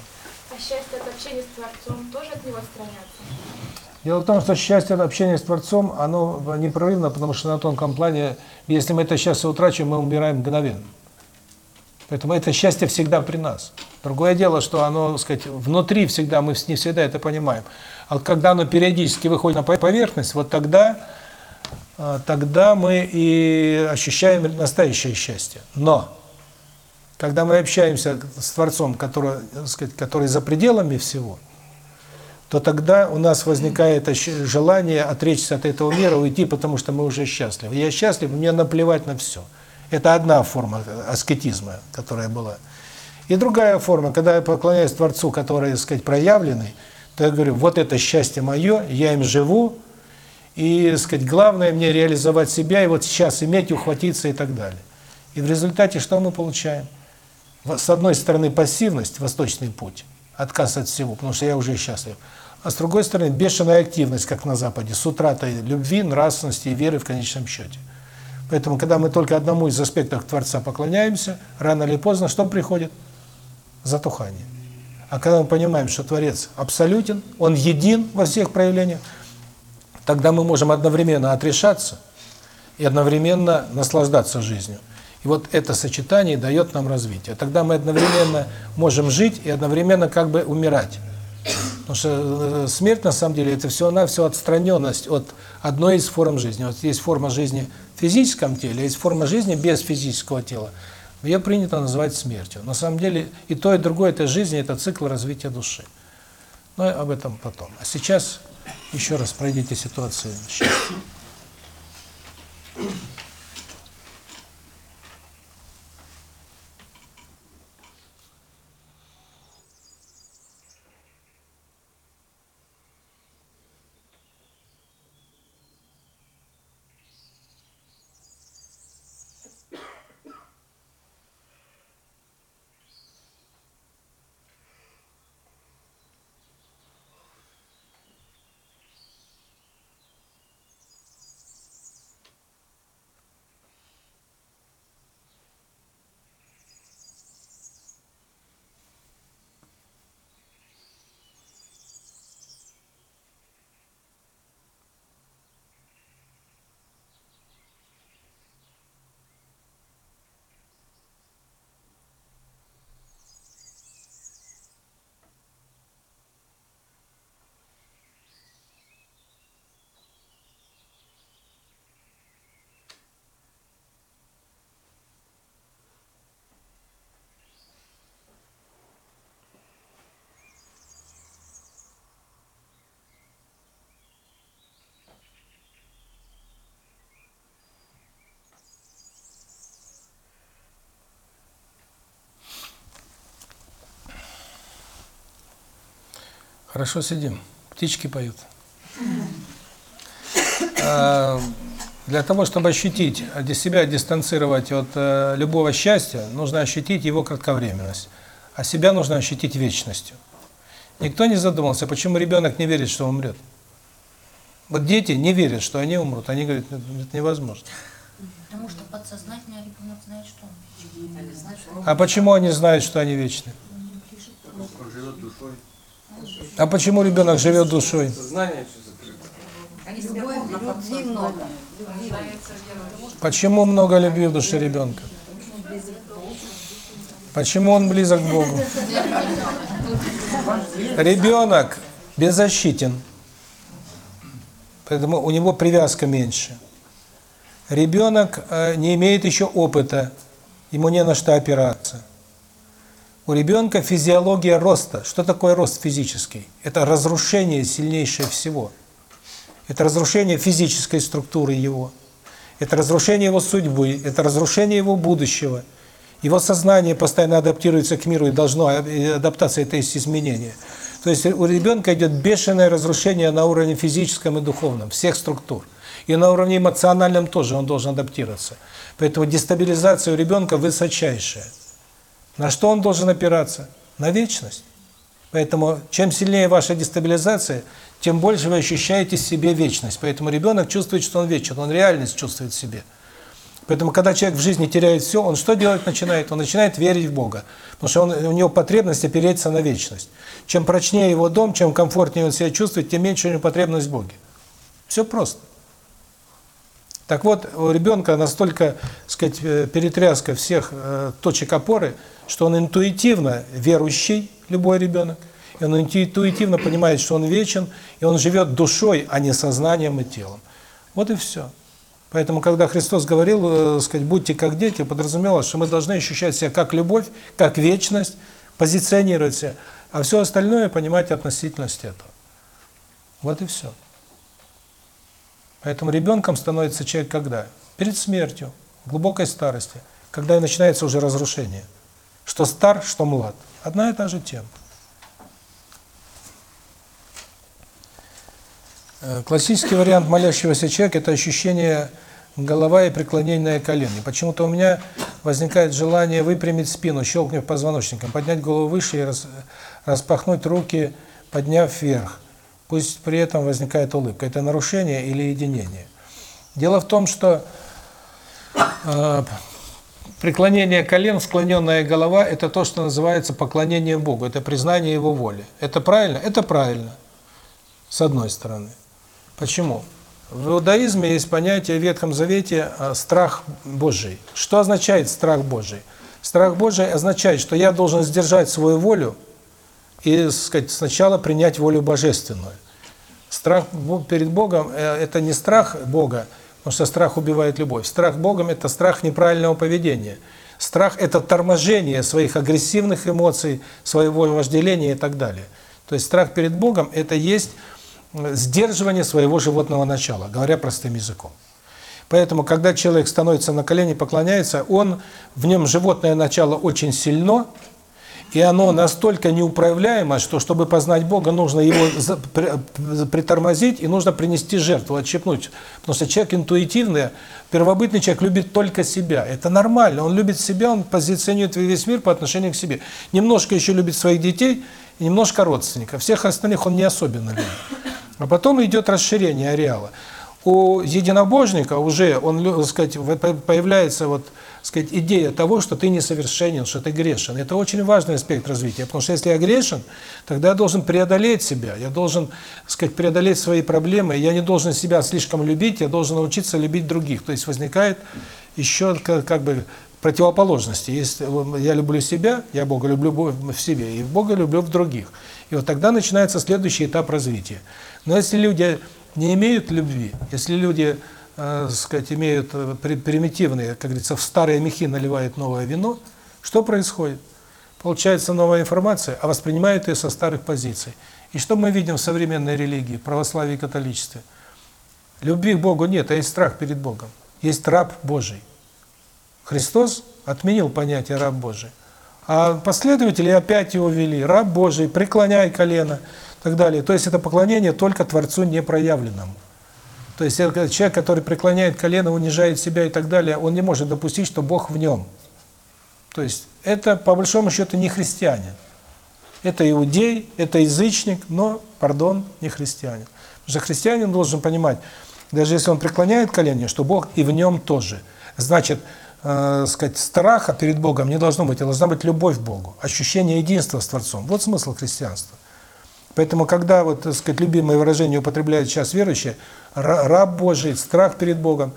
Speaker 9: Счастье от общения с Творцом тоже от него отстраняться?
Speaker 1: Дело в том, что счастье от общения с Творцом, оно непрерывно, потому что на тонком плане, если мы это счастье утрачиваем, мы умираем мгновенно. Поэтому это счастье всегда при нас. Другое дело, что оно, так сказать, внутри всегда, мы не всегда это понимаем. А когда оно периодически выходит на поверхность, вот тогда, а, тогда мы и ощущаем настоящее счастье. Но, когда мы общаемся с Творцом, который, сказать, который за пределами всего, то тогда у нас возникает желание отречься от этого мира, уйти, потому что мы уже счастливы. Я счастлив, мне наплевать на все. Это одна форма аскетизма, которая была. И другая форма, когда я поклоняюсь Творцу, который, так сказать, проявленный, то я говорю, вот это счастье мое, я им живу, и, так сказать, главное мне реализовать себя, и вот сейчас иметь, ухватиться и так далее. И в результате что мы получаем? С одной стороны пассивность, восточный путь, отказ от всего, потому что я уже счастлив. А с другой стороны бешеная активность, как на Западе, с утратой любви, нравственности и веры в конечном счете. Поэтому, когда мы только одному из аспектов Творца поклоняемся, рано или поздно что приходит? Затухание. А когда мы понимаем, что Творец абсолютен, Он един во всех проявлениях, тогда мы можем одновременно отрешаться и одновременно наслаждаться жизнью. И вот это сочетание дает нам развитие. Тогда мы одновременно можем жить и одновременно как бы умирать. Потому что э, смерть, на самом деле, это всего-навсего отстраненность от одной из форм жизни. Вот есть форма жизни в физическом теле, есть форма жизни без физического тела. Ее принято называть смертью. На самом деле и то, и другое – это жизнь, это цикл развития души. Но об этом потом. А сейчас еще раз пройдите ситуацию счастья. Хорошо сидим. Птички поют. А, Для того, чтобы ощутить, для себя дистанцировать от э, любого счастья, нужно ощутить его кратковременность. А себя нужно ощутить вечностью. Никто не задумался, почему ребенок не верит, что умрет. Вот дети не верят, что они умрут. Они говорят, это невозможно.
Speaker 4: Потому что подсознательно ребенок знает, что он
Speaker 1: А почему они знают, что они вечны?
Speaker 11: Он живет душой.
Speaker 1: А почему ребенок живет душой?
Speaker 11: Сознание
Speaker 2: любви много.
Speaker 1: Почему много любви в душе ребенка? Почему он близок к Богу? Ребенок беззащитен, поэтому у него привязка меньше. Ребенок э, не имеет еще опыта, ему не на что опираться. У ребенка физиология роста. Что такое рост физический? Это разрушение сильнейшее всего. Это разрушение физической структуры его. Это разрушение его судьбы, это разрушение его будущего. Его сознание постоянно адаптируется к миру и должно, и адаптация это есть изменение. То есть у ребенка идет бешеное разрушение на уровне физическом и духовном, всех структур. И на уровне эмоциональном тоже он должен адаптироваться. Поэтому дестабилизация у ребенка высочайшая. На что он должен опираться? На вечность. Поэтому чем сильнее ваша дестабилизация, тем больше вы ощущаете в себе вечность. Поэтому ребенок чувствует, что он вечен, он реальность чувствует в себе. Поэтому, когда человек в жизни теряет все, он что делать начинает? Он начинает верить в Бога. Потому что он, у него потребность опереться на вечность. Чем прочнее его дом, чем комфортнее он себя чувствует, тем меньше у него потребность в Боге. Все просто. Так вот, у ребенка настолько, сказать, э, перетряска всех э, точек опоры, что он интуитивно верующий, любой ребенок, и он интуитивно понимает, что он вечен, и он живет душой, а не сознанием и телом. Вот и все. Поэтому, когда Христос говорил, э, сказать, будьте как дети, подразумевалось, что мы должны ощущать себя как любовь, как вечность, позиционировать себя, а все остальное понимать относительность этого. Вот и все. Поэтому ребенком становится человек когда? Перед смертью, в глубокой старости, когда начинается уже разрушение. Что стар, что млад. Одна и та же тема. Э, Классический вариант молящегося человека – это ощущение голова и преклонение колени. Почему-то у меня возникает желание выпрямить спину, щелкнув позвоночником, поднять голову выше и рас, распахнуть руки, подняв вверх. Пусть при этом возникает улыбка. Это нарушение или единение? Дело в том, что э, преклонение колен, склоненная голова – это то, что называется поклонение Богу, это признание Его воли. Это правильно? Это правильно, с одной стороны. Почему? В иудаизме есть понятие в Ветхом Завете э, страх Божий. Что означает страх Божий? Страх Божий означает, что я должен сдержать свою волю и, сказать, сначала принять волю божественную. Страх перед Богом э, – это не страх Бога, потому что страх убивает любовь. Страх Богом – это страх неправильного поведения. Страх – это торможение своих агрессивных эмоций, своего вожделения и так далее. То есть страх перед Богом – это есть сдерживание своего животного начала, говоря простым языком. Поэтому, когда человек становится на колени, поклоняется, он в нем животное начало очень сильно, и оно настолько неуправляемо, что чтобы познать Бога, нужно его притормозить и нужно принести жертву, отщепнуть. Потому что человек интуитивный, первобытный человек любит только себя. Это нормально. Он любит себя, он позиционирует весь мир по отношению к себе. Немножко еще любит своих детей, и немножко родственников. Всех остальных он не особенно любит. А потом идет расширение ареала. У единобожника уже он, так сказать, появляется вот, сказать, идея того, что ты несовершенен, что ты грешен. Это очень важный аспект развития, потому что если я грешен, тогда я должен преодолеть себя, я должен, сказать, преодолеть свои проблемы, я не должен себя слишком любить, я должен научиться любить других. То есть возникает еще как, бы противоположности. Есть я люблю себя, я Бога люблю в себе, и Бога люблю в других. И вот тогда начинается следующий этап развития. Но если люди не имеют любви, если люди, э, сказать, имеют э, примитивные, как говорится, в старые мехи наливают новое вино, что происходит? Получается новая информация, а воспринимают ее со старых позиций. И что мы видим в современной религии, православии и католичестве? Любви к Богу нет, а есть страх перед Богом. Есть раб Божий. Христос отменил понятие раб Божий. А последователи опять его ввели. Раб Божий, преклоняй колено. и так далее. То есть это поклонение только Творцу непроявленному. То есть это человек, который преклоняет колено, унижает себя и так далее, он не может допустить, что Бог в нем. То есть это, по большому счету, не христианин. Это иудей, это язычник, но, пардон, не христианин. Потому что христианин должен понимать, даже если он преклоняет колени, что Бог и в нем тоже. Значит, э, сказать, страха перед Богом не должно быть, а должна быть любовь к Богу, ощущение единства с Творцом. Вот смысл христианства. Поэтому, когда, вот, так сказать, любимое выражение употребляют сейчас верующие, раб Божий, страх перед Богом,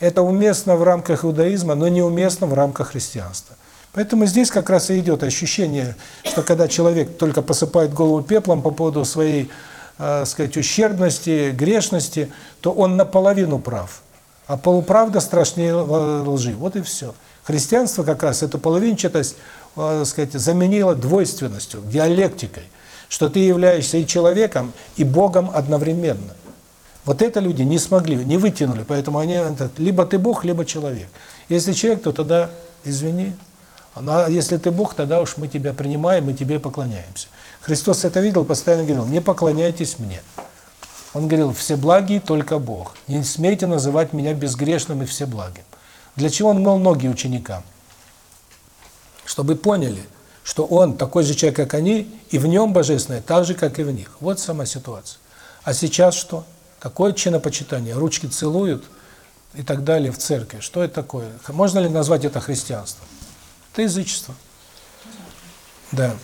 Speaker 1: это уместно в рамках иудаизма, но неуместно в рамках христианства. Поэтому здесь как раз и идет ощущение, что когда человек только посыпает голову пеплом по поводу своей, э, сказать, ущербности, грешности, то он наполовину прав. А полуправда страшнее лжи. Вот и все. Христианство как раз эту половинчатость, э, сказать, заменило двойственностью, диалектикой что ты являешься и человеком, и Богом одновременно. Вот это люди не смогли, не вытянули, поэтому они либо ты Бог, либо человек. Если человек, то тогда, извини, а если ты Бог, тогда уж мы тебя принимаем, мы тебе поклоняемся. Христос это видел, постоянно говорил, не поклоняйтесь мне. Он говорил, все благие только Бог. Не смейте называть меня безгрешным и всеблагим. Для чего он мыл ноги ученикам? Чтобы поняли – что он такой же человек, как они, и в нем божественное, так же, как и в них. Вот сама ситуация. А сейчас что? Какое чинопочитание? Ручки целуют и так далее в церкви. Что это такое? Можно ли назвать это христианством? Это язычество. Да.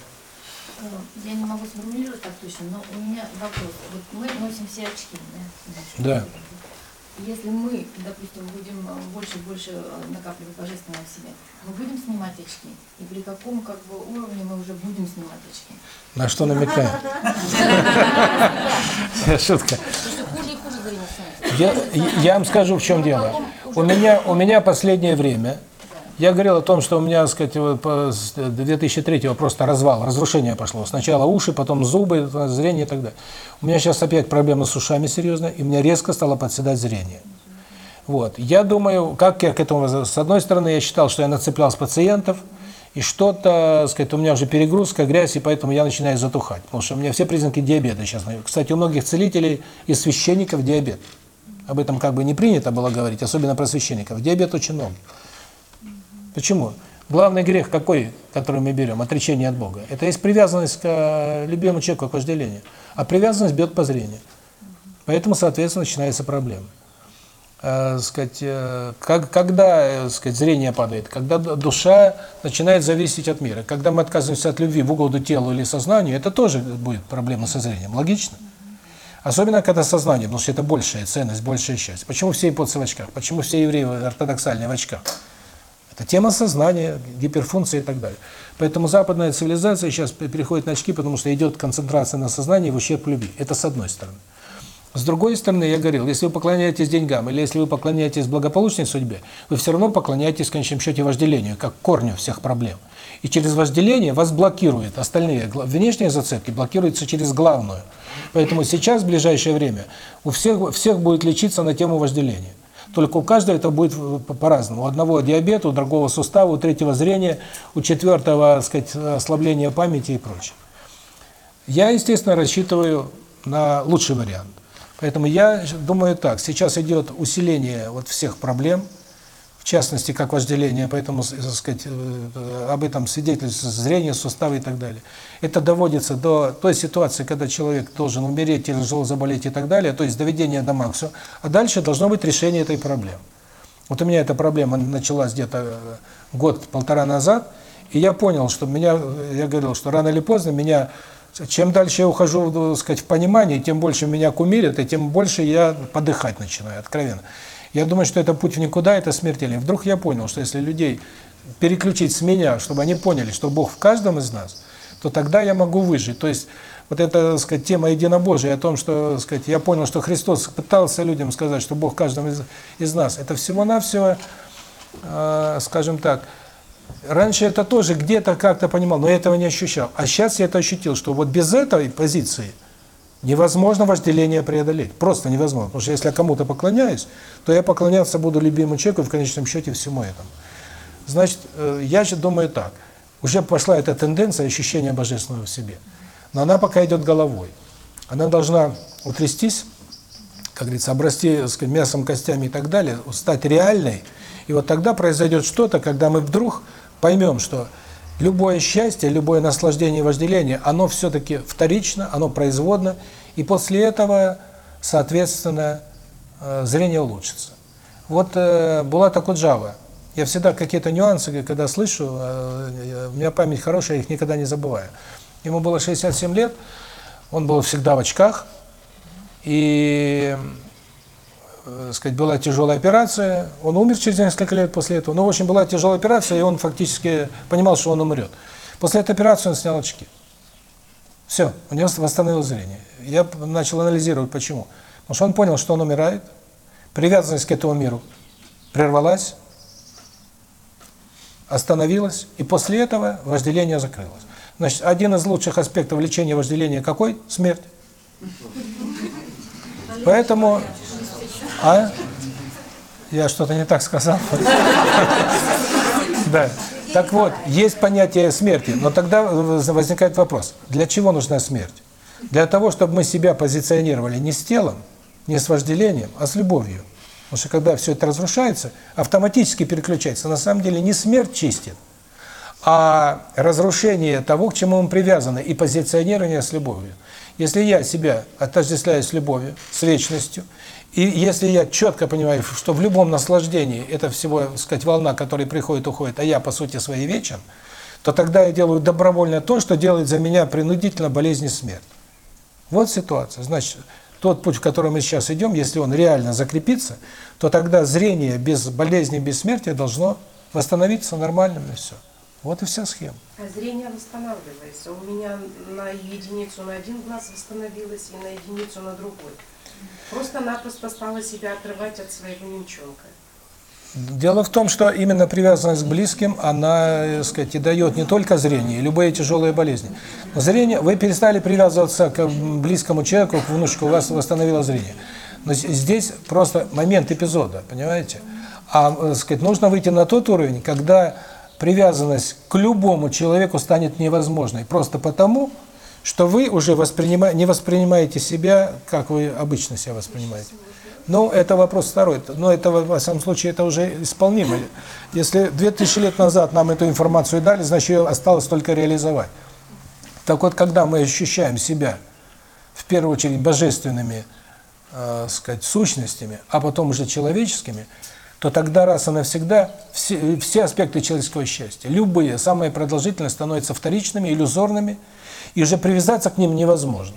Speaker 4: Я не могу сформулировать так точно, но у меня вопрос. Вот мы носим все очки,
Speaker 1: да? Да.
Speaker 4: Если мы, допустим, будем э, больше и больше э, накапливать божественного в себе, мы будем снимать очки? И при каком как бы уровне мы уже будем снимать очки?
Speaker 1: На что намекаем? Шутка. Я, я вам скажу, в чем дело. У меня, у меня последнее время я говорил о том, что у меня, так сказать, с 2003 просто развал, разрушение пошло. Сначала уши, потом зубы, зрение и так далее. У меня сейчас опять проблемы с ушами серьезно, и у меня резко стало подседать зрение. Вот. Я думаю, как я к этому... С одной стороны, я считал, что я нацеплял с пациентов, и что-то, сказать, у меня уже перегрузка, грязь, и поэтому я начинаю затухать. Потому что у меня все признаки диабета сейчас. Кстати, у многих целителей и священников диабет. Об этом как бы не принято было говорить, особенно про священников. Диабет очень много. Почему? Главный грех какой, который мы берем? Отречение от Бога. Это есть привязанность к э, любимому человеку, к вожделению. А привязанность бьет по зрению. Поэтому, соответственно, начинается проблема. Э, сказать, э, как, когда э, сказать, зрение падает? Когда душа начинает зависеть от мира. Когда мы отказываемся от любви в угоду телу или сознанию, это тоже будет проблема со зрением. Логично? Особенно, когда сознание, потому что это большая ценность, большее счастье. Почему все японцы в очках? Почему все евреи ортодоксальные в очках? Тема сознания, гиперфункции и так далее. Поэтому западная цивилизация сейчас переходит на очки, потому что идет концентрация на сознании в ущерб любви. Это с одной стороны. С другой стороны, я говорил, если вы поклоняетесь деньгам, или если вы поклоняетесь благополучной судьбе, вы все равно поклоняетесь, в конечном счете, вожделению, как корню всех проблем. И через вожделение вас блокирует. Остальные внешние зацепки блокируются через главную. Поэтому сейчас, в ближайшее время, у всех, всех будет лечиться на тему вожделения. Только у каждого это будет по-разному. У одного диабет, у другого сустава, у третьего зрения, у четвертого, так сказать, ослабление памяти и прочее. Я, естественно, рассчитываю на лучший вариант. Поэтому я думаю так, сейчас идет усиление вот всех проблем, в частности, как вожделение, поэтому, так сказать, э, об этом свидетельствует зрение, суставы и так далее. Это доводится до той ситуации, когда человек должен умереть, тяжело заболеть и так далее, то есть доведение до максимума, а дальше должно быть решение этой проблемы. Вот у меня эта проблема началась где-то э, год-полтора назад, и я понял, что меня, я говорил, что рано или поздно меня, чем дальше я ухожу, так сказать, в понимание, тем больше меня кумирят, и тем больше я подыхать начинаю, откровенно. Я думаю, что это путь в никуда, это смертельно. Вдруг я понял, что если людей переключить с меня, чтобы они поняли, что Бог в каждом из нас, то тогда я могу выжить. То есть вот эта, сказать, тема единобожия о том, что, так сказать, я понял, что Христос пытался людям сказать, что Бог в каждом из, из нас, это всего-навсего, э, скажем так, раньше это тоже где-то как-то понимал, но я этого не ощущал. А сейчас я это ощутил, что вот без этой позиции – Невозможно вожделение преодолеть. Просто невозможно. Потому что если я кому-то поклоняюсь, то я поклоняться буду любимому человеку и в конечном счете всему этому. Значит, э, я же думаю так. Уже пошла эта тенденция ощущения божественного в себе. Но она пока идет головой. она должна утрястись, как говорится, обрасти сказать, мясом, костями и так далее, стать реальной. И вот тогда произойдет что-то, когда мы вдруг поймем, что любое счастье, любое наслаждение и вожделение, оно все-таки вторично, оно производно, и после этого, соответственно, э, зрение улучшится. Вот э, Булат Акуджава. Я всегда какие-то нюансы, когда слышу, э, у меня память хорошая, я их никогда не забываю. Ему было 67 лет, он был всегда в очках, и, э, сказать, была тяжелая операция, он умер через несколько лет после этого, но, в общем, была тяжелая операция, и он фактически понимал, что он умрет. После этой операции он снял очки. Все, у него восстановилось зрение. Я начал анализировать, почему. Потому что он понял, что он умирает, привязанность к этому миру прервалась, остановилась, и после этого вожделение закрылось. Значит, один из лучших аспектов лечения вожделения какой? Смерть. Поэтому... А? Я что-то не так сказал? Да. Так вот, есть понятие смерти, но тогда возникает вопрос, для чего нужна смерть? Для того, чтобы мы себя позиционировали не с телом, не с вожделением, а с любовью. Потому что когда все это разрушается, автоматически переключается. На самом деле не смерть чистит, а разрушение того, к чему мы привязаны, и позиционирование с любовью. Если я себя отождествляю с любовью, с вечностью, и если я четко понимаю, что в любом наслаждении это всего, так сказать, волна, которая приходит, уходит, а я, по сути своей, вечен, то тогда я делаю добровольно то, что делает за меня принудительно болезнь и смерть. Вот ситуация. Значит, тот путь, в котором мы сейчас идем, если он реально закрепится, то тогда зрение без болезни, без смерти должно восстановиться нормальным и все. Вот и вся схема.
Speaker 10: А зрение восстанавливается. У меня на единицу на один глаз восстановилось и на единицу на другой. Просто-напросто стала себя отрывать от своего ничонка.
Speaker 1: Дело в том, что именно привязанность к близким, она, так сказать, и дает не только зрение, любые тяжелые болезни. Зрение, вы перестали привязываться к близкому человеку, к внучку, у вас восстановило зрение. Но здесь просто момент эпизода, понимаете? А, так сказать, нужно выйти на тот уровень, когда привязанность к любому человеку станет невозможной. Просто потому, что вы уже воспринима... не воспринимаете себя, как вы обычно себя воспринимаете. Ну, это вопрос второй. Но это, во всяком случае, это уже исполнимо. Если 2000 лет назад нам эту информацию дали, значит, ее осталось только реализовать. Так вот, когда мы ощущаем себя, в первую очередь, божественными, э, сказать, сущностями, а потом уже человеческими, то тогда раз и навсегда все, все аспекты человеческого счастья, любые, самые продолжительные, становятся вторичными, иллюзорными, и уже привязаться к ним невозможно.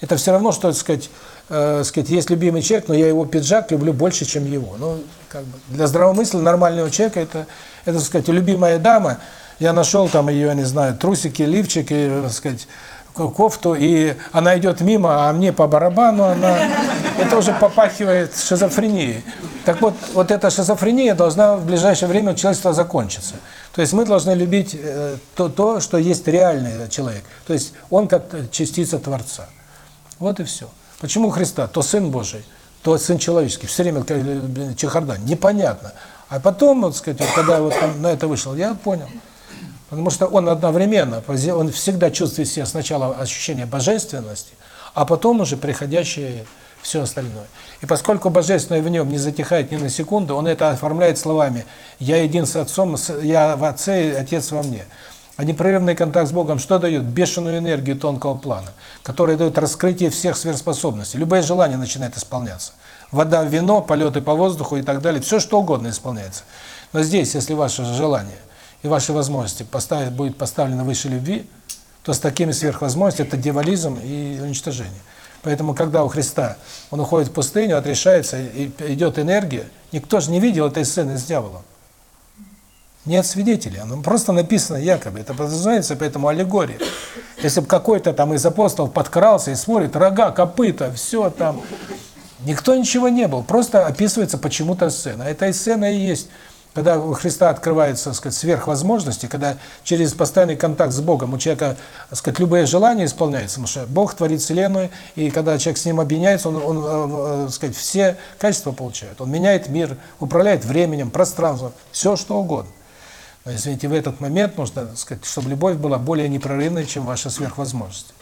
Speaker 1: Это все равно, что, так сказать, э, сказать, есть любимый человек, но я его пиджак люблю больше, чем его. Ну, как бы для здравомыслия нормального человека это, это, так сказать, любимая дама. Я нашел там ее, не знаю, трусики, лифчики, так сказать, кофту, и она идет мимо, а мне по барабану, она... Это уже попахивает шизофренией. Так вот, вот эта шизофрения должна в ближайшее время у человечества закончиться. То есть мы должны любить э, то, то, что есть реальный человек. То есть он как частица Творца. Вот и все. Почему Христа? То Сын Божий, то Сын Человеческий. Все время э, чехарда. Непонятно. А потом, вот сказать, вот, когда вот на это вышел, я понял. Потому что он одновременно, он всегда чувствует себя сначала ощущение божественности, а потом уже приходящее все остальное. И поскольку божественное в нем не затихает ни на секунду, он это оформляет словами «Я един с Отцом, я в Отце, и Отец во мне». А непрерывный контакт с Богом что дает? Бешеную энергию тонкого плана, которая дает раскрытие всех сверхспособностей. Любое желание начинает исполняться. Вода, вино, полеты по воздуху и так далее, все что угодно исполняется. Но здесь, если ваше желание и ваши возможности поставить, будет поставлено выше любви, то с такими сверхвозможностями это дьяволизм и уничтожение. Поэтому, когда у Христа он уходит в пустыню, отрешается, и идет энергия, никто же не видел этой сцены с дьяволом. Нет свидетелей, оно просто написано якобы, это подразумевается, поэтому аллегория. Если бы какой-то там из апостолов подкрался и смотрит, рога, копыта, все там, никто ничего не был, просто описывается почему-то сцена. Эта сцена и есть когда у Христа открываются, так сказать, сверхвозможности, когда через постоянный контакт с Богом у человека, так сказать, любые желания исполняются, потому что Бог творит Вселенную, и когда человек с Ним объединяется, он, он э, так сказать, все качества получает. Он меняет мир, управляет временем, пространством, все что угодно. Но, извините, в этот момент нужно, так сказать, чтобы любовь была более непрерывной, чем ваша сверхвозможность.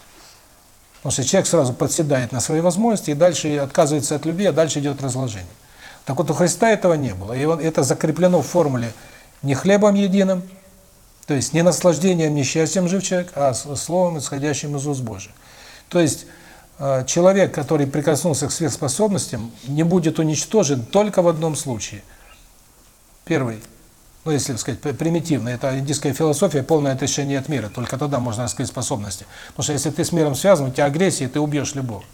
Speaker 1: Потому что человек сразу подседает на свои возможности и дальше отказывается от любви, а дальше идет разложение. Так вот у Христа этого не было. И это закреплено в формуле не хлебом единым, то есть не наслаждением, не счастьем жив человек, а словом, исходящим из уст Божьих. То есть э, человек, который прикоснулся к сверхспособностям, не будет уничтожен только в одном случае. Первый, ну если сказать, при- примитивно, это индийская философия, полное отречение от мира, только тогда можно раскрыть способности. Потому что если ты с миром связан, у тебя агрессия, ты убьешь любого.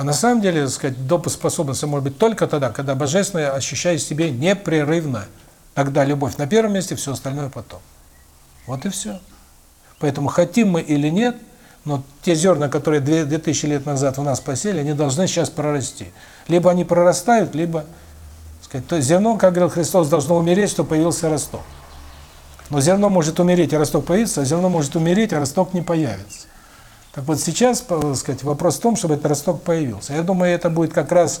Speaker 1: А на самом деле, так сказать, допуск способности может быть только тогда, когда Божественное ощущает в себе непрерывно. Тогда любовь на первом месте, все остальное потом. Вот и все. Поэтому хотим мы или нет, но те зерна, которые две- 2000 лет назад в нас посели, они должны сейчас прорасти. Либо они прорастают, либо, сказать, то зерно, как говорил Христос, должно умереть, чтобы появился росток. Но зерно может умереть, а росток появится, а зерно может умереть, а росток не появится. Так вот сейчас, сказать, вопрос в том, чтобы этот росток появился. Я думаю, это будет как раз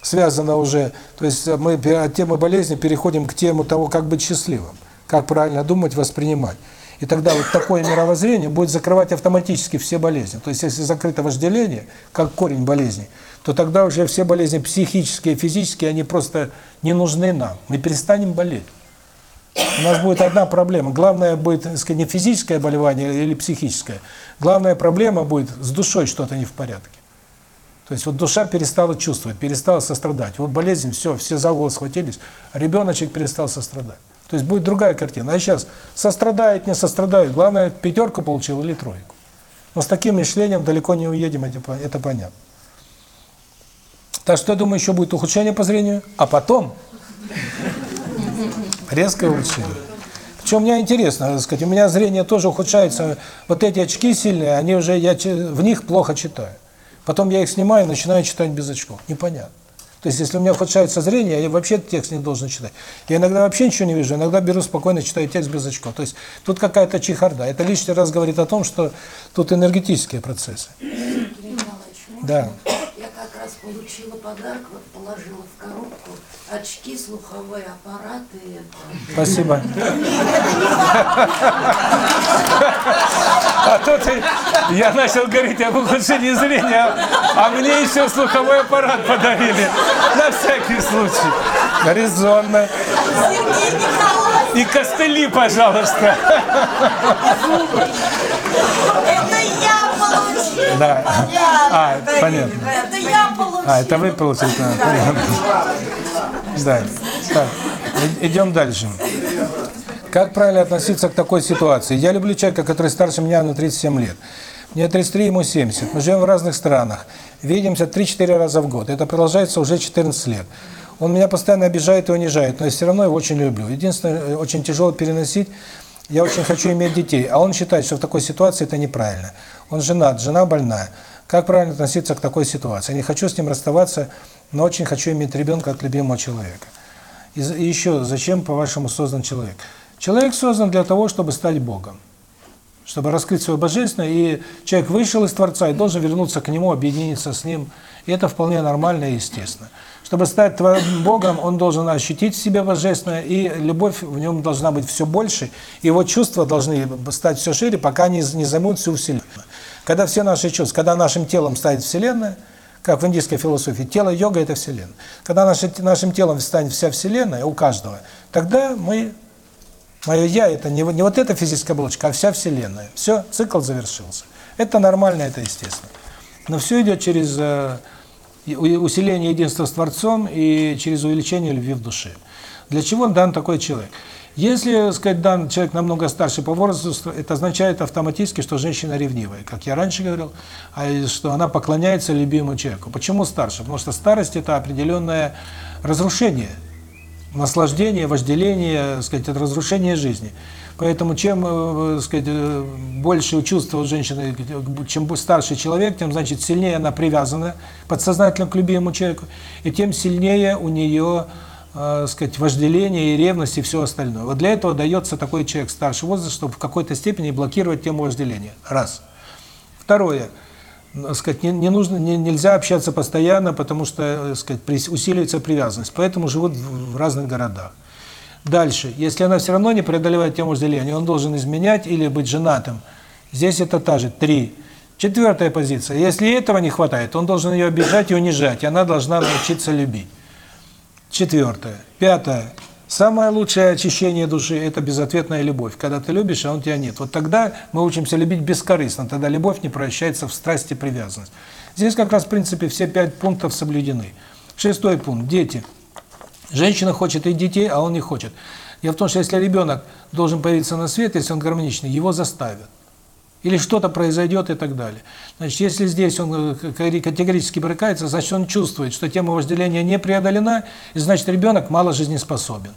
Speaker 1: связано уже, то есть мы от темы болезни переходим к тему того, как быть счастливым, как правильно думать, воспринимать. И тогда вот такое мировоззрение будет закрывать автоматически все болезни. То есть если закрыто вожделение, как корень болезни, то тогда уже все болезни психические, физические, они просто не нужны нам. Мы перестанем болеть. У нас будет одна проблема. Главное будет, так сказать, не физическое болевание или психическое. Главная проблема будет с душой что-то не в порядке. То есть вот душа перестала чувствовать, перестала сострадать. Вот болезнь, все, все за голову схватились, а ребеночек перестал сострадать. То есть будет другая картина. А сейчас сострадает, не сострадает. Главное, пятерку получил или тройку. Но с таким мышлением далеко не уедем, это понятно. Так что, я думаю, еще будет ухудшение по зрению, а потом резкое улучшение. Причем мне интересно, так сказать, у меня зрение тоже ухудшается. Вот эти очки сильные, они уже, я в них плохо читаю. Потом я их снимаю и начинаю читать без очков. Непонятно. То есть, если у меня ухудшается зрение, я вообще текст не должен читать. Я иногда вообще ничего не вижу, иногда беру спокойно, читаю текст без очков. То есть, тут какая-то чехарда. Это лишний раз говорит о том, что тут энергетические процессы. Да.
Speaker 12: Я как раз получила подарок, вот положила в коробку очки, слуховой аппарат и это.
Speaker 1: Спасибо. А тут и я начал говорить об ухудшении зрения, а мне еще слуховой аппарат подарили. На всякий случай. Резонно. И костыли, пожалуйста.
Speaker 12: Это я получила!
Speaker 1: Да. А, понятно.
Speaker 12: Это я получила!
Speaker 1: А, это вы получили? Да, понятно. Да. Так, идем дальше. Как правильно относиться к такой ситуации? Я люблю человека, который старше меня на 37 лет. Мне 33, ему 70. Мы живем в разных странах. Видимся 3-4 раза в год. Это продолжается уже 14 лет. Он меня постоянно обижает и унижает, но я все равно его очень люблю. Единственное, э, очень тяжело переносить. Я очень хочу иметь детей, а он считает, что в такой ситуации это неправильно. Он женат, жена больная. Как правильно относиться к такой ситуации? Я не хочу с ним расставаться, но очень хочу иметь ребенка от любимого человека. И еще, зачем, по-вашему, создан человек? Человек создан для того, чтобы стать Богом. Чтобы раскрыть свое божественное, и человек вышел из Творца и должен вернуться к Нему, объединиться с Ним. И это вполне нормально и естественно. Чтобы стать Богом, он должен ощутить в себе божественное, и любовь в нем должна быть все больше, его чувства должны стать все шире, пока они не займут всю Вселенную. Когда все наши чувства, когда нашим телом станет Вселенная, как в индийской философии, тело йога – это Вселенная. Когда наше, нашим телом станет вся Вселенная, у каждого, тогда мы, мое «я» – это не, не вот эта физическая оболочка, а вся Вселенная. Все, цикл завершился. Это нормально, это естественно. Но все идет через э, усиление единства с Творцом и через увеличение любви в душе. Для чего дан такой человек? Если, сказать, дан человек намного старше по возрасту, это означает автоматически, что женщина ревнивая, как я раньше говорил, а что она поклоняется любимому человеку. Почему старше? Потому что старость – это определенное разрушение, наслаждение, вожделение, сказать, это разрушение жизни. Поэтому чем, э, так сказать, э, больше чувства у женщины, чем старше человек, тем, значит, сильнее она привязана подсознательно к любимому человеку, и тем сильнее у нее, э, сказать, вожделение и ревность и все остальное. Вот для этого дается такой человек старшего возраста, чтобы в какой-то степени блокировать тему вожделения. Раз. Второе. Сказать, не, не нужно, не, нельзя общаться постоянно, потому что, э, сказать, усиливается привязанность. Поэтому живут в, в разных городах. Дальше. Если она все равно не преодолевает тему вожделения, он должен изменять или быть женатым. Здесь это та же. Три. Четвертая позиция. Если этого не хватает, он должен ее обижать и унижать, и она должна научиться любить. Четвертое. Пятое. Самое лучшее очищение души – это безответная любовь. Когда ты любишь, а он тебя нет. Вот тогда мы учимся любить бескорыстно, тогда любовь не превращается в страсть и привязанность. Здесь как раз, в принципе, все пять пунктов соблюдены. Шестой пункт – дети. Женщина хочет и детей, а он не хочет. Дело в том, что если ребенок должен появиться на свет, если он гармоничный, его заставят. Или что-то произойдет и так далее. Значит, если здесь он э, категорически брыкается, значит, он чувствует, что тема вожделения не преодолена, и значит, ребенок мало жизнеспособен.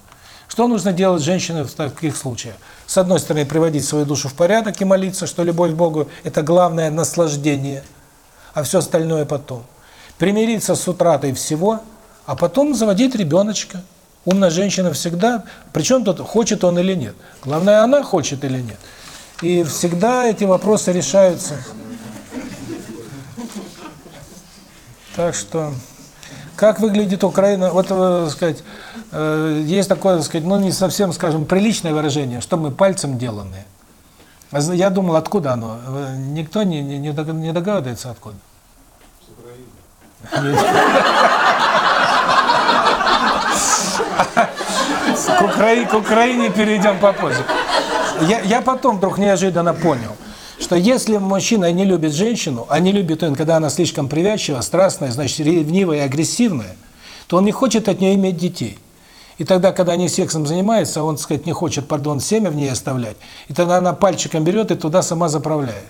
Speaker 1: Что нужно делать женщине в таких случаях? С одной стороны, приводить свою душу в порядок и молиться, что любовь к Богу – это главное наслаждение, а все остальное потом. Примириться с утратой всего, а потом заводить ребеночка. Умная женщина всегда, причем тут хочет он или нет. Главное, она хочет или нет. И всегда эти вопросы решаются. Так что, как выглядит Украина? Вот, э, сказать, э, есть такое, так сказать, ну не совсем, скажем, приличное выражение, что мы пальцем деланные. Я думал, откуда оно? Э, никто не, не, не догадывается, откуда. С Украины. К Украине перейдем попозже. Я, я потом вдруг неожиданно понял, что если мужчина не любит женщину, а не любит он, когда она слишком привязчива, страстная, значит, ревнивая и агрессивная, то он не хочет от нее иметь детей. И тогда, когда они сексом занимаются, он, так сказать, не хочет, пардон, семя в ней оставлять, и тогда она пальчиком берет и туда сама заправляет.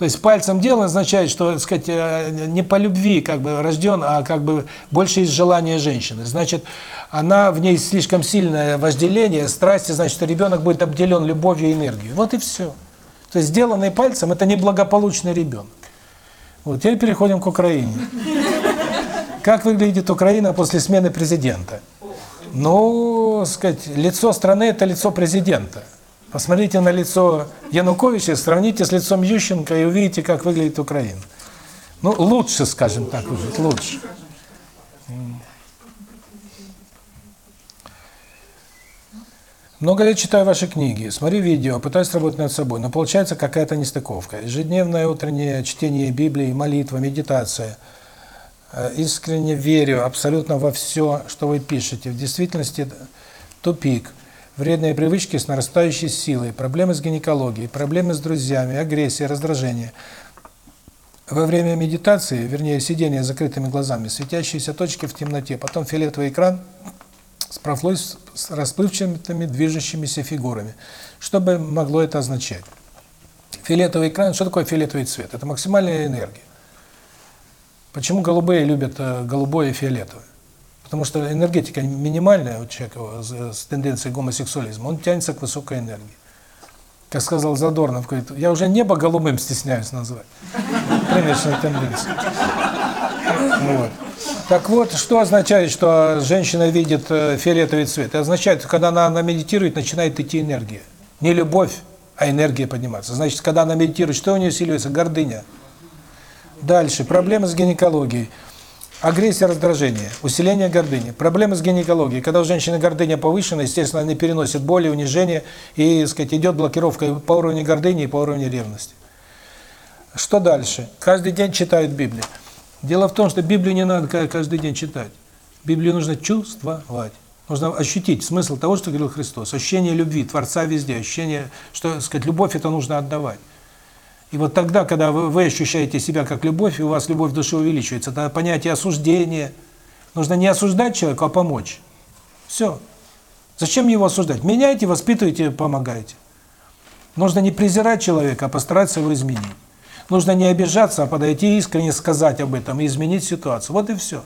Speaker 1: То есть пальцем дело означает, что, так сказать, э, не по любви как бы рожден, а как бы больше из желания женщины. Значит, она в ней слишком сильное вожделение, страсти, значит, ребенок будет обделен любовью и энергией. Вот и все. То есть сделанный пальцем – это неблагополучный ребенок. Вот, теперь переходим к Украине. Как выглядит Украина после смены президента? Ну, сказать, лицо страны – это лицо президента. Посмотрите на лицо Януковича, сравните с лицом Ющенко и увидите, как выглядит Украина. Ну, лучше, скажем так, выглядит, лучше. Много лет читаю ваши книги, смотрю видео, пытаюсь работать над собой, но получается какая-то нестыковка. Ежедневное утреннее чтение Библии, молитва, медитация. Э, искренне верю абсолютно во все, что вы пишете. В действительности тупик вредные привычки с нарастающей силой, проблемы с гинекологией, проблемы с друзьями, агрессия, раздражение. Во время медитации, вернее, сидения с закрытыми глазами, светящиеся точки в темноте, потом фиолетовый экран с профлой с расплывчатыми движущимися фигурами. Что бы могло это означать? Фиолетовый экран, что такое фиолетовый цвет? Это максимальная энергия. Почему голубые любят э, голубое и фиолетовое? Потому что энергетика минимальная у человека с тенденцией гомосексуализма, он тянется к высокой энергии. Как сказал Задорнов, говорит, я уже небо голубым стесняюсь назвать. Примерная тенденция. Вот. Так вот, что означает, что женщина видит э, фиолетовый цвет? Это означает, когда она, она медитирует, начинает идти энергия. Не любовь, а энергия подниматься. Значит, когда она медитирует, что у нее усиливается? Гордыня. Дальше. Проблемы с гинекологией. Агрессия, раздражение, усиление гордыни, проблемы с гинекологией. Когда у женщины гордыня повышена, естественно, она переносит боли, унижение, и, сказать, идет блокировка по уровню гордыни и по уровню ревности. Что дальше? Каждый день читают Библию. Дело в том, что Библию не надо каждый день читать. Библию нужно чувствовать. Нужно ощутить смысл того, что говорил Христос. Ощущение любви, Творца везде, ощущение, что, сказать, любовь это нужно отдавать. И вот тогда, когда вы, вы ощущаете себя как любовь, и у вас любовь в душе увеличивается, тогда понятие осуждения. Нужно не осуждать человека, а помочь. Все. Зачем его осуждать? Меняйте, воспитывайте, помогайте. Нужно не презирать человека, а постараться его изменить. Нужно не обижаться, а подойти искренне сказать об этом и изменить ситуацию. Вот и все.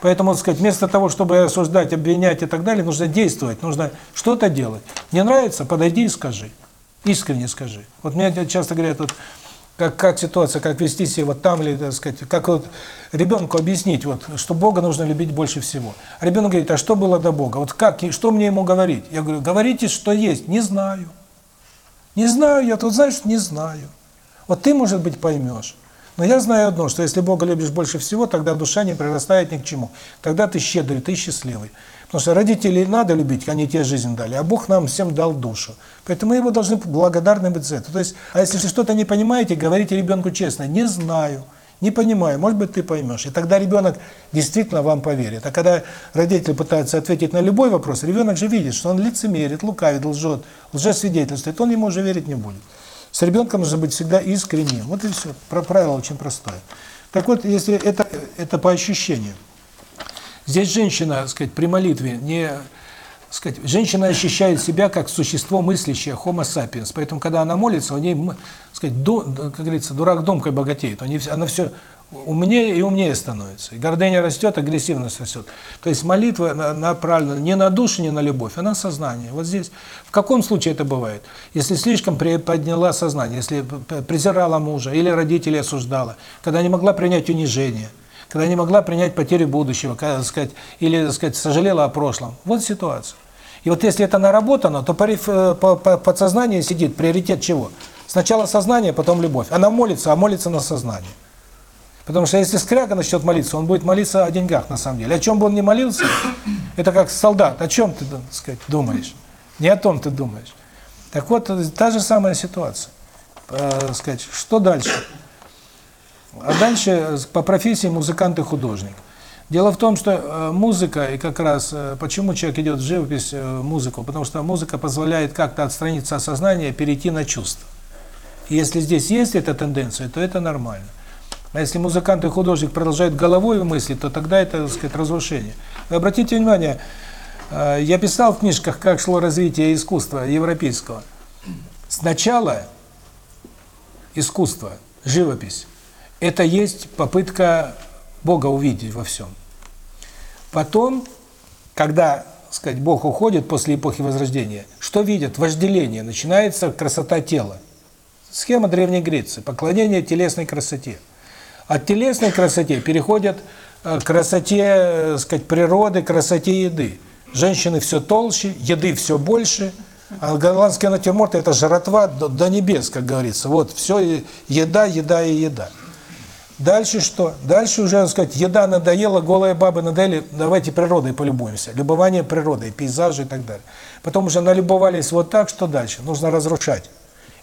Speaker 1: Поэтому, так сказать, вместо того, чтобы осуждать, обвинять и так далее, нужно действовать, нужно что-то делать. Не нравится? Подойди и скажи. Искренне скажи. Вот мне часто говорят, вот, как, как ситуация, как вести себя вот там, или, так сказать, как вот ребенку объяснить, вот, что Бога нужно любить больше всего. А ребенок говорит, а что было до Бога? Вот как, что мне ему говорить? Я говорю, говорите, что есть. Не знаю. Не знаю, я тут, знаешь, не знаю. Вот ты, может быть, поймешь. Но я знаю одно, что если Бога любишь больше всего, тогда душа не прирастает ни к чему. Тогда ты щедрый, ты счастливый. Потому что родителей надо любить, они тебе жизнь дали, а Бог нам всем дал душу. Поэтому мы его должны благодарны быть за это. То есть, а если что-то не понимаете, говорите ребенку честно, не знаю, не понимаю, может быть, ты поймешь. И тогда ребенок действительно вам поверит. А когда родители пытаются ответить на любой вопрос, ребенок же видит, что он лицемерит, лукавит, лжет, лжесвидетельствует, он ему уже верить не будет. С ребенком нужно быть всегда искренним. Вот и все. Правило очень простое. Так вот, если это, это по ощущению. Здесь женщина, так сказать, при молитве не сказать, женщина ощущает себя как существо мыслящее, homo sapiens. Поэтому, когда она молится, у ней, сказать, до, как говорится, дурак домкой богатеет. У она все умнее и умнее становится. И гордыня растет, агрессивность растет. То есть молитва направлена не на душу, не на любовь, а на сознание. Вот здесь. В каком случае это бывает? Если слишком подняла сознание, если презирала мужа или родителей осуждала, когда не могла принять унижение, когда не могла принять потерю будущего, когда, сказать, или, так сказать, сожалела о прошлом. Вот ситуация. И вот если это наработано, то по, по, по подсознанию сидит приоритет чего? Сначала сознание, потом любовь. Она молится, а молится на сознание. Потому что если скряга начнет молиться, он будет молиться о деньгах на самом деле. О чем бы он ни молился, это как солдат. О чем ты, так сказать, думаешь? Не о том ты думаешь. Так вот, та же самая ситуация. Э, сказать, что дальше? А дальше по профессии музыкант и художник. Дело в том, что э, музыка, и как раз, э, почему человек идет в живопись, э, музыку, потому что музыка позволяет как-то отстраниться от сознания, перейти на чувства. И если здесь есть эта тенденция, то это нормально. А если музыкант и художник продолжают головой мыслить, то тогда это, так сказать, разрушение. Вы обратите внимание, я писал в книжках, как шло развитие искусства европейского. Сначала искусство, живопись, это есть попытка Бога увидеть во всем. Потом, когда, сказать, Бог уходит после эпохи Возрождения, что видят? Вожделение, начинается красота тела. Схема Древней Греции, поклонение телесной красоте. От телесной красоте переходят к красоте, сказать, природы, красоте еды. Женщины все толще, еды все больше, а голландские натюрморты – это жратва до, до небес, как говорится. Вот, все еда, еда и еда. Дальше что? Дальше уже, так сказать, еда надоела, голые бабы надоели, давайте природой полюбуемся. Любование природой, пейзажи и так далее. Потом уже налюбовались вот так, что дальше? Нужно разрушать.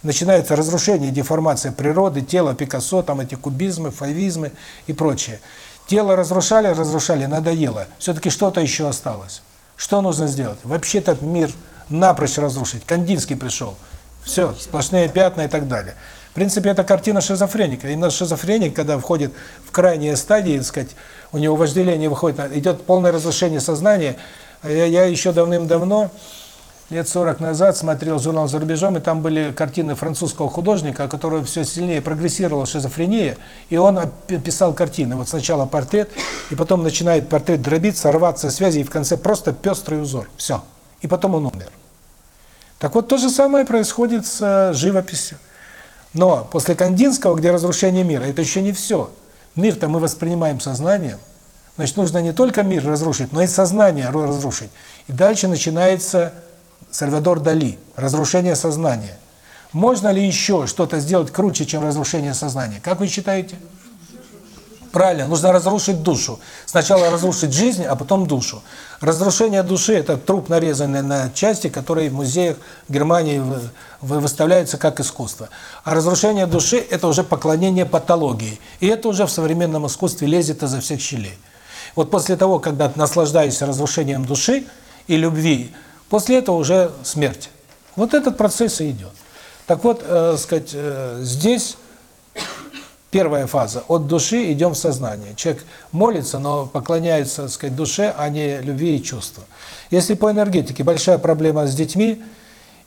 Speaker 1: Начинается разрушение, деформация природы, тела, Пикассо, там эти кубизмы, фавизмы и прочее. Тело разрушали, разрушали, надоело. Все-таки что-то еще осталось. Что нужно сделать? Вообще этот мир напрочь разрушить. Кандинский пришел. Все, сплошные пятна и так далее. В принципе, это картина шизофреника. Именно шизофреник, когда входит в крайние стадии, так сказать, у него вожделение выходит, идет полное разрушение сознания. Я, я еще давным-давно, лет 40 назад, смотрел журнал «За рубежом», и там были картины французского художника, который все сильнее прогрессировала шизофрения, и он писал картины. Вот сначала портрет, и потом начинает портрет дробиться, рваться связи, и в конце просто пестрый узор. Все. И потом он умер. Так вот, то же самое происходит с э, живописью. Но после Кандинского, где разрушение мира, это еще не все. Мир-то мы воспринимаем сознанием. Значит, нужно не только мир разрушить, но и сознание разрушить. И дальше начинается Сальвадор Дали, разрушение сознания. Можно ли еще что-то сделать круче, чем разрушение сознания? Как вы считаете? Правильно, нужно разрушить душу. Сначала разрушить жизнь, а потом душу. Разрушение души – это труп, нарезанный на части, которые в музеях Германии выставляются как искусство. А разрушение души – это уже поклонение патологии. И это уже в современном искусстве лезет изо всех щелей. Вот после того, когда наслаждаешься разрушением души и любви, после этого уже смерть. Вот этот процесс и идет. Так вот, э, сказать, э, здесь Первая фаза. От души идем в сознание. Человек молится, но поклоняется, так сказать, душе, а не любви и чувству. Если по энергетике большая проблема с детьми,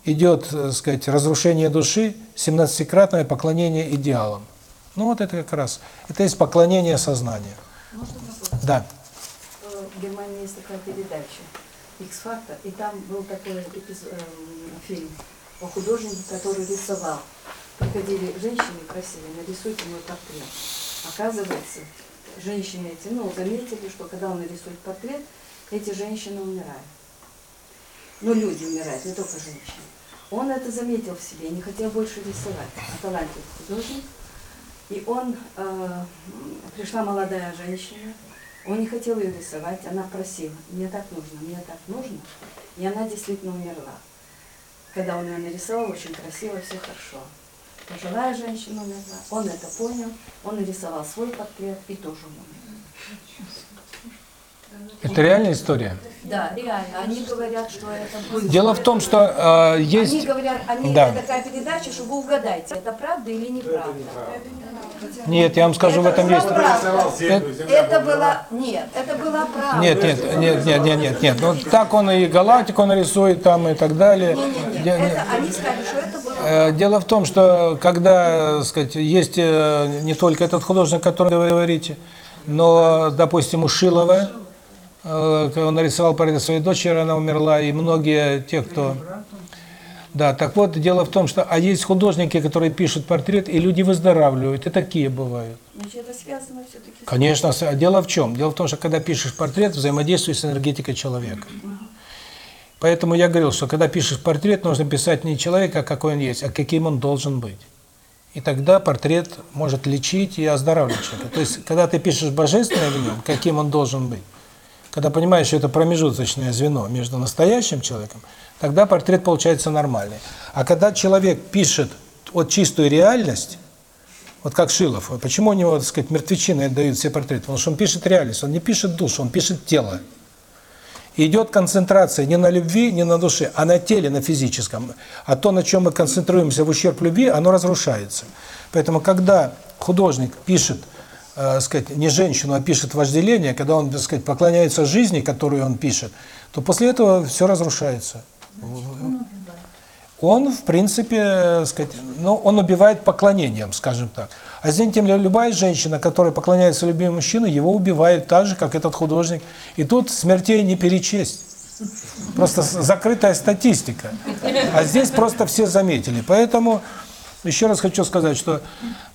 Speaker 1: идет, так сказать, разрушение души, 17-кратное поклонение идеалам. Ну вот это как раз, это есть поклонение сознанию. Да.
Speaker 2: В Германии есть такая передача X-Factor, и там был такой эпизод, э, фильм о художнике, который рисовал приходили женщины красивые, нарисуйте мой портрет. Оказывается, женщины эти, ну, заметили, что когда он нарисует портрет, эти женщины умирают. Ну, люди умирают, не только женщины. Он это заметил в себе, не хотел больше рисовать. А талантливый художник. И он, э, пришла молодая женщина, он не хотел ее рисовать, она просила, мне так нужно, мне так нужно. И она действительно умерла. Когда он ее нарисовал, очень красиво, все хорошо. Пожилая женщина умерла, он это понял, он нарисовал свой портрет и тоже умер.
Speaker 1: Это реальная история?
Speaker 2: Да, реально. Они говорят, что это было.
Speaker 1: Дело в том, что э, есть...
Speaker 2: Они говорят, они,
Speaker 1: Да.
Speaker 2: это такая передача, что вы угадаете, это правда или неправда.
Speaker 1: Нет, я вам скажу, в этом есть...
Speaker 2: Это, это было, нет, это была правда.
Speaker 1: Нет, нет, нет, нет, нет, нет, нет. Ну, так он и галактику нарисует там и так далее. Я-
Speaker 2: Это, они сказали, что это было
Speaker 1: Э, Дело в том, что когда, сказать, есть э, не только этот художник, о котором вы говорите, но, допустим, у Шилова, он нарисовал портрет своей дочери, она умерла, и многие те, кто... Да, так вот, дело в том, что... А есть художники, которые пишут портрет, и люди выздоравливают, и такие бывают.
Speaker 2: Значит, это связано все-таки с...
Speaker 1: Конечно, а дело в чем? Дело в том, что когда пишешь портрет, взаимодействуешь с энергетикой человека. Поэтому я говорил, что когда пишешь портрет, нужно писать не человека, какой он есть, а каким он должен быть. И тогда портрет может лечить и оздоравливать человека. То есть, когда ты пишешь божественное в нем, каким он должен быть, когда понимаешь, что это промежуточное звено между настоящим человеком, тогда портрет получается нормальный. А когда человек пишет вот чистую реальность, вот как Шилов, почему у него, так сказать, мертвечины отдают все портреты? Потому что он пишет реальность, он не пишет душу, он пишет тело. Идет концентрация не на любви, не на душе, а на теле, на физическом. А то, на чем мы концентрируемся в ущерб любви, оно разрушается. Поэтому, когда художник пишет, э, сказать, не женщину, а пишет вожделение, когда он, так сказать, поклоняется жизни, которую он пишет, то после этого все разрушается. Он, в принципе, э, сказать, ну, он убивает поклонением, скажем так. А меня, любая женщина, которая поклоняется любимому мужчину, его убивает так же, как этот художник. И тут смертей не перечесть. Просто закрытая статистика. А здесь просто все заметили. Поэтому еще раз хочу сказать, что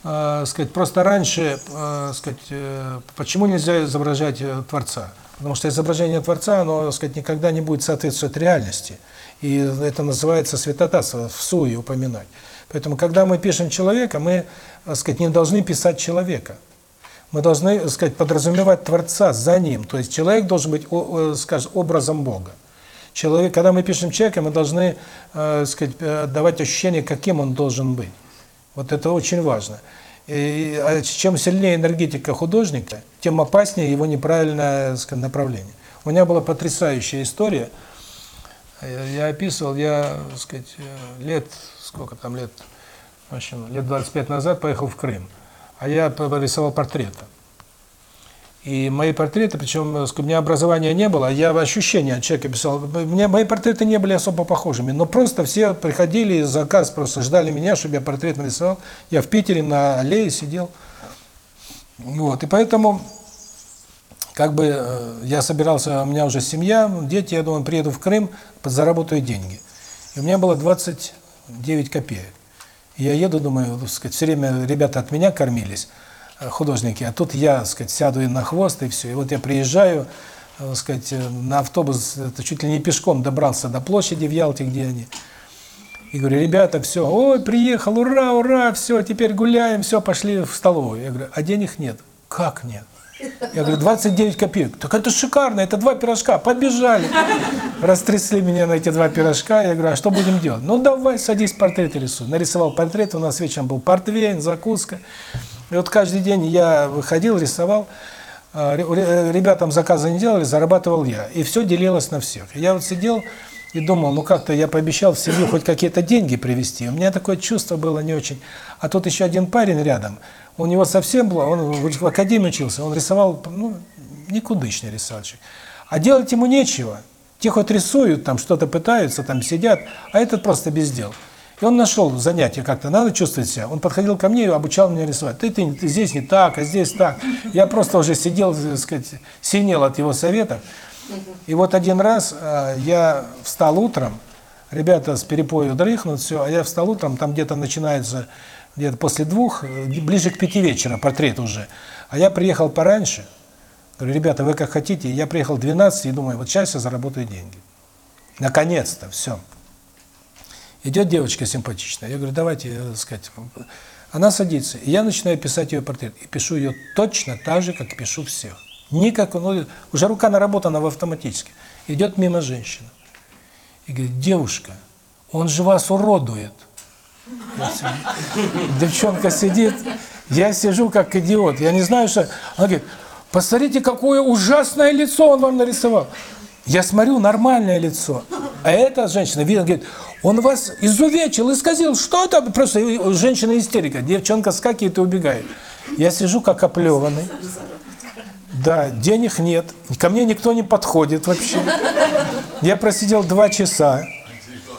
Speaker 1: э, сказать, просто раньше, э, сказать, э, почему нельзя изображать э, Творца? Потому что изображение Творца, оно сказать, никогда не будет соответствовать реальности. И это называется святотатство, в суе упоминать. Поэтому, когда мы пишем человека, мы так сказать, не должны писать человека. Мы должны так сказать, подразумевать Творца за ним. То есть человек должен быть, скажем, образом Бога. Человек, когда мы пишем человека, мы должны э, сказать, э, давать ощущение, каким он должен быть. Вот это очень важно. И, а чем сильнее энергетика художника, тем опаснее его неправильное так сказать, направление. У меня была потрясающая история. Я я описывал, я, так сказать, э, лет, сколько там лет, в общем, лет 25 назад поехал в Крым. А я порисовал портреты. И мои портреты, причем э, у меня образования не было, я ощущения от человека писал. Мне мои портреты не были особо похожими, но просто все приходили, заказ просто ждали меня, чтобы я портрет нарисовал. Я в Питере на аллее сидел. Вот, и поэтому как бы э, я собирался, у меня уже семья, дети, я думаю, приеду в Крым, заработаю деньги. И у меня было 29 копеек. Я еду, думаю, сказать, все время ребята от меня кормились, художники, а тут я, так сказать, сяду и на хвост, и все. И вот я приезжаю, э, так сказать, э, на автобус, это чуть ли не пешком добрался до площади в Ялте, где они. И говорю, ребята, все, ой, приехал, ура, ура, все, теперь гуляем, все, пошли в столовую. Я говорю, а денег нет. Как нет? Я говорю, 29 копеек. Так это шикарно, это два пирожка, побежали. Растрясли меня на эти два пирожка. Я говорю, а что будем делать? Ну давай, садись, портрет рисуй. Нарисовал портрет, у нас вечером был портвейн, закуска. И вот каждый день я выходил, рисовал. А, ре- ре- Ребятам заказы не делали, зарабатывал я. И все делилось на всех. Я вот сидел и думал, ну как-то я пообещал в семью хоть какие-то деньги привезти. У меня такое чувство было не очень. А тут еще один парень рядом, у него совсем было, он в академии учился, он рисовал, ну, никудышный рисовальщик. А делать ему нечего. Те хоть рисуют, там что-то пытаются, там сидят, а этот просто без дел. И он нашел занятие как-то, надо чувствовать себя. Он подходил ко мне и обучал меня рисовать. Ты, ты, ты здесь не так, а здесь так. Я просто уже сидел, так сказать, синел от его советов. И вот один раз э, я встал утром, ребята с перепою дрыхнут, все, а я встал утром, там где-то начинается, где-то после двух, э, ближе к пяти вечера, портрет уже. А я приехал пораньше, говорю, ребята, вы как хотите, я приехал в 12 и думаю, вот сейчас я заработаю деньги. Наконец-то, все. Идет девочка симпатичная, я говорю, давайте, э, так сказать, Она садится, и я начинаю писать ее портрет. И пишу ее точно так же, как пишу всех. Никак, ну, уже рука наработана в автоматически. Идет мимо женщина. И говорит, девушка, он же вас уродует. Девчонка сидит, я сижу как идиот. Я не знаю, что... Она говорит, посмотрите, какое ужасное лицо он вам нарисовал. Я смотрю, нормальное лицо. А эта женщина, видно, говорит, он вас изувечил, исказил, что это? Просто женщина истерика. Девчонка скакивает и убегает. Я сижу как оплеванный. Да, денег нет. Ко мне никто не подходит вообще. Я просидел два часа.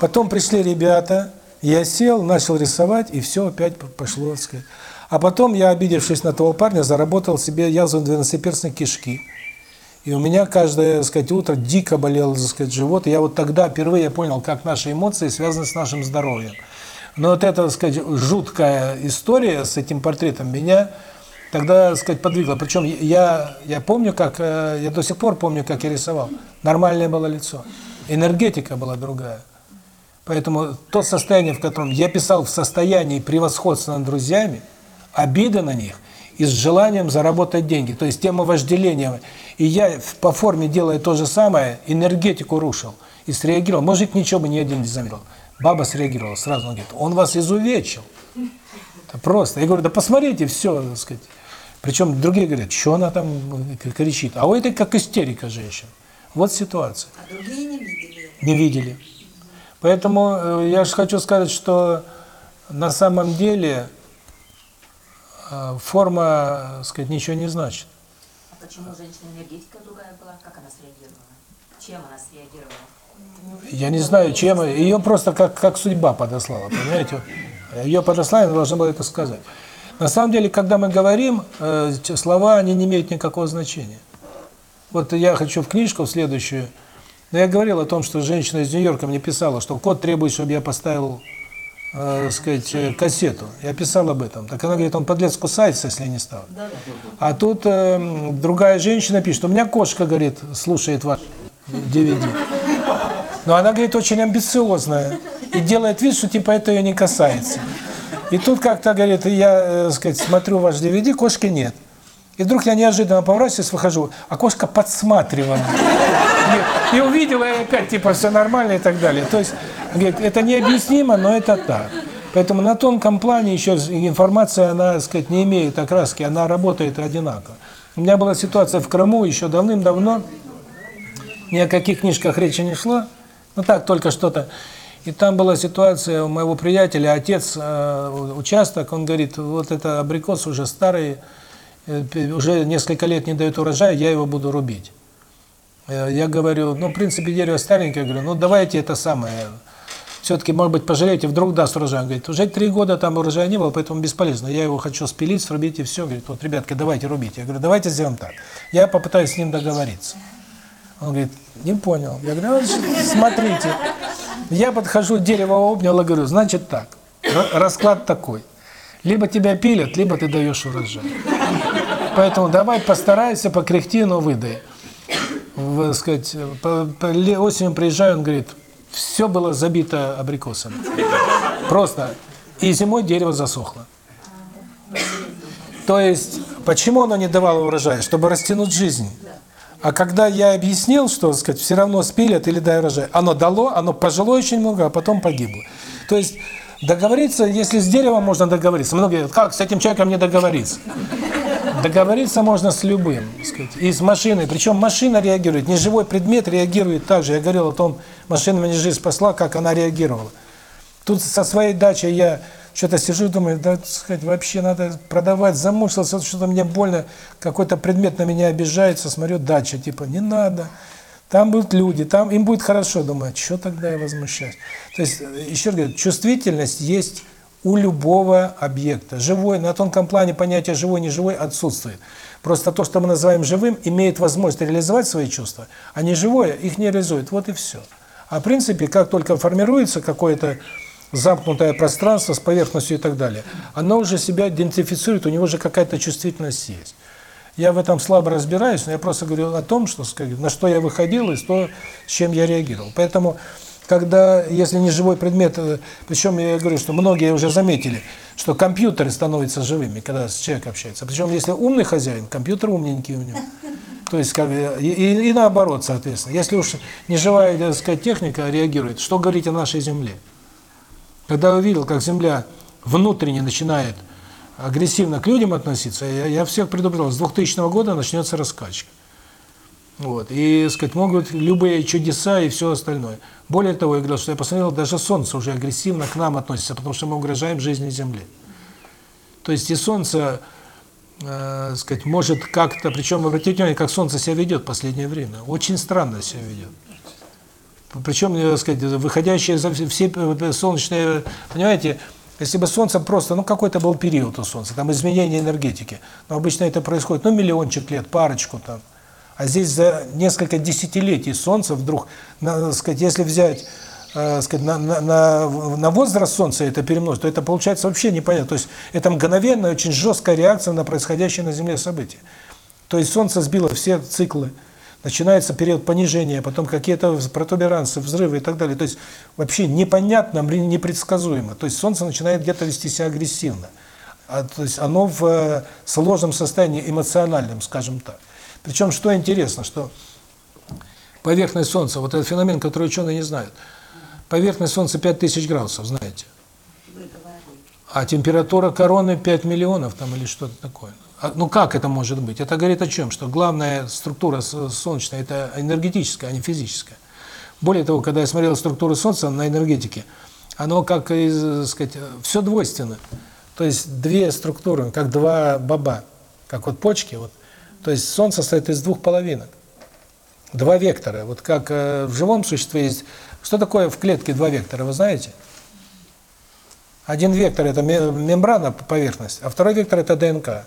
Speaker 1: Потом пришли ребята. Я сел, начал рисовать, и все опять пошло, так сказать. А потом я, обидевшись на того парня, заработал себе язву двенадцатиперстной кишки. И у меня каждое, так сказать, утро дико болел, так сказать, живот. Я вот тогда впервые понял, как наши эмоции связаны с нашим здоровьем. Но вот эта, так сказать, жуткая история с этим портретом меня тогда, так сказать, подвигла. Причем я, я помню, как, э, я до сих пор помню, как я рисовал. Нормальное было лицо. Энергетика была другая. Поэтому то состояние, в котором я писал в состоянии превосходства над друзьями, обиды на них и с желанием заработать деньги. То есть тема вожделения. И я по форме, делая то же самое, энергетику рушил и среагировал. Мужик ничего бы ни один не заметил. Баба среагировала сразу, он говорит, он вас изувечил. Это просто. Я говорю, да посмотрите, все, так сказать. Причем другие говорят, что она там кричит. А у этой как истерика женщин. Вот ситуация.
Speaker 12: А другие не видели.
Speaker 1: Не видели. Поэтому э, я же хочу сказать, что на самом деле форма, так сказать, ничего не значит.
Speaker 13: А почему у женщины энергетика другая была? Как она среагировала? Чем она среагировала?
Speaker 1: Я не знаю, чем. Ее просто как, как судьба подослала, понимаете? Ее подослали, она должна была это сказать. На самом деле, когда мы говорим, э, слова, они не имеют никакого значения. Вот я хочу в книжку в следующую, но я говорил о том, что женщина из Нью-Йорка мне писала, что код требует, чтобы я поставил, э, сказать, э, кассету. Я писал об этом. Так она говорит, он подлец кусается, если я не ставлю. А тут э, другая женщина пишет, у меня кошка, говорит, слушает ваш DVD. Но она, говорит, очень амбициозная и делает вид, что типа это ее не касается. И тут как-то, говорит, я, э, сказать, смотрю ваш DVD, кошки нет. И вдруг я неожиданно поворачиваюсь, выхожу, а кошка подсматривала. И, и увидела, и опять, типа, все нормально и так далее. То есть, говорит, это необъяснимо, но это так. Поэтому на тонком плане еще информация, она, так сказать, не имеет окраски, она работает одинаково. У меня была ситуация в Крыму еще давным-давно, ни о каких книжках речи не шло, ну так, только что-то. И там была ситуация у моего приятеля, отец э, участок, он говорит, вот это абрикос уже старый, э, уже несколько лет не дает урожая, я его буду рубить. Э, я говорю, ну, в принципе, дерево старенькое, я говорю, ну, давайте это самое, все-таки, может быть, пожалеете, вдруг даст урожай. Он говорит, уже три года там урожая не было, поэтому бесполезно, я его хочу спилить, срубить и все. Говорит, вот, ребятки, давайте рубить. Я говорю, давайте сделаем так. Я попытаюсь с ним договориться. Он говорит, не понял. Я говорю, ну, смотрите. Я подхожу, дерево обнял и говорю, значит так, расклад такой. Либо тебя пилят, либо ты даешь урожай. Поэтому давай постарайся, покряхти, но выдай. В, сказать, по, по, осенью приезжаю, он говорит, все было забито абрикосами. Просто. И зимой дерево засохло. То есть, почему оно не давало урожая? Чтобы растянуть жизнь. А когда я объяснил, что, так сказать, все равно спилят или дай урожай, оно дало, оно пожило очень много, а потом погибло. То есть договориться, если с деревом можно договориться. Многие говорят, как с этим человеком не договориться? Договориться можно с любым, так сказать, и с машиной. Причем машина реагирует, не живой предмет реагирует так же. Я говорил о том, машина мне жизнь спасла, как она реагировала. Тут со своей дачи я что-то сижу думаю, да, сказать, вообще надо продавать, замучился, что-то мне больно, какой-то предмет на меня обижается, смотрю, дача, типа, не надо, там будут люди, там им будет хорошо, думаю, «А что тогда я возмущаюсь? То есть, еще раз говорю, чувствительность есть у любого объекта. Живой, на тонком плане понятие живой, не живой отсутствует. Просто то, что мы называем живым, имеет возможность реализовать свои чувства, а не живое их не реализует. Вот и все. А в принципе, как только формируется какое-то замкнутое пространство с поверхностью и так далее, оно уже себя идентифицирует, у него же какая-то чувствительность есть. Я в этом слабо разбираюсь, но я просто говорю о том, что, на что я выходил и то, с чем я реагировал. Поэтому когда, если не живой предмет, э, причем я говорю, что многие уже заметили, что компьютеры становятся живыми, когда человек общается. Причем, если умный хозяин, компьютер умненький у него. То есть, как, и, и, и наоборот, соответственно. Если уж неживая, так сказать, техника реагирует, что говорить о нашей Земле? Когда увидел, как Земля внутренне начинает агрессивно к людям относиться, я, я всех предупреждал, с 2000 года начнется раскачка. Вот. И, сказать, могут любые чудеса и все остальное. Более того, я говорил, что я посмотрел, даже Солнце уже агрессивно к нам относится, потому что мы угрожаем жизни Земли. То есть и Солнце, э, сказать, может как-то, причем обратите внимание, как Солнце себя ведет в последнее время. Очень странно себя ведет. Причем, так сказать, выходящие за все солнечные, понимаете, если бы Солнце просто, ну какой-то был период у Солнца, там изменение энергетики, но обычно это происходит, ну миллиончик лет, парочку там, а здесь за несколько десятилетий Солнце вдруг, на, сказать, если взять э, сказать, на, на, на возраст Солнца это перемножить, то это получается вообще непонятно. То есть это мгновенная, очень жесткая реакция на происходящее на Земле события. То есть Солнце сбило все циклы, начинается период понижения, потом какие-то протуберанцы, взрывы и так далее. То есть вообще непонятно, непредсказуемо. То есть Солнце начинает где-то вести себя агрессивно. А, то есть оно в э, сложном состоянии эмоциональном, скажем так. Причем, что интересно, что поверхность Солнца, вот этот феномен, который ученые не знают, поверхность Солнца 5000 градусов, знаете? А температура короны 5 миллионов там или что-то такое. А, ну как это может быть? Это говорит о чем? Что главная структура солнечная – это энергетическая, а не физическая. Более того, когда я смотрел структуру Солнца на энергетике, оно, как сказать, все двойственно. То есть две структуры, как два баба, как вот почки, вот то есть Солнце состоит из двух половинок. Два вектора. Вот как э, в живом существе есть... Что такое в клетке два вектора, вы знаете? Один вектор – это мембрана, поверхность, а второй вектор – это ДНК.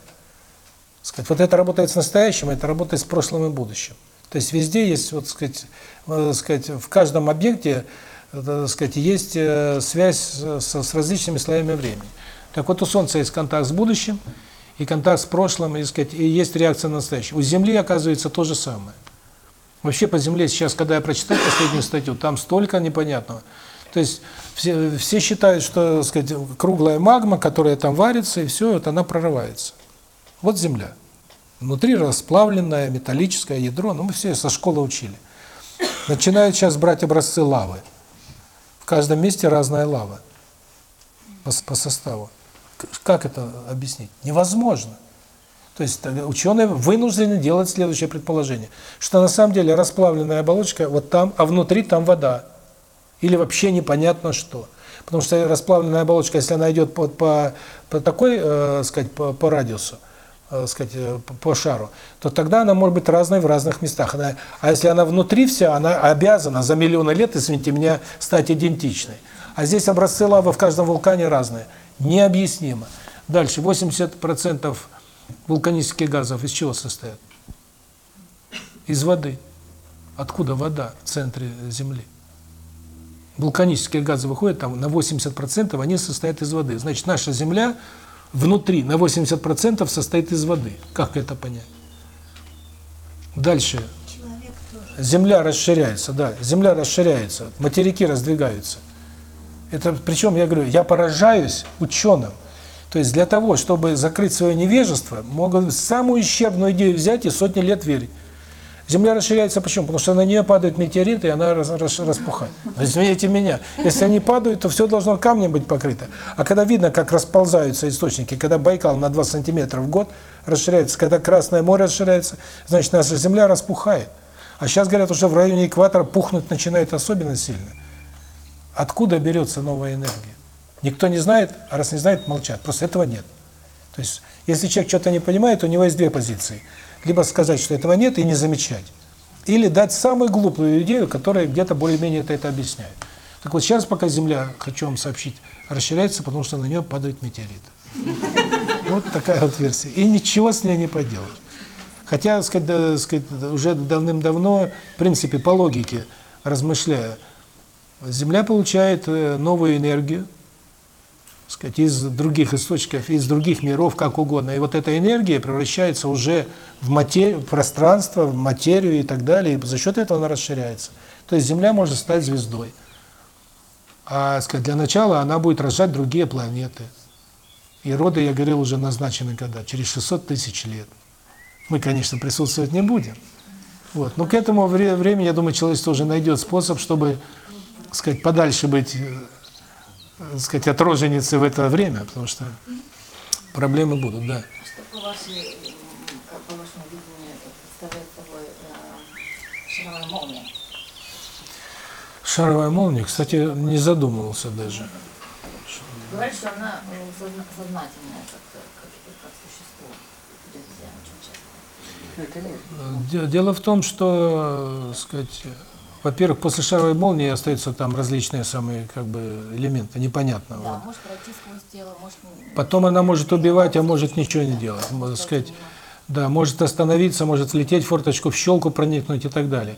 Speaker 1: Сказать, вот это работает с настоящим, это работает с прошлым и будущим. То есть везде есть, вот сказать, э, сказать в каждом объекте, э, сказать, есть связь с, с различными слоями времени. Так вот у Солнца есть контакт с будущим, и контакт с прошлым, и, сказать, и есть реакция на настоящее. У Земли, оказывается, то же самое. Вообще по Земле сейчас, когда я прочитал последнюю статью, там столько непонятного. То есть все, все считают, что сказать, круглая магма, которая там варится, и все, это она прорывается. Вот Земля. Внутри расплавленное металлическое ядро, ну мы все со школы учили. Начинают сейчас брать образцы лавы. В каждом месте разная лава по, по составу. Как это объяснить? Невозможно. То есть ученые вынуждены делать следующее предположение, что на самом деле расплавленная оболочка вот там, а внутри там вода. Или вообще непонятно что. Потому что расплавленная оболочка, если она идет по, по, по такой, э, сказать, по, по радиусу, э, сказать, э, по, по шару, то тогда она может быть разной в разных местах. Она, а если она внутри вся, она обязана за миллионы лет, извините меня, стать идентичной. А здесь образцы лавы в каждом вулкане разные. Необъяснимо. Дальше, 80% вулканических газов из чего состоят? Из воды. Откуда вода в центре Земли? Вулканические газы выходят, там на 80% они состоят из воды. Значит, наша Земля внутри на 80% состоит из воды. Как это понять? Дальше. Земля расширяется, да, Земля расширяется, материки раздвигаются. Это причем я говорю, я поражаюсь ученым. То есть для того, чтобы закрыть свое невежество, могут самую ущербную идею взять и сотни лет верить. Земля расширяется почему? Потому что на нее падают метеориты, и она рас, рас, распухает. Но извините меня, если они падают, то все должно камнем быть покрыто. А когда видно, как расползаются источники, когда Байкал на 2 сантиметра в год расширяется, когда Красное море расширяется, значит, наша Земля распухает. А сейчас, говорят, уже в районе экватора пухнуть начинает особенно сильно. Откуда берется новая энергия? Никто не знает, а раз не знает, молчат. Просто этого нет. То есть, если человек что-то не понимает, у него есть две позиции. Либо сказать, что этого нет, и не замечать. Или дать самую глупую идею, которая где-то более-менее это, это объясняет. Так вот, сейчас пока Земля, хочу вам сообщить, расширяется, потому что на нее падают метеориты. Вот такая вот версия. И ничего с ней не поделаешь. Хотя, сказать, сказать уже давным-давно, в принципе, по логике, размышляя, Земля получает э, новую энергию, сказать, из других источников, из других миров, как угодно. И вот эта энергия превращается уже в материю, в пространство, в материю и так далее, и за счет этого она расширяется. То есть Земля может стать звездой. А сказать, для начала она будет рожать другие планеты. И роды, я говорил, уже назначены когда? Через 600 тысяч лет. Мы, конечно, присутствовать не будем. Вот. Но к этому вре времени, я думаю, человечество уже найдет способ, чтобы, сказать, подальше быть, э, сказать, от роженицы в это время, потому что проблемы будут, да.
Speaker 13: Что по, вашей, как по вашему видению представляет собой э, шаровая молния?
Speaker 1: Шаровая молния, кстати, не задумывался даже.
Speaker 13: Говорят, что она э, созна- сознательная, как, как, как существо. Люди очень часто.
Speaker 1: Де- Дело в том, что, э, сказать, во-первых, после шаровой молнии остаются там различные самые как бы элементы, непонятно.
Speaker 13: Да,
Speaker 1: вот.
Speaker 13: может пройти сквозь тело, может... не-
Speaker 1: Потом она может убивать, а может ничего не делать. Можно сказать, да, может остановиться, может влететь в форточку, в щелку проникнуть и так далее.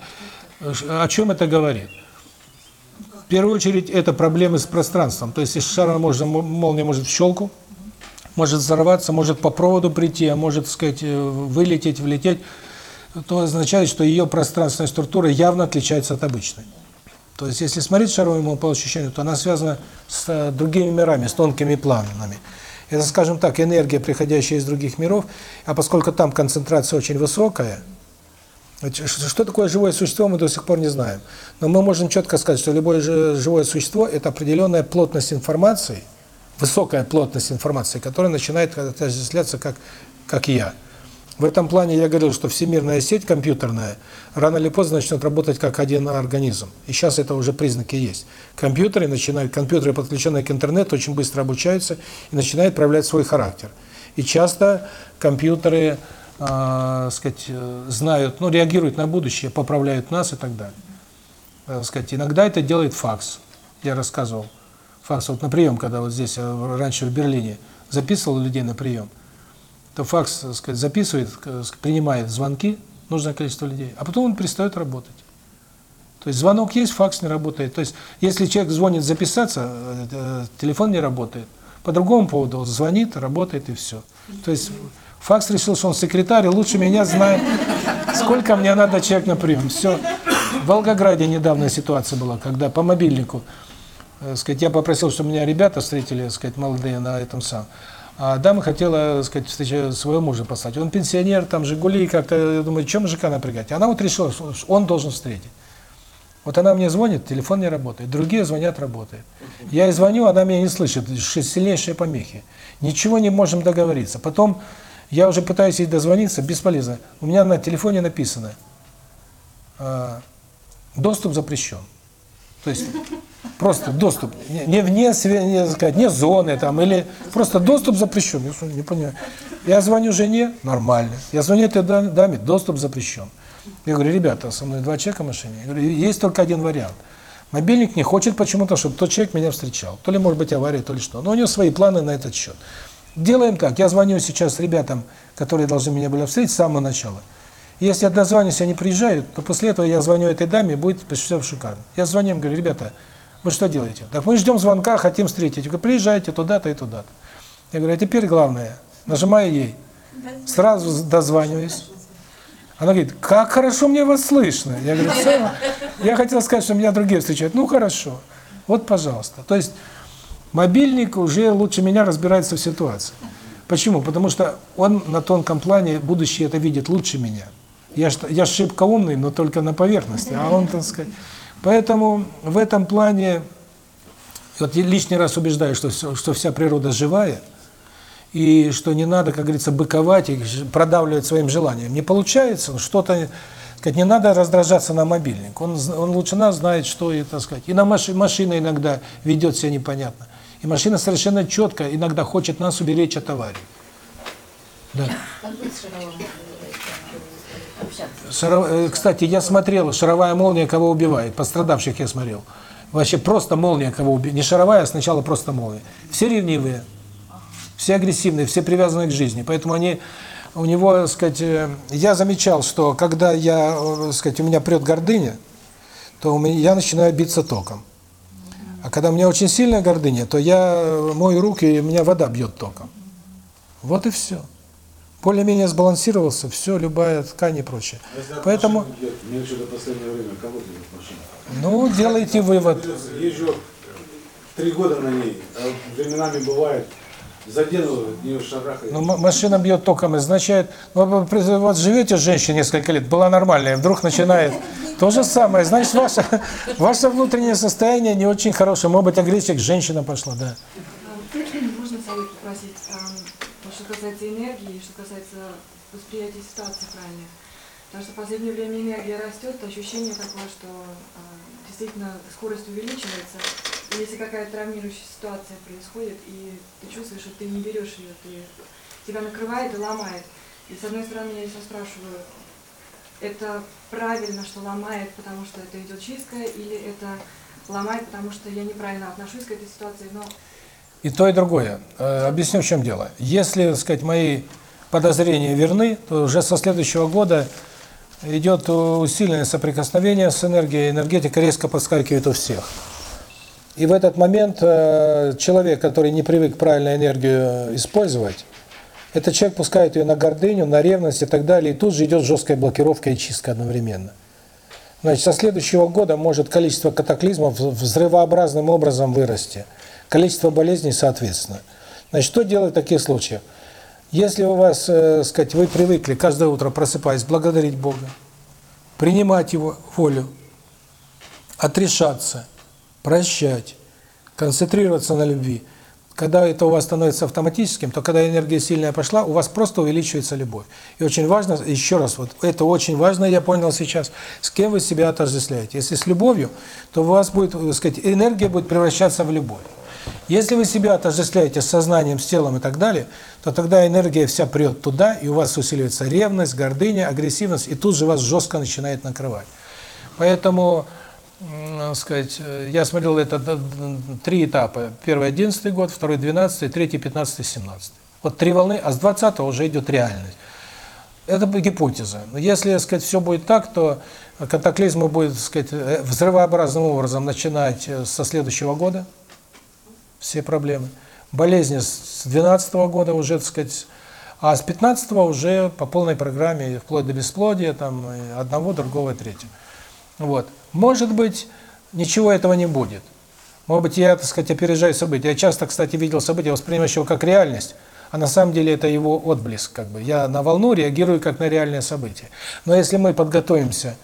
Speaker 1: О чем это говорит? В первую очередь, это проблемы с пространством. То есть, если шаровая может- молния может в щелку, может взорваться, может по проводу прийти, а может, так сказать, э, вылететь, влететь, то означает, что ее пространственная структура явно отличается от обычной. То есть, если смотреть шаровую молнию по ощущению, то она связана с э, другими мирами, с тонкими планами. Это, скажем так, энергия, приходящая из других миров, а поскольку там концентрация очень высокая, Что такое живое существо, мы до сих пор не знаем. Но мы можем четко сказать, что любое жи- живое существо – это определенная плотность информации, высокая плотность информации, которая начинает отождествляться как, как «я». В этом плане я говорил, что всемирная сеть компьютерная рано или поздно начнет работать как один организм. И сейчас это уже признаки есть. Компьютеры начинают, компьютеры, подключенные к интернету, очень быстро обучаются и начинают проявлять свой характер. И часто компьютеры э, сказать, знают, ну, реагируют на будущее, поправляют нас и так далее. Э, сказать, иногда это делает факс. Я рассказывал. Факс, вот на прием, когда вот здесь, э, раньше в Берлине, записывал людей на прием, то факс, так сказать, записывает, э, принимает звонки, нужное количество людей, а потом он перестает работать. То есть звонок есть, факс не работает. То есть если человек звонит записаться, э, э, телефон не работает. По другому поводу он звонит, работает и все. То есть факс решил, что он секретарь, лучше меня знает, сколько мне надо человек на прием. Все. В Волгограде недавно ситуация была, когда по мобильнику, сказать, я попросил, чтобы меня ребята встретили, сказать, молодые на этом самом. А дама хотела, сказать, встречать своего мужа послать. Он пенсионер, там Жигули, как-то, я думаю, чем мужика напрягать? Она вот решила, что он должен встретить. Вот она мне звонит, телефон не работает, другие звонят, работает. Я ей звоню, она меня не слышит, сильнейшие помехи. Ничего не можем договориться. Потом я уже пытаюсь ей дозвониться, бесполезно. У меня на телефоне написано, а, доступ запрещен. То есть просто доступ, не, не вне, не, сказать, не зоны там, или просто доступ запрещен. Я не понимаю. Я звоню жене, нормально. Я звоню этой да- даме, доступ запрещен. Я говорю, ребята, со мной два человека в машине. Я говорю, есть только один вариант. Мобильник не хочет почему-то, чтобы тот человек меня встречал. То ли может быть авария, то ли что. Но у него свои планы на этот счет. Делаем так. Я звоню сейчас ребятам, которые должны меня были встретить с самого начала. Если я дозвонюсь, они приезжают, то после этого я звоню этой даме, будет все шикарно. Я звоню им, говорю, ребята, вы что делаете? Так мы ждем звонка, хотим встретить. Я говорю, приезжайте туда-то и туда-то. Я говорю, а теперь главное, нажимаю ей, сразу дозваниваюсь. Она говорит, как хорошо мне вас слышно. Я говорю, все, я хотел сказать, что меня другие встречают. Ну, хорошо. Вот, пожалуйста. То есть, мобильник уже лучше меня разбирается в ситуации. Почему? Потому что он на тонком плане будущее это видит лучше меня. Я, я шибко умный, но только на поверхности, а он, так сказать... Поэтому в этом плане, вот я лишний раз убеждаю, что, что вся природа живая, и что не надо, как говорится, быковать и продавливать своим желанием. Не получается, что-то, сказать, не надо раздражаться на мобильник. Он, он лучше нас знает, что и, так сказать. И на маши, машина иногда ведет себя непонятно. И машина совершенно четко иногда хочет нас уберечь от аварии. Да.
Speaker 13: Как быть
Speaker 1: Шаров- э, Кстати, я смотрел, шаровая молния кого убивает, пострадавших я смотрел. Вообще просто молния кого убивает. Не шаровая, а сначала просто молния. Все ревнивые, все агрессивные, все привязаны к жизни. Поэтому они, у него, так сказать, э, я замечал, что когда я, э, так сказать, у меня прет гордыня, то у меня, я начинаю биться током. А когда у меня очень сильная гордыня, то я э, мою руки, и у меня вода бьет током. Вот и все. Более-менее сбалансировался, все, любая ткань и прочее. Поэтому,
Speaker 11: Мне что-то последнее время колотит машина.
Speaker 1: ну, делайте вывод.
Speaker 11: Езжу
Speaker 14: три года на ней, а временами бывает, задену, ее шарахает.
Speaker 1: Ну, машина бьет током, означает, ну, вот живете с женщиной несколько лет, была нормальная, вдруг начинает то же самое, значит, ваше, ваше внутреннее состояние не очень хорошее, может быть, агрессия к женщинам пошла, да.
Speaker 9: Можно совет попросить, касается энергии, что касается восприятия ситуации правильно. Потому что в последнее время энергия растет, ощущение такое, что а, действительно скорость увеличивается. И если какая-то травмирующая ситуация происходит, и ты чувствуешь, что ты не берешь ее, ты, тебя накрывает и ломает. И с одной стороны, я себя спрашиваю, это правильно, что ломает, потому что это идет чистка, или это ломает, потому что я неправильно отношусь к этой ситуации, но
Speaker 1: И то, и другое. Э, Объясню, в чем дело. Если, так сказать, мои подозрения верны, то уже со следующего года идет усиленное соприкосновение с энергией, энергетика резко подскакивает у всех. И в этот момент э, человек, который не привык правильно энергию использовать, этот человек пускает ее на гордыню, на ревность и так далее, и тут же идет жесткая блокировка и чистка одновременно. Значит, со следующего года может количество катаклизмов взрывообразным образом вырасти. Количество болезней соответственно. Значит, что делать в таких случаях? Если у вас, э, сказать, вы привыкли каждое утро просыпаясь благодарить Бога, принимать Его волю, отрешаться, прощать, концентрироваться на любви, когда это у вас становится автоматическим, то когда энергия сильная пошла, у вас просто увеличивается любовь. И очень важно, еще раз, вот это очень важно, я понял сейчас, с кем вы себя отождествляете. Если с любовью, то у вас будет, так сказать, энергия будет превращаться в любовь. Если вы себя отождествляете с сознанием, с телом и так далее, то тогда энергия вся прет туда, и у вас усиливается ревность, гордыня, агрессивность, и тут же вас жестко начинает накрывать. Поэтому, сказать, э, я смотрел это д- три этапа. Первый – 11 год, второй – 12, третий – 15, 17. Вот три волны, а с 20 уже идет реальность. Это гипотеза. Если, так сказать, все будет так, то катаклизмы будут, так сказать, э, взрывообразным образом начинать э, со следующего года, все проблемы. Болезни с 12 года уже, так сказать, а с 15 уже по полной программе, вплоть до бесплодия, там, одного, другого, третьего. Вот. Может быть, ничего этого не будет. Может быть, я, так сказать, опережаю события. Я часто, кстати, видел события, воспринимающего как реальность, а на самом деле это его отблеск. Как бы. Я на волну реагирую как на реальное событие. Но если мы подготовимся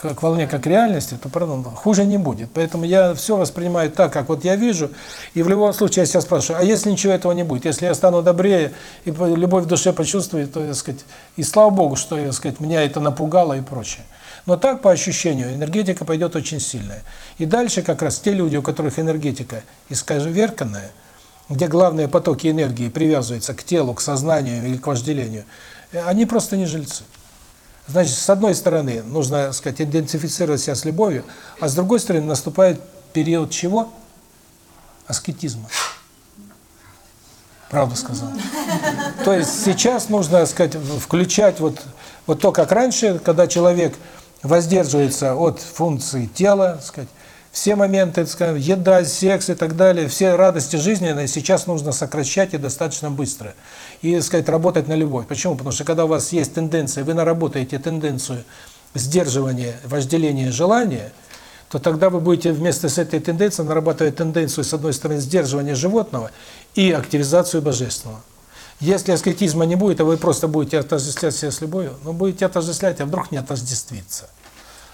Speaker 1: к, волне как реальности, то пардон, хуже не будет. Поэтому я все воспринимаю так, как вот я вижу, и в любом случае я себя спрашиваю, а если ничего этого не будет, если я стану добрее и любовь в душе почувствую, то, так сказать, и слава Богу, что, так сказать, меня это напугало и прочее. Но так, по ощущению, энергетика пойдет очень сильная. И дальше как раз те люди, у которых энергетика искажеверканная, где главные потоки энергии привязываются к телу, к сознанию или к вожделению, они просто не жильцы. Значит, с одной стороны, нужно, сказать, идентифицировать себя с любовью, а с другой стороны, наступает период чего? Аскетизма. Правду сказал. То есть сейчас нужно, сказать, включать вот, вот то, как раньше, когда человек воздерживается от функции тела, сказать, все моменты, сказать, еда, секс и так далее, все радости жизненные сейчас нужно сокращать и достаточно быстро. И, так сказать, работать на любовь. Почему? Потому что когда у вас есть тенденция, вы наработаете тенденцию сдерживания, вожделения, желания, то тогда вы будете вместе с этой тенденцией нарабатывать тенденцию, с одной стороны, сдерживания животного и активизацию божественного. Если аскетизма не будет, а вы просто будете отождествлять себя с любовью, ну, будете отождествлять, а вдруг не отождествиться.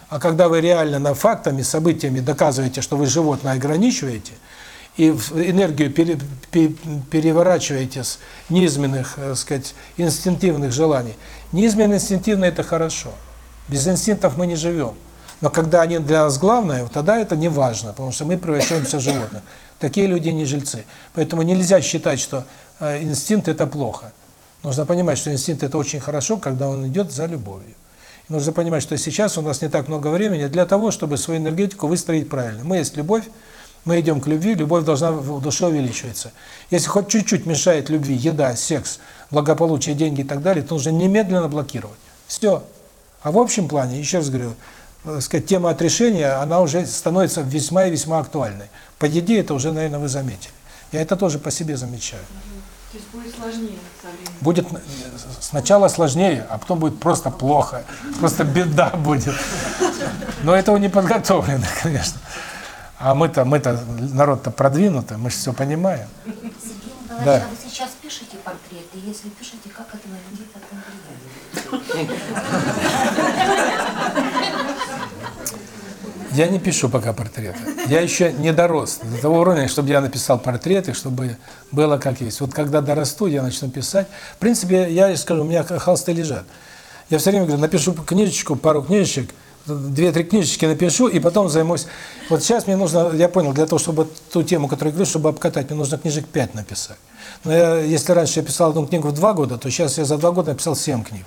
Speaker 1: А когда вы реально на фактами, событиями доказываете, что вы животное ограничиваете, и энергию пере, пе- переворачиваете с низменных, э, сказать, инстинктивных желаний. Низменно инстинктивно – это хорошо. Без инстинктов мы не живем. Но когда они для нас главное, тогда это не важно, потому что мы превращаемся в животных. Такие люди не жильцы. Поэтому нельзя считать, что э, инстинкт – это плохо. Нужно понимать, что инстинкт – это очень хорошо, когда он идет за любовью. Нужно понимать, что сейчас у нас не так много времени для того, чтобы свою энергетику выстроить правильно. Мы есть любовь, мы идем к любви, любовь должна в душе увеличиваться. Если хоть чуть-чуть мешает любви еда, секс, благополучие, деньги и так далее, то нужно немедленно блокировать. Все. А в общем плане, еще раз говорю, э, сказать, тема отрешения, она уже становится весьма и весьма актуальной. По еде это уже, наверное, вы заметили. Я это тоже по себе замечаю.
Speaker 9: То есть будет сложнее со временем.
Speaker 1: Будет э, сначала сложнее, а потом будет просто плохо. Просто беда будет. Но это у неподготовленных, конечно. А мы-то, мы-то, народ-то продвинутый, мы же все понимаем.
Speaker 4: Сергей Николаевич,
Speaker 1: Да.
Speaker 4: а вы сейчас пишете портреты? Если пишете, как это на людей потом
Speaker 1: Я не пишу пока портреты. Я еще не дорос до того уровня, чтобы я написал портреты, чтобы было как есть. Вот когда дорасту, я начну писать. В принципе, я скажу, у меня холсты лежат. Я все время говорю, напишу книжечку, пару книжечек, две-три книжечки напишу, и потом займусь. Вот сейчас мне нужно, я понял, для того, чтобы ту тему, которую я говорю, чтобы обкатать, мне нужно книжек пять написать. Но я, если раньше я писал одну книгу в два года, то сейчас я за два года написал семь книг.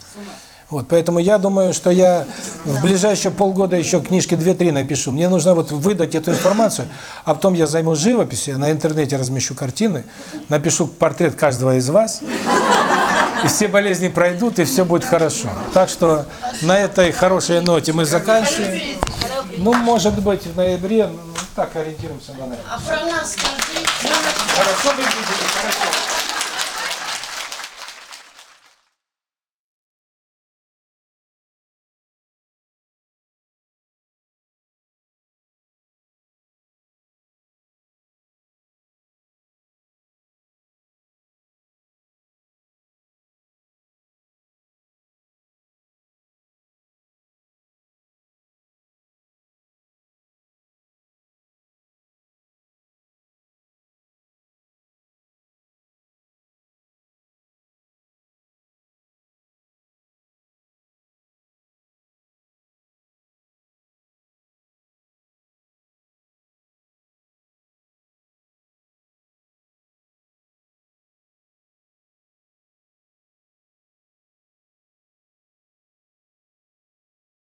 Speaker 1: Вот, поэтому я думаю, что я в ближайшие полгода еще книжки 2-3 напишу. Мне нужно вот выдать эту информацию, а потом я займусь живописью, на интернете размещу картины, напишу портрет каждого из вас, и все болезни пройдут, и все будет хорошо. Так что на этой хорошей ноте мы заканчиваем. Ну, может быть, в ноябре, ну, так ориентируемся на ноябрь.
Speaker 12: А про нас скажи.
Speaker 1: Хорошо вы видели, хорошо.